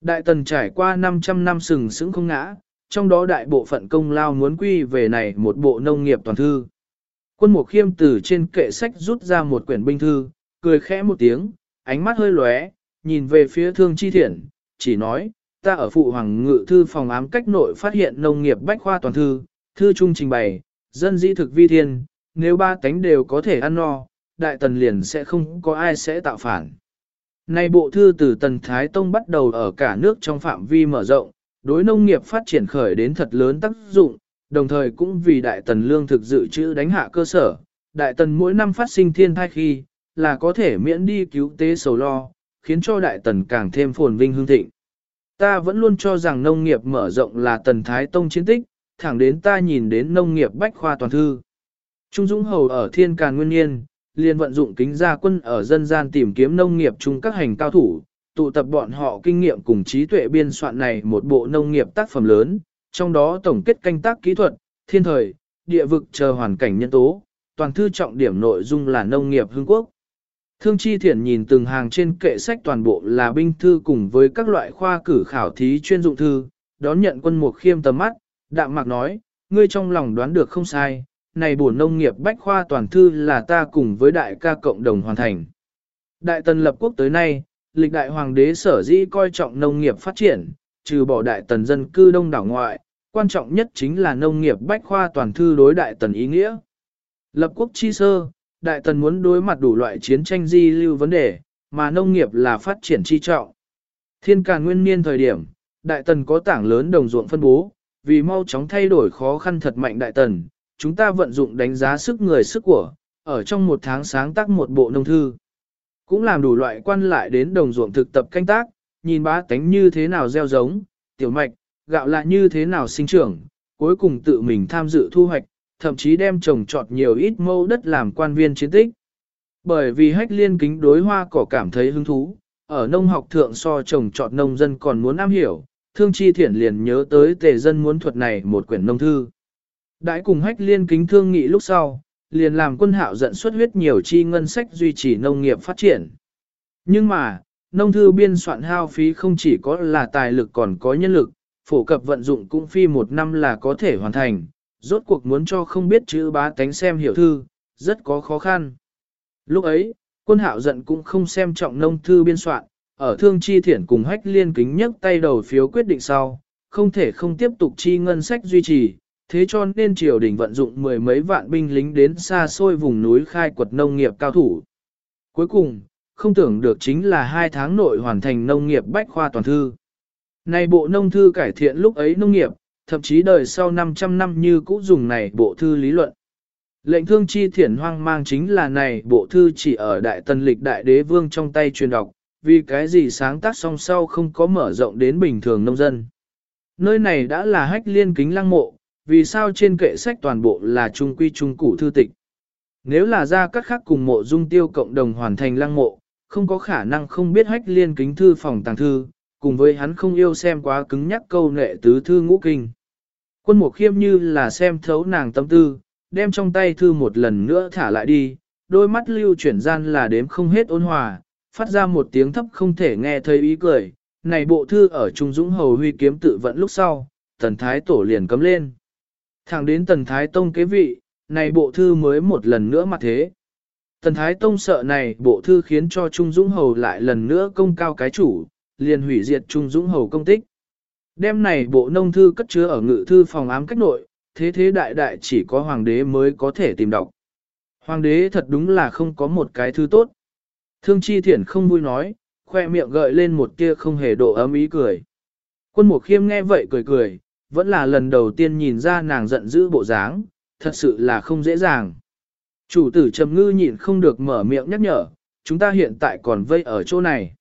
Speaker 1: Đại tần trải qua 500 năm sừng sững không ngã, trong đó đại bộ phận công lao muốn quy về này một bộ nông nghiệp toàn thư. Quân mục khiêm từ trên kệ sách rút ra một quyển binh thư, cười khẽ một tiếng, ánh mắt hơi lóe, nhìn về phía thương chi thiển chỉ nói, ta ở phụ hoàng ngự thư phòng ám cách nội phát hiện nông nghiệp bách khoa toàn thư, thư trung trình bày, dân dĩ thực vi thiên, nếu ba tánh đều có thể ăn no, đại tần liền sẽ không có ai sẽ tạo phản. Nay bộ thư từ tần Thái Tông bắt đầu ở cả nước trong phạm vi mở rộng, đối nông nghiệp phát triển khởi đến thật lớn tác dụng, đồng thời cũng vì đại tần lương thực dự trữ đánh hạ cơ sở, đại tần mỗi năm phát sinh thiên thai khi, là có thể miễn đi cứu tế sầu lo, khiến cho đại tần càng thêm phồn vinh hương thịnh. Ta vẫn luôn cho rằng nông nghiệp mở rộng là tần thái tông chiến tích, thẳng đến ta nhìn đến nông nghiệp bách khoa toàn thư. Trung Dũng Hầu ở thiên càn nguyên niên, liền vận dụng kính gia quân ở dân gian tìm kiếm nông nghiệp chung các hành cao thủ, tụ tập bọn họ kinh nghiệm cùng trí tuệ biên soạn này một bộ nông nghiệp tác phẩm lớn, trong đó tổng kết canh tác kỹ thuật, thiên thời, địa vực chờ hoàn cảnh nhân tố, toàn thư trọng điểm nội dung là nông nghiệp hương quốc. Thương Chi Thiển nhìn từng hàng trên kệ sách toàn bộ là binh thư cùng với các loại khoa cử khảo thí chuyên dụng thư, đón nhận quân mục khiêm tầm mắt, đạm mạc nói, ngươi trong lòng đoán được không sai, này bổn nông nghiệp bách khoa toàn thư là ta cùng với đại ca cộng đồng hoàn thành. Đại tần lập quốc tới nay, lịch đại hoàng đế sở dĩ coi trọng nông nghiệp phát triển, trừ bỏ đại tần dân cư đông đảo ngoại, quan trọng nhất chính là nông nghiệp bách khoa toàn thư đối đại tần ý nghĩa. Lập quốc chi sơ, đại tần muốn đối mặt đủ loại chiến tranh di lưu vấn đề, mà nông nghiệp là phát triển chi trọng. Thiên càn nguyên niên thời điểm, đại tần có tảng lớn đồng ruộng phân bố, vì mau chóng thay đổi khó khăn thật mạnh đại tần, chúng ta vận dụng đánh giá sức người sức của, ở trong một tháng sáng tác một bộ nông thư. Cũng làm đủ loại quan lại đến đồng ruộng thực tập canh tác, nhìn bá tánh như thế nào gieo giống, tiểu mạch, gạo lại như thế nào sinh trưởng, cuối cùng tự mình tham dự thu hoạch, thậm chí đem trồng trọt nhiều ít mâu đất làm quan viên chiến tích. Bởi vì hách liên kính đối hoa cỏ cảm thấy hứng thú, ở nông học thượng so trồng trọt nông dân còn muốn am hiểu, thương chi thiển liền nhớ tới tề dân muốn thuật này một quyển nông thư. Đãi cùng hách liên kính thương nghị lúc sau, liền làm quân hạo giận xuất huyết nhiều chi ngân sách duy trì nông nghiệp phát triển. Nhưng mà, nông thư biên soạn hao phí không chỉ có là tài lực còn có nhân lực, phổ cập vận dụng cũng phi một năm là có thể hoàn thành, rốt cuộc muốn cho không biết chữ bá tánh xem hiểu thư, rất có khó khăn. Lúc ấy, quân hạo giận cũng không xem trọng nông thư biên soạn, ở thương chi thiển cùng hách liên kính nhấc tay đầu phiếu quyết định sau, không thể không tiếp tục chi ngân sách duy trì, thế cho nên triều đình vận dụng mười mấy vạn binh lính đến xa xôi vùng núi khai quật nông nghiệp cao thủ. Cuối cùng, không tưởng được chính là hai tháng nội hoàn thành nông nghiệp bách khoa toàn thư. Này bộ nông thư cải thiện lúc ấy nông nghiệp, thậm chí đời sau 500 năm như cũ dùng này bộ thư lý luận. Lệnh thương chi thiển hoang mang chính là này bộ thư chỉ ở đại tân lịch đại đế vương trong tay truyền đọc, vì cái gì sáng tác song sau không có mở rộng đến bình thường nông dân. Nơi này đã là hách liên kính lăng mộ, vì sao trên kệ sách toàn bộ là trung quy trung củ thư tịch. Nếu là ra các khác cùng mộ dung tiêu cộng đồng hoàn thành lăng mộ, không có khả năng không biết hách liên kính thư phòng tàng thư, cùng với hắn không yêu xem quá cứng nhắc câu nệ tứ thư ngũ kinh. Quân mộ khiêm như là xem thấu nàng tâm tư, đem trong tay thư một lần nữa thả lại đi, đôi mắt lưu chuyển gian là đếm không hết ôn hòa, phát ra một tiếng thấp không thể nghe thấy ý cười. Này bộ thư ở Trung Dũng Hầu Huy kiếm tự vận lúc sau, tần thái tổ liền cấm lên. Thẳng đến tần thái tông kế vị, này bộ thư mới một lần nữa mặt thế. Tần thái tông sợ này bộ thư khiến cho Trung Dũng Hầu lại lần nữa công cao cái chủ, liền hủy diệt Trung Dũng Hầu công tích. Đêm này bộ nông thư cất chứa ở ngự thư phòng ám cách nội, thế thế đại đại chỉ có hoàng đế mới có thể tìm đọc. Hoàng đế thật đúng là không có một cái thư tốt. Thương chi thiển không vui nói, khoe miệng gợi lên một tia không hề độ ấm ý cười. Quân mục khiêm nghe vậy cười cười, vẫn là lần đầu tiên nhìn ra nàng giận dữ bộ dáng, thật sự là không dễ dàng. Chủ tử trầm ngư nhịn không được mở miệng nhắc nhở, chúng ta hiện tại còn vây ở chỗ này.